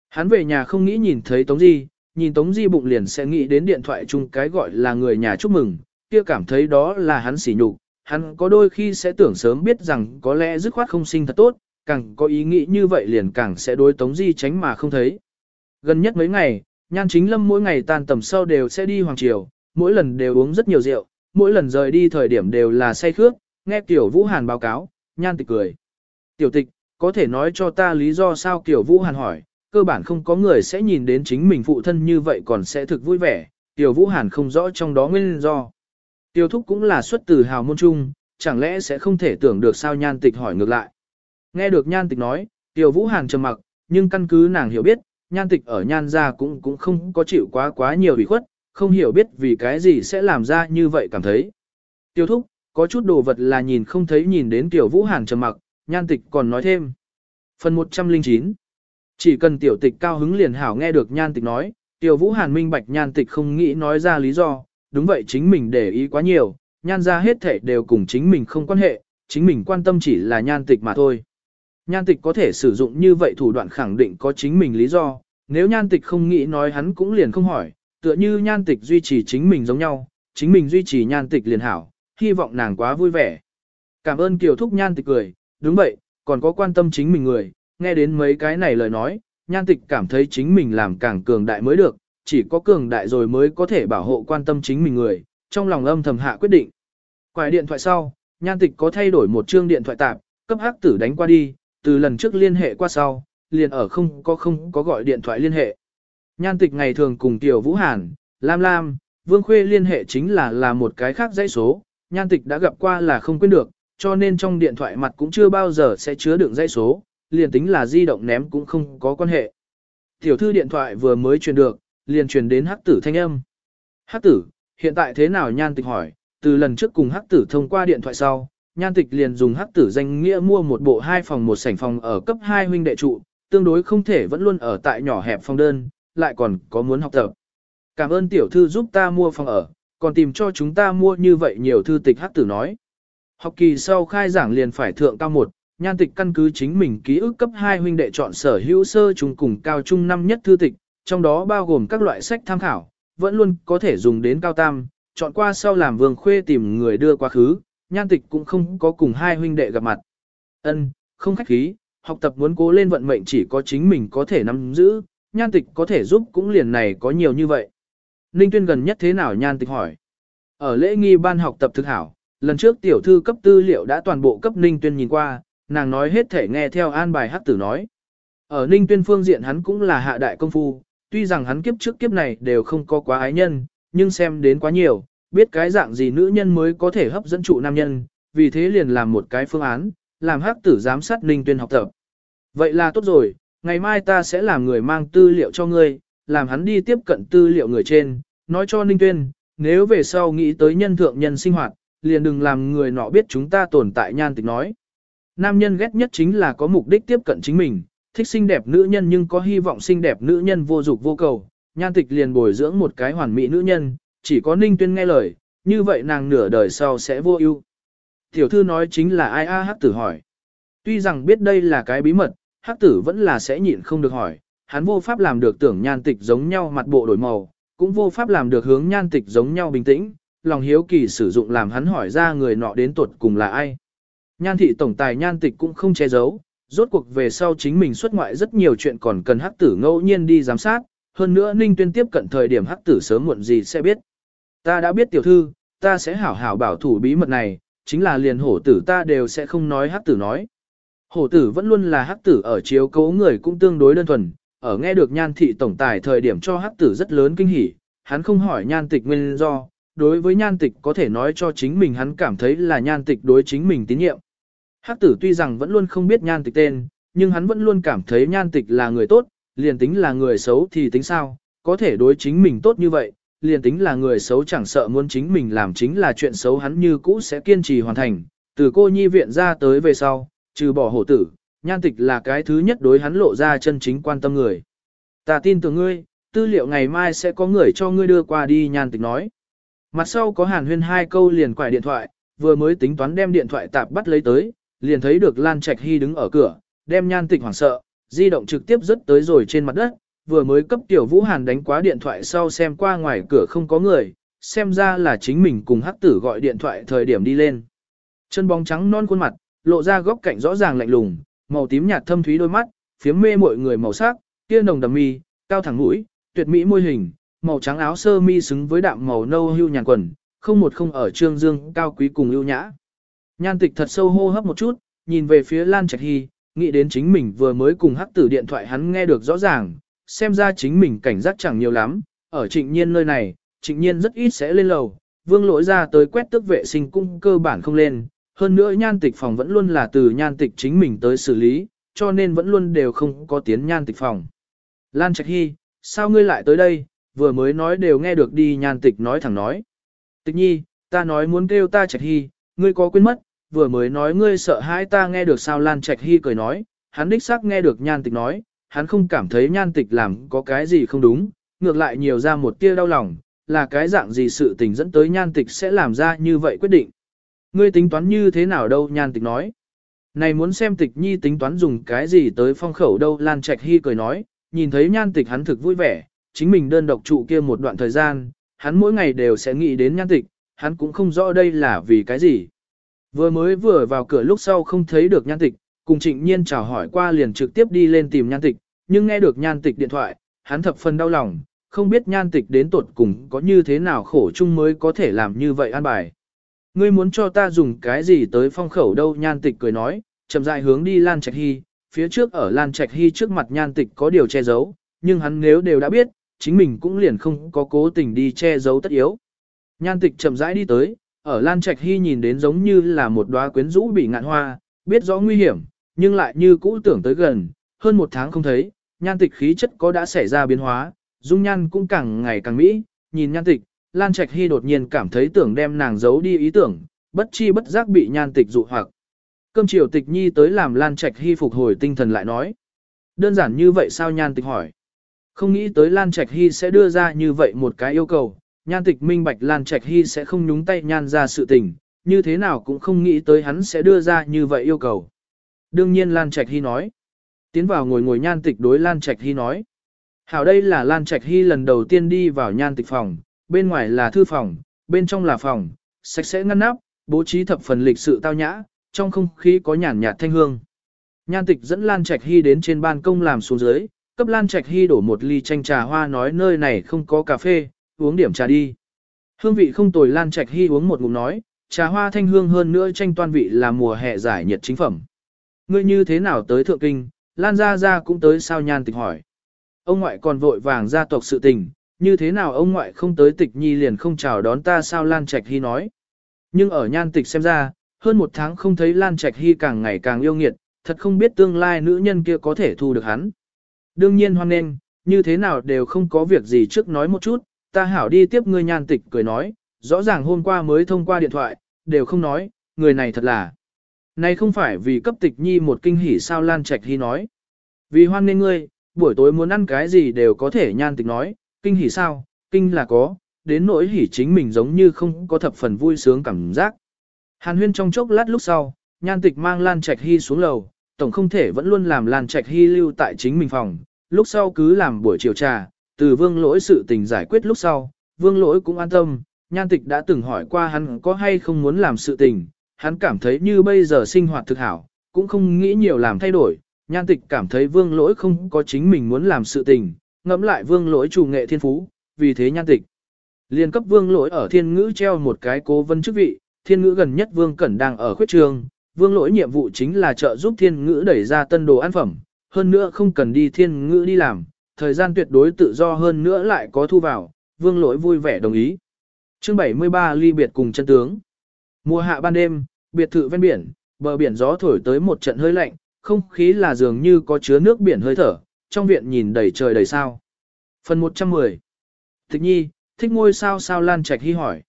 Hắn về nhà không nghĩ nhìn thấy Tống Di, nhìn Tống Di bụng liền sẽ nghĩ đến điện thoại chung cái gọi là người nhà chúc mừng, kia cảm thấy đó là hắn sỉ nhục, hắn có đôi khi sẽ tưởng sớm biết rằng có lẽ dứt khoát không sinh thật tốt, càng có ý nghĩ như vậy liền càng sẽ đối Tống Di tránh mà không thấy. Gần nhất mấy ngày, Nhan Chính Lâm mỗi ngày tan tầm sau đều sẽ đi hoàng triều, mỗi lần đều uống rất nhiều rượu, mỗi lần rời đi thời điểm đều là say khước, nghe Tiểu Vũ Hàn báo cáo, Nhan tịch cười. Tiểu tịch, có thể nói cho ta lý do sao Tiểu Vũ Hàn hỏi, cơ bản không có người sẽ nhìn đến chính mình phụ thân như vậy còn sẽ thực vui vẻ, Tiểu Vũ Hàn không rõ trong đó nguyên do. Tiêu thúc cũng là xuất từ hào môn trung, chẳng lẽ sẽ không thể tưởng được sao nhan tịch hỏi ngược lại. Nghe được nhan tịch nói, Tiểu Vũ Hàn trầm mặc, nhưng căn cứ nàng hiểu biết, nhan tịch ở nhan gia cũng cũng không có chịu quá quá nhiều ủy khuất, không hiểu biết vì cái gì sẽ làm ra như vậy cảm thấy. Tiêu thúc, có chút đồ vật là nhìn không thấy nhìn đến Tiểu Vũ Hàn trầm mặc, nhan tịch còn nói thêm. Phần 109 Chỉ cần tiểu tịch cao hứng liền hảo nghe được nhan tịch nói, Tiểu Vũ Hàn minh bạch nhan tịch không nghĩ nói ra lý do, đúng vậy chính mình để ý quá nhiều, nhan ra hết thể đều cùng chính mình không quan hệ, chính mình quan tâm chỉ là nhan tịch mà thôi. Nhan tịch có thể sử dụng như vậy thủ đoạn khẳng định có chính mình lý do, nếu nhan tịch không nghĩ nói hắn cũng liền không hỏi, tựa như nhan tịch duy trì chính mình giống nhau, chính mình duy trì nhan tịch liền hảo, hy vọng nàng quá vui vẻ. Cảm ơn Kiều Thúc nhan tịch cười, đúng vậy, còn có quan tâm chính mình người, nghe đến mấy cái này lời nói, nhan tịch cảm thấy chính mình làm càng cường đại mới được, chỉ có cường đại rồi mới có thể bảo hộ quan tâm chính mình người, trong lòng âm thầm hạ quyết định. Quài điện thoại sau, nhan tịch có thay đổi một chương điện thoại tạp, cấp hắc tử đánh qua đi, từ lần trước liên hệ qua sau, liền ở không có không có gọi điện thoại liên hệ. Nhan tịch ngày thường cùng Tiểu Vũ Hàn, Lam Lam, Vương Khuê liên hệ chính là là một cái khác dãy số, nhan tịch đã gặp qua là không quên được, cho nên trong điện thoại mặt cũng chưa bao giờ sẽ chứa đựng dây số, liền tính là di động ném cũng không có quan hệ. Tiểu thư điện thoại vừa mới truyền được, liền truyền đến hắc tử thanh âm. Hắc tử, hiện tại thế nào nhan tịch hỏi, từ lần trước cùng hắc tử thông qua điện thoại sau, nhan tịch liền dùng hắc tử danh nghĩa mua một bộ hai phòng một sảnh phòng ở cấp 2 huynh đệ trụ, tương đối không thể vẫn luôn ở tại nhỏ hẹp phòng đơn, lại còn có muốn học tập. Cảm ơn tiểu thư giúp ta mua phòng ở, còn tìm cho chúng ta mua như vậy nhiều thư tịch hắc tử nói. Học kỳ sau khai giảng liền phải thượng cao một, nhan tịch căn cứ chính mình ký ức cấp 2 huynh đệ chọn sở hữu sơ trung cùng cao trung năm nhất thư tịch, trong đó bao gồm các loại sách tham khảo, vẫn luôn có thể dùng đến cao tam, chọn qua sau làm vương khuê tìm người đưa quá khứ, nhan tịch cũng không có cùng hai huynh đệ gặp mặt. Ân, không khách khí, học tập muốn cố lên vận mệnh chỉ có chính mình có thể nắm giữ, nhan tịch có thể giúp cũng liền này có nhiều như vậy. Ninh tuyên gần nhất thế nào nhan tịch hỏi. Ở lễ nghi ban học tập thực hảo, lần trước tiểu thư cấp tư liệu đã toàn bộ cấp Ninh tuyên nhìn qua, nàng nói hết thể nghe theo an bài hắc tử nói. Ở Ninh tuyên phương diện hắn cũng là hạ đại công phu, tuy rằng hắn kiếp trước kiếp này đều không có quá ái nhân, nhưng xem đến quá nhiều, biết cái dạng gì nữ nhân mới có thể hấp dẫn trụ nam nhân, vì thế liền làm một cái phương án, làm hắc tử giám sát Ninh Tuyên học tập. Vậy là tốt rồi, ngày mai ta sẽ làm người mang tư liệu cho ngươi, làm hắn đi tiếp cận tư liệu người trên, nói cho Ninh Tuyên, nếu về sau nghĩ tới nhân thượng nhân sinh hoạt, liền đừng làm người nọ biết chúng ta tồn tại nhan tịch nói. Nam nhân ghét nhất chính là có mục đích tiếp cận chính mình, thích xinh đẹp nữ nhân nhưng có hy vọng xinh đẹp nữ nhân vô dục vô cầu, nhan tịch liền bồi dưỡng một cái hoàn mỹ nữ nhân, chỉ có ninh tuyên nghe lời, như vậy nàng nửa đời sau sẽ vô ưu. Tiểu thư nói chính là ai a hắc tử hỏi. Tuy rằng biết đây là cái bí mật, hắc tử vẫn là sẽ nhịn không được hỏi, hắn vô pháp làm được tưởng nhan tịch giống nhau mặt bộ đổi màu, cũng vô pháp làm được hướng nhan tịch giống nhau bình tĩnh, lòng hiếu kỳ sử dụng làm hắn hỏi ra người nọ đến tuột cùng là ai. Nhan thị tổng tài nhan tịch cũng không che giấu, rốt cuộc về sau chính mình xuất ngoại rất nhiều chuyện còn cần hắc tử ngẫu nhiên đi giám sát, hơn nữa ninh tuyên tiếp cận thời điểm hắc tử sớm muộn gì sẽ biết. Ta đã biết tiểu thư, ta sẽ hảo hảo bảo thủ bí mật này, chính là liền hổ tử ta đều sẽ không nói hắc tử nói. Hổ tử vẫn luôn là hắc tử ở chiếu cố người cũng tương đối đơn thuần, ở nghe được nhan thị tổng tài thời điểm cho hắc tử rất lớn kinh hỉ, hắn không hỏi nhan tịch nguyên do, đối với nhan tịch có thể nói cho chính mình hắn cảm thấy là nhan tịch đối chính mình tín nhiệm. Hắc tử tuy rằng vẫn luôn không biết nhan tịch tên, nhưng hắn vẫn luôn cảm thấy nhan tịch là người tốt, liền tính là người xấu thì tính sao, có thể đối chính mình tốt như vậy, liền tính là người xấu chẳng sợ muốn chính mình làm chính là chuyện xấu hắn như cũ sẽ kiên trì hoàn thành. Từ cô nhi viện ra tới về sau, trừ bỏ hổ tử, nhan tịch là cái thứ nhất đối hắn lộ ra chân chính quan tâm người. Ta tin tưởng ngươi, tư liệu ngày mai sẽ có người cho ngươi đưa qua đi nhan tịch nói. Mặt sau có hàn huyên hai câu liền quải điện thoại, vừa mới tính toán đem điện thoại tạp bắt lấy tới, liền thấy được Lan Trạch Hy đứng ở cửa, đem nhan tịch hoảng sợ, di động trực tiếp rớt tới rồi trên mặt đất, vừa mới cấp tiểu Vũ Hàn đánh quá điện thoại sau xem qua ngoài cửa không có người, xem ra là chính mình cùng hắc tử gọi điện thoại thời điểm đi lên. Chân bóng trắng non khuôn mặt, lộ ra góc cạnh rõ ràng lạnh lùng, màu tím nhạt thâm thúy đôi mắt, phiếm mê mọi người màu sắc, kia nồng đầm mi, cao thẳng mũi, tuyệt mỹ môi hình, màu trắng áo sơ mi xứng với đạm màu nâu hưu nhàn quần, không một không ở trương dương cao quý cùng ưu nhã. Nhan tịch thật sâu hô hấp một chút, nhìn về phía Lan Trạch Hy, nghĩ đến chính mình vừa mới cùng hắc tử điện thoại hắn nghe được rõ ràng, xem ra chính mình cảnh giác chẳng nhiều lắm, ở trịnh nhiên nơi này, trịnh nhiên rất ít sẽ lên lầu, vương lỗi ra tới quét tước vệ sinh cung cơ bản không lên, hơn nữa nhan tịch phòng vẫn luôn là từ nhan tịch chính mình tới xử lý, cho nên vẫn luôn đều không có tiến nhan tịch phòng. Lan Trạch Hy, sao ngươi lại tới đây, vừa mới nói đều nghe được đi nhan tịch nói thẳng nói. Tịch nhi, ta nói muốn kêu ta Trạch Hy, ngươi có quên mất, vừa mới nói ngươi sợ hãi ta nghe được sao Lan Trạch Hy cười nói, hắn đích xác nghe được nhan tịch nói, hắn không cảm thấy nhan tịch làm có cái gì không đúng, ngược lại nhiều ra một tia đau lòng, là cái dạng gì sự tình dẫn tới nhan tịch sẽ làm ra như vậy quyết định. Ngươi tính toán như thế nào đâu nhan tịch nói. Này muốn xem tịch nhi tính toán dùng cái gì tới phong khẩu đâu Lan Trạch Hy cười nói, nhìn thấy nhan tịch hắn thực vui vẻ, chính mình đơn độc trụ kia một đoạn thời gian, hắn mỗi ngày đều sẽ nghĩ đến nhan tịch, hắn cũng không rõ đây là vì cái gì. Vừa mới vừa vào cửa lúc sau không thấy được nhan tịch, cùng trịnh nhiên chào hỏi qua liền trực tiếp đi lên tìm nhan tịch, nhưng nghe được nhan tịch điện thoại, hắn thập phần đau lòng, không biết nhan tịch đến tột cùng có như thế nào khổ chung mới có thể làm như vậy an bài. Ngươi muốn cho ta dùng cái gì tới phong khẩu đâu nhan tịch cười nói, chậm rãi hướng đi Lan Trạch Hy, phía trước ở Lan Trạch Hy trước mặt nhan tịch có điều che giấu, nhưng hắn nếu đều đã biết, chính mình cũng liền không có cố tình đi che giấu tất yếu. Nhan tịch chậm rãi đi tới, ở Lan Trạch Hy nhìn đến giống như là một đóa quyến rũ bị ngạn hoa, biết rõ nguy hiểm, nhưng lại như cũ tưởng tới gần, hơn một tháng không thấy, nhan tịch khí chất có đã xảy ra biến hóa, dung nhan cũng càng ngày càng mỹ, nhìn nhan tịch, Lan Trạch Hy đột nhiên cảm thấy tưởng đem nàng giấu đi ý tưởng, bất chi bất giác bị nhan tịch dụ hoặc. Cơm chiều tịch nhi tới làm Lan Trạch Hy phục hồi tinh thần lại nói. Đơn giản như vậy sao nhan tịch hỏi. Không nghĩ tới Lan Trạch Hy sẽ đưa ra như vậy một cái yêu cầu, nhan tịch minh bạch Lan Trạch Hy sẽ không nhúng tay nhan ra sự tình, như thế nào cũng không nghĩ tới hắn sẽ đưa ra như vậy yêu cầu. Đương nhiên Lan Trạch Hy nói. Tiến vào ngồi ngồi nhan tịch đối Lan Trạch Hy nói. Hảo đây là Lan Trạch Hy lần đầu tiên đi vào nhan tịch phòng, bên ngoài là thư phòng, bên trong là phòng, sạch sẽ ngăn nắp, bố trí thập phần lịch sự tao nhã, trong không khí có nhàn nhạt thanh hương. Nhan tịch dẫn Lan Trạch Hy đến trên ban công làm xuống dưới, cấp Lan Trạch Hy đổ một ly chanh trà hoa nói nơi này không có cà phê, uống điểm trà đi. Hương vị không tồi Lan Trạch Hy uống một ngụm nói, trà hoa thanh hương hơn nữa tranh toan vị là mùa hè giải nhiệt chính phẩm. Ngươi như thế nào tới thượng kinh, Lan Gia Gia cũng tới sao nhan tịch hỏi. Ông ngoại còn vội vàng gia tộc sự tình, như thế nào ông ngoại không tới tịch nhi liền không chào đón ta sao Lan Trạch Hy nói. Nhưng ở nhan tịch xem ra, hơn một tháng không thấy Lan Trạch Hy càng ngày càng yêu nghiệt, thật không biết tương lai nữ nhân kia có thể thu được hắn. Đương nhiên hoan nghênh, như thế nào đều không có việc gì trước nói một chút, ta hảo đi tiếp ngươi nhan tịch cười nói, rõ ràng hôm qua mới thông qua điện thoại, đều không nói, người này thật là. Này không phải vì cấp tịch nhi một kinh hỉ sao Lan Trạch Hy nói. Vì hoan nghênh ngươi, buổi tối muốn ăn cái gì đều có thể nhan tịch nói, kinh hỉ sao, kinh là có, đến nỗi hỉ chính mình giống như không có thập phần vui sướng cảm giác. Hàn huyên trong chốc lát lúc sau, nhan tịch mang Lan Trạch Hy xuống lầu, tổng không thể vẫn luôn làm Lan Trạch Hy lưu tại chính mình phòng, lúc sau cứ làm buổi chiều trà, từ vương lỗi sự tình giải quyết lúc sau, vương lỗi cũng an tâm, nhan tịch đã từng hỏi qua hắn có hay không muốn làm sự tình, hắn cảm thấy như bây giờ sinh hoạt thực hảo, cũng không nghĩ nhiều làm thay đổi, nhan tịch cảm thấy vương lỗi không có chính mình muốn làm sự tình, ngẫm lại vương lỗi chủ nghệ thiên phú, vì thế nhan tịch. Liên cấp vương lỗi ở thiên ngữ treo một cái cố vân chức vị, thiên ngữ gần nhất vương cẩn đang ở khuyết trường, vương lỗi nhiệm vụ chính là trợ giúp thiên ngữ đẩy ra tân đồ ăn phẩm, hơn nữa không cần đi thiên ngữ đi làm, thời gian tuyệt đối tự do hơn nữa lại có thu vào, vương lỗi vui vẻ đồng ý. chương 73 ly biệt cùng chân tướng. Mùa hạ ban đêm, biệt thự ven biển, bờ biển gió thổi tới một trận hơi lạnh, không khí là dường như có chứa nước biển hơi thở, trong viện nhìn đầy trời đầy sao. Phần 110 Tịch nhi, thích ngôi sao sao Lan Trạch Hy hỏi.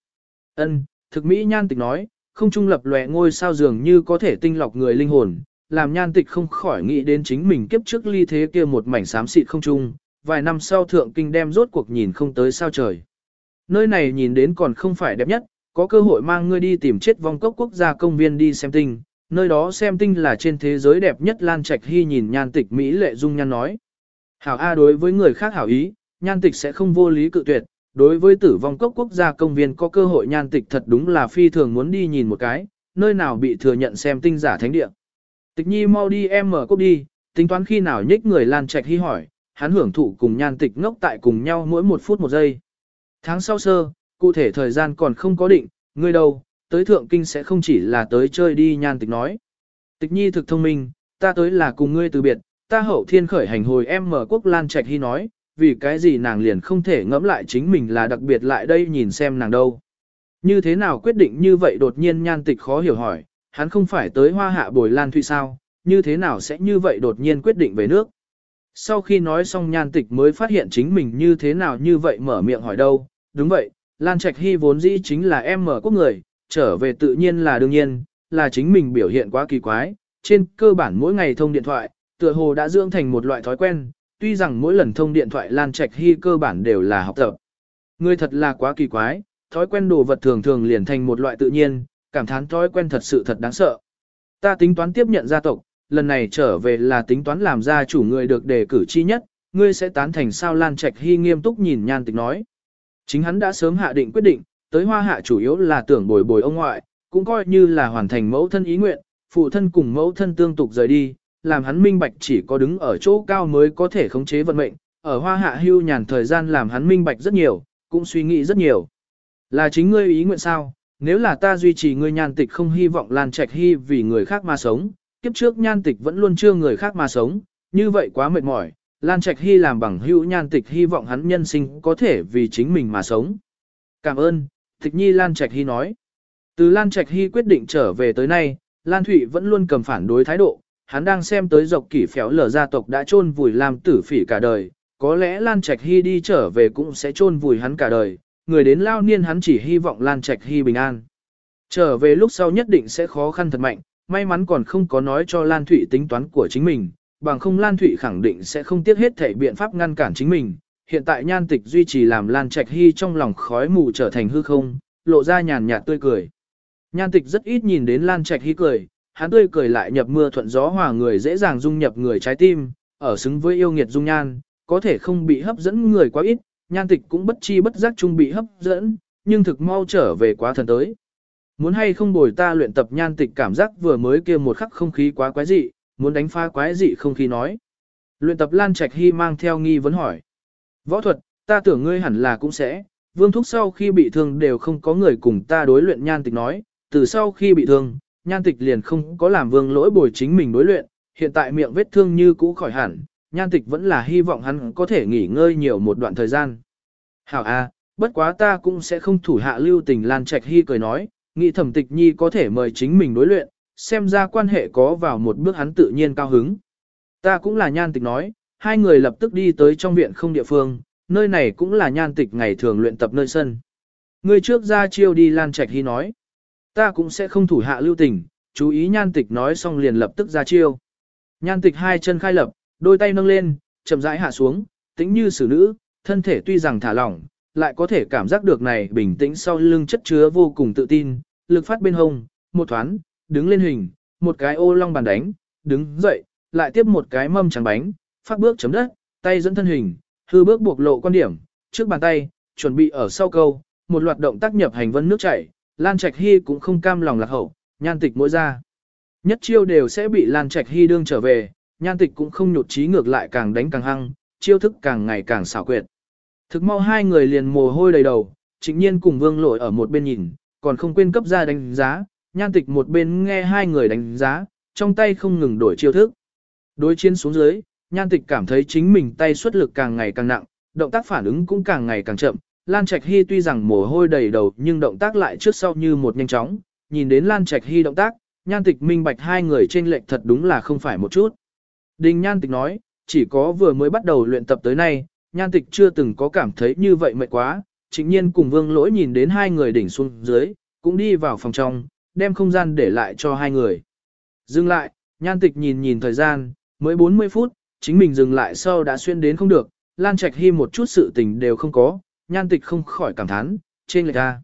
ân thực mỹ nhan tịch nói, không trung lập lòe ngôi sao dường như có thể tinh lọc người linh hồn, làm nhan tịch không khỏi nghĩ đến chính mình kiếp trước ly thế kia một mảnh xám xịt không trung, vài năm sau thượng kinh đem rốt cuộc nhìn không tới sao trời. Nơi này nhìn đến còn không phải đẹp nhất, có cơ hội mang ngươi đi tìm chết vong cốc quốc gia công viên đi xem tinh, nơi đó xem tinh là trên thế giới đẹp nhất Lan Trạch Hy nhìn nhan tịch Mỹ lệ dung nhan nói. Hảo A đối với người khác hảo ý, nhan tịch sẽ không vô lý cự tuyệt, đối với tử vong cốc quốc gia công viên có cơ hội nhan tịch thật đúng là phi thường muốn đi nhìn một cái, nơi nào bị thừa nhận xem tinh giả thánh địa. Tịch nhi mau đi em mở cốc đi, tính toán khi nào nhích người Lan Trạch Hy hỏi, hắn hưởng thụ cùng nhan tịch ngốc tại cùng nhau mỗi một phút một giây. Tháng sau sơ, cụ thể thời gian còn không có định, ngươi đâu, tới thượng kinh sẽ không chỉ là tới chơi đi nhan tịch nói. Tịch nhi thực thông minh, ta tới là cùng ngươi từ biệt, ta hậu thiên khởi hành hồi em mở quốc Lan Trạch Hy nói, vì cái gì nàng liền không thể ngẫm lại chính mình là đặc biệt lại đây nhìn xem nàng đâu. Như thế nào quyết định như vậy đột nhiên nhan tịch khó hiểu hỏi, hắn không phải tới hoa hạ bồi Lan Thụy sao, như thế nào sẽ như vậy đột nhiên quyết định về nước. Sau khi nói xong nhan tịch mới phát hiện chính mình như thế nào như vậy mở miệng hỏi đâu, đúng vậy, Lan Trạch Hy vốn dĩ chính là em mở quốc người, trở về tự nhiên là đương nhiên, là chính mình biểu hiện quá kỳ quái, trên cơ bản mỗi ngày thông điện thoại, tựa hồ đã dưỡng thành một loại thói quen, tuy rằng mỗi lần thông điện thoại Lan Trạch Hy cơ bản đều là học tập. ngươi thật là quá kỳ quái, thói quen đồ vật thường thường liền thành một loại tự nhiên, cảm thán thói quen thật sự thật đáng sợ. Ta tính toán tiếp nhận gia tộc, lần này trở về là tính toán làm gia chủ người được đề cử chi nhất, ngươi sẽ tán thành sao Lan Trạch Hy nghiêm túc nhìn nhan tịch nói. Chính hắn đã sớm hạ định quyết định, tới hoa hạ chủ yếu là tưởng bồi bồi ông ngoại, cũng coi như là hoàn thành mẫu thân ý nguyện, phụ thân cùng mẫu thân tương tục rời đi, làm hắn minh bạch chỉ có đứng ở chỗ cao mới có thể khống chế vận mệnh, ở hoa hạ hưu nhàn thời gian làm hắn minh bạch rất nhiều, cũng suy nghĩ rất nhiều. Là chính ngươi ý nguyện sao, nếu là ta duy trì ngươi nhan tịch không hy vọng lan trạch hy vì người khác mà sống, kiếp trước nhan tịch vẫn luôn chưa người khác mà sống, như vậy quá mệt mỏi, lan trạch hy làm bằng hữu nhan tịch hy vọng hắn nhân sinh có thể vì chính mình mà sống. Cảm ơn, tịch nhi lan trạch hy nói. Từ lan trạch hy quyết định trở về tới nay, lan thụy vẫn luôn cầm phản đối thái độ, hắn đang xem tới dọc kỷ phéo lở gia tộc đã chôn vùi làm tử phỉ cả đời, có lẽ Lan Trạch Hy đi trở về cũng sẽ chôn vùi hắn cả đời, người đến lao niên hắn chỉ hy vọng Lan Trạch Hy bình an. Trở về lúc sau nhất định sẽ khó khăn thật mạnh, may mắn còn không có nói cho Lan Thụy tính toán của chính mình, bằng không Lan Thụy khẳng định sẽ không tiếc hết thể biện pháp ngăn cản chính mình. Hiện tại nhan tịch duy trì làm Lan Trạch Hy trong lòng khói mù trở thành hư không, lộ ra nhàn nhạt tươi cười. Nhan tịch rất ít nhìn đến Lan Trạch Hy cười, hắn tươi cười lại nhập mưa thuận gió hòa người dễ dàng dung nhập người trái tim, ở xứng với yêu nghiệt dung nhan, có thể không bị hấp dẫn người quá ít, nhan tịch cũng bất chi bất giác chung bị hấp dẫn, nhưng thực mau trở về quá thần tới. Muốn hay không bồi ta luyện tập nhan tịch cảm giác vừa mới kia một khắc không khí quá quái dị, muốn đánh pha quái dị không khí nói. Luyện tập Lan Trạch Hy mang theo nghi vấn hỏi. Võ thuật, ta tưởng ngươi hẳn là cũng sẽ, vương thúc sau khi bị thương đều không có người cùng ta đối luyện nhan tịch nói, từ sau khi bị thương, nhan tịch liền không có làm vương lỗi bồi chính mình đối luyện, hiện tại miệng vết thương như cũ khỏi hẳn, nhan tịch vẫn là hy vọng hắn có thể nghỉ ngơi nhiều một đoạn thời gian. Hảo a, bất quá ta cũng sẽ không thủ hạ lưu tình Lan Trạch Hy cười nói, nghĩ thẩm tịch nhi có thể mời chính mình đối luyện, xem ra quan hệ có vào một bước hắn tự nhiên cao hứng. Ta cũng là nhan tịch nói, hai người lập tức đi tới trong viện không địa phương, nơi này cũng là nhan tịch ngày thường luyện tập nơi sân. Người trước ra chiêu đi Lan Trạch Hy nói. Ta cũng sẽ không thủ hạ lưu tình, chú ý nhan tịch nói xong liền lập tức ra chiêu. Nhan tịch hai chân khai lập, đôi tay nâng lên, chậm rãi hạ xuống, tĩnh như xử nữ, thân thể tuy rằng thả lỏng, lại có thể cảm giác được này bình tĩnh sau lưng chất chứa vô cùng tự tin, lực phát bên hông, một thoáng, đứng lên hình, một cái ô long bàn đánh, đứng dậy, lại tiếp một cái mâm trắng bánh, phát bước chấm đất, tay dẫn thân hình, hư bước buộc lộ quan điểm, trước bàn tay, chuẩn bị ở sau câu, một loạt động tác nhập hành vân nước chảy, Lan Trạch Hy cũng không cam lòng lạc hậu, nhan tịch mỗi ra. Nhất chiêu đều sẽ bị Lan Trạch Hy đương trở về, nhan tịch cũng không nhột trí ngược lại càng đánh càng hăng, chiêu thức càng ngày càng xảo quyệt. Thực mau hai người liền mồ hôi đầy đầu, trịnh nhiên cùng vương lội ở một bên nhìn, còn không quên cấp ra đánh giá, nhan tịch một bên nghe hai người đánh giá, trong tay không ngừng đổi chiêu thức. Đối chiến xuống dưới, nhan tịch cảm thấy chính mình tay xuất lực càng ngày càng nặng, động tác phản ứng cũng càng ngày càng chậm, Lan Trạch Hy tuy rằng mồ hôi đầy đầu nhưng động tác lại trước sau như một nhanh chóng, nhìn đến Lan Trạch Hy động tác, nhan tịch minh bạch hai người trên lệch thật đúng là không phải một chút. Đình nhan tịch nói, chỉ có vừa mới bắt đầu luyện tập tới nay, nhan tịch chưa từng có cảm thấy như vậy mệt quá, Chính nhiên cùng vương lỗi nhìn đến hai người đỉnh xuống dưới, cũng đi vào phòng trong, đem không gian để lại cho hai người. Dừng lại, nhan tịch nhìn nhìn thời gian, mới 40 phút, chính mình dừng lại sau đã xuyên đến không được, Lan Trạch Hy một chút sự tình đều không có, nhan tịch không khỏi cảm thán, trên lệch ra.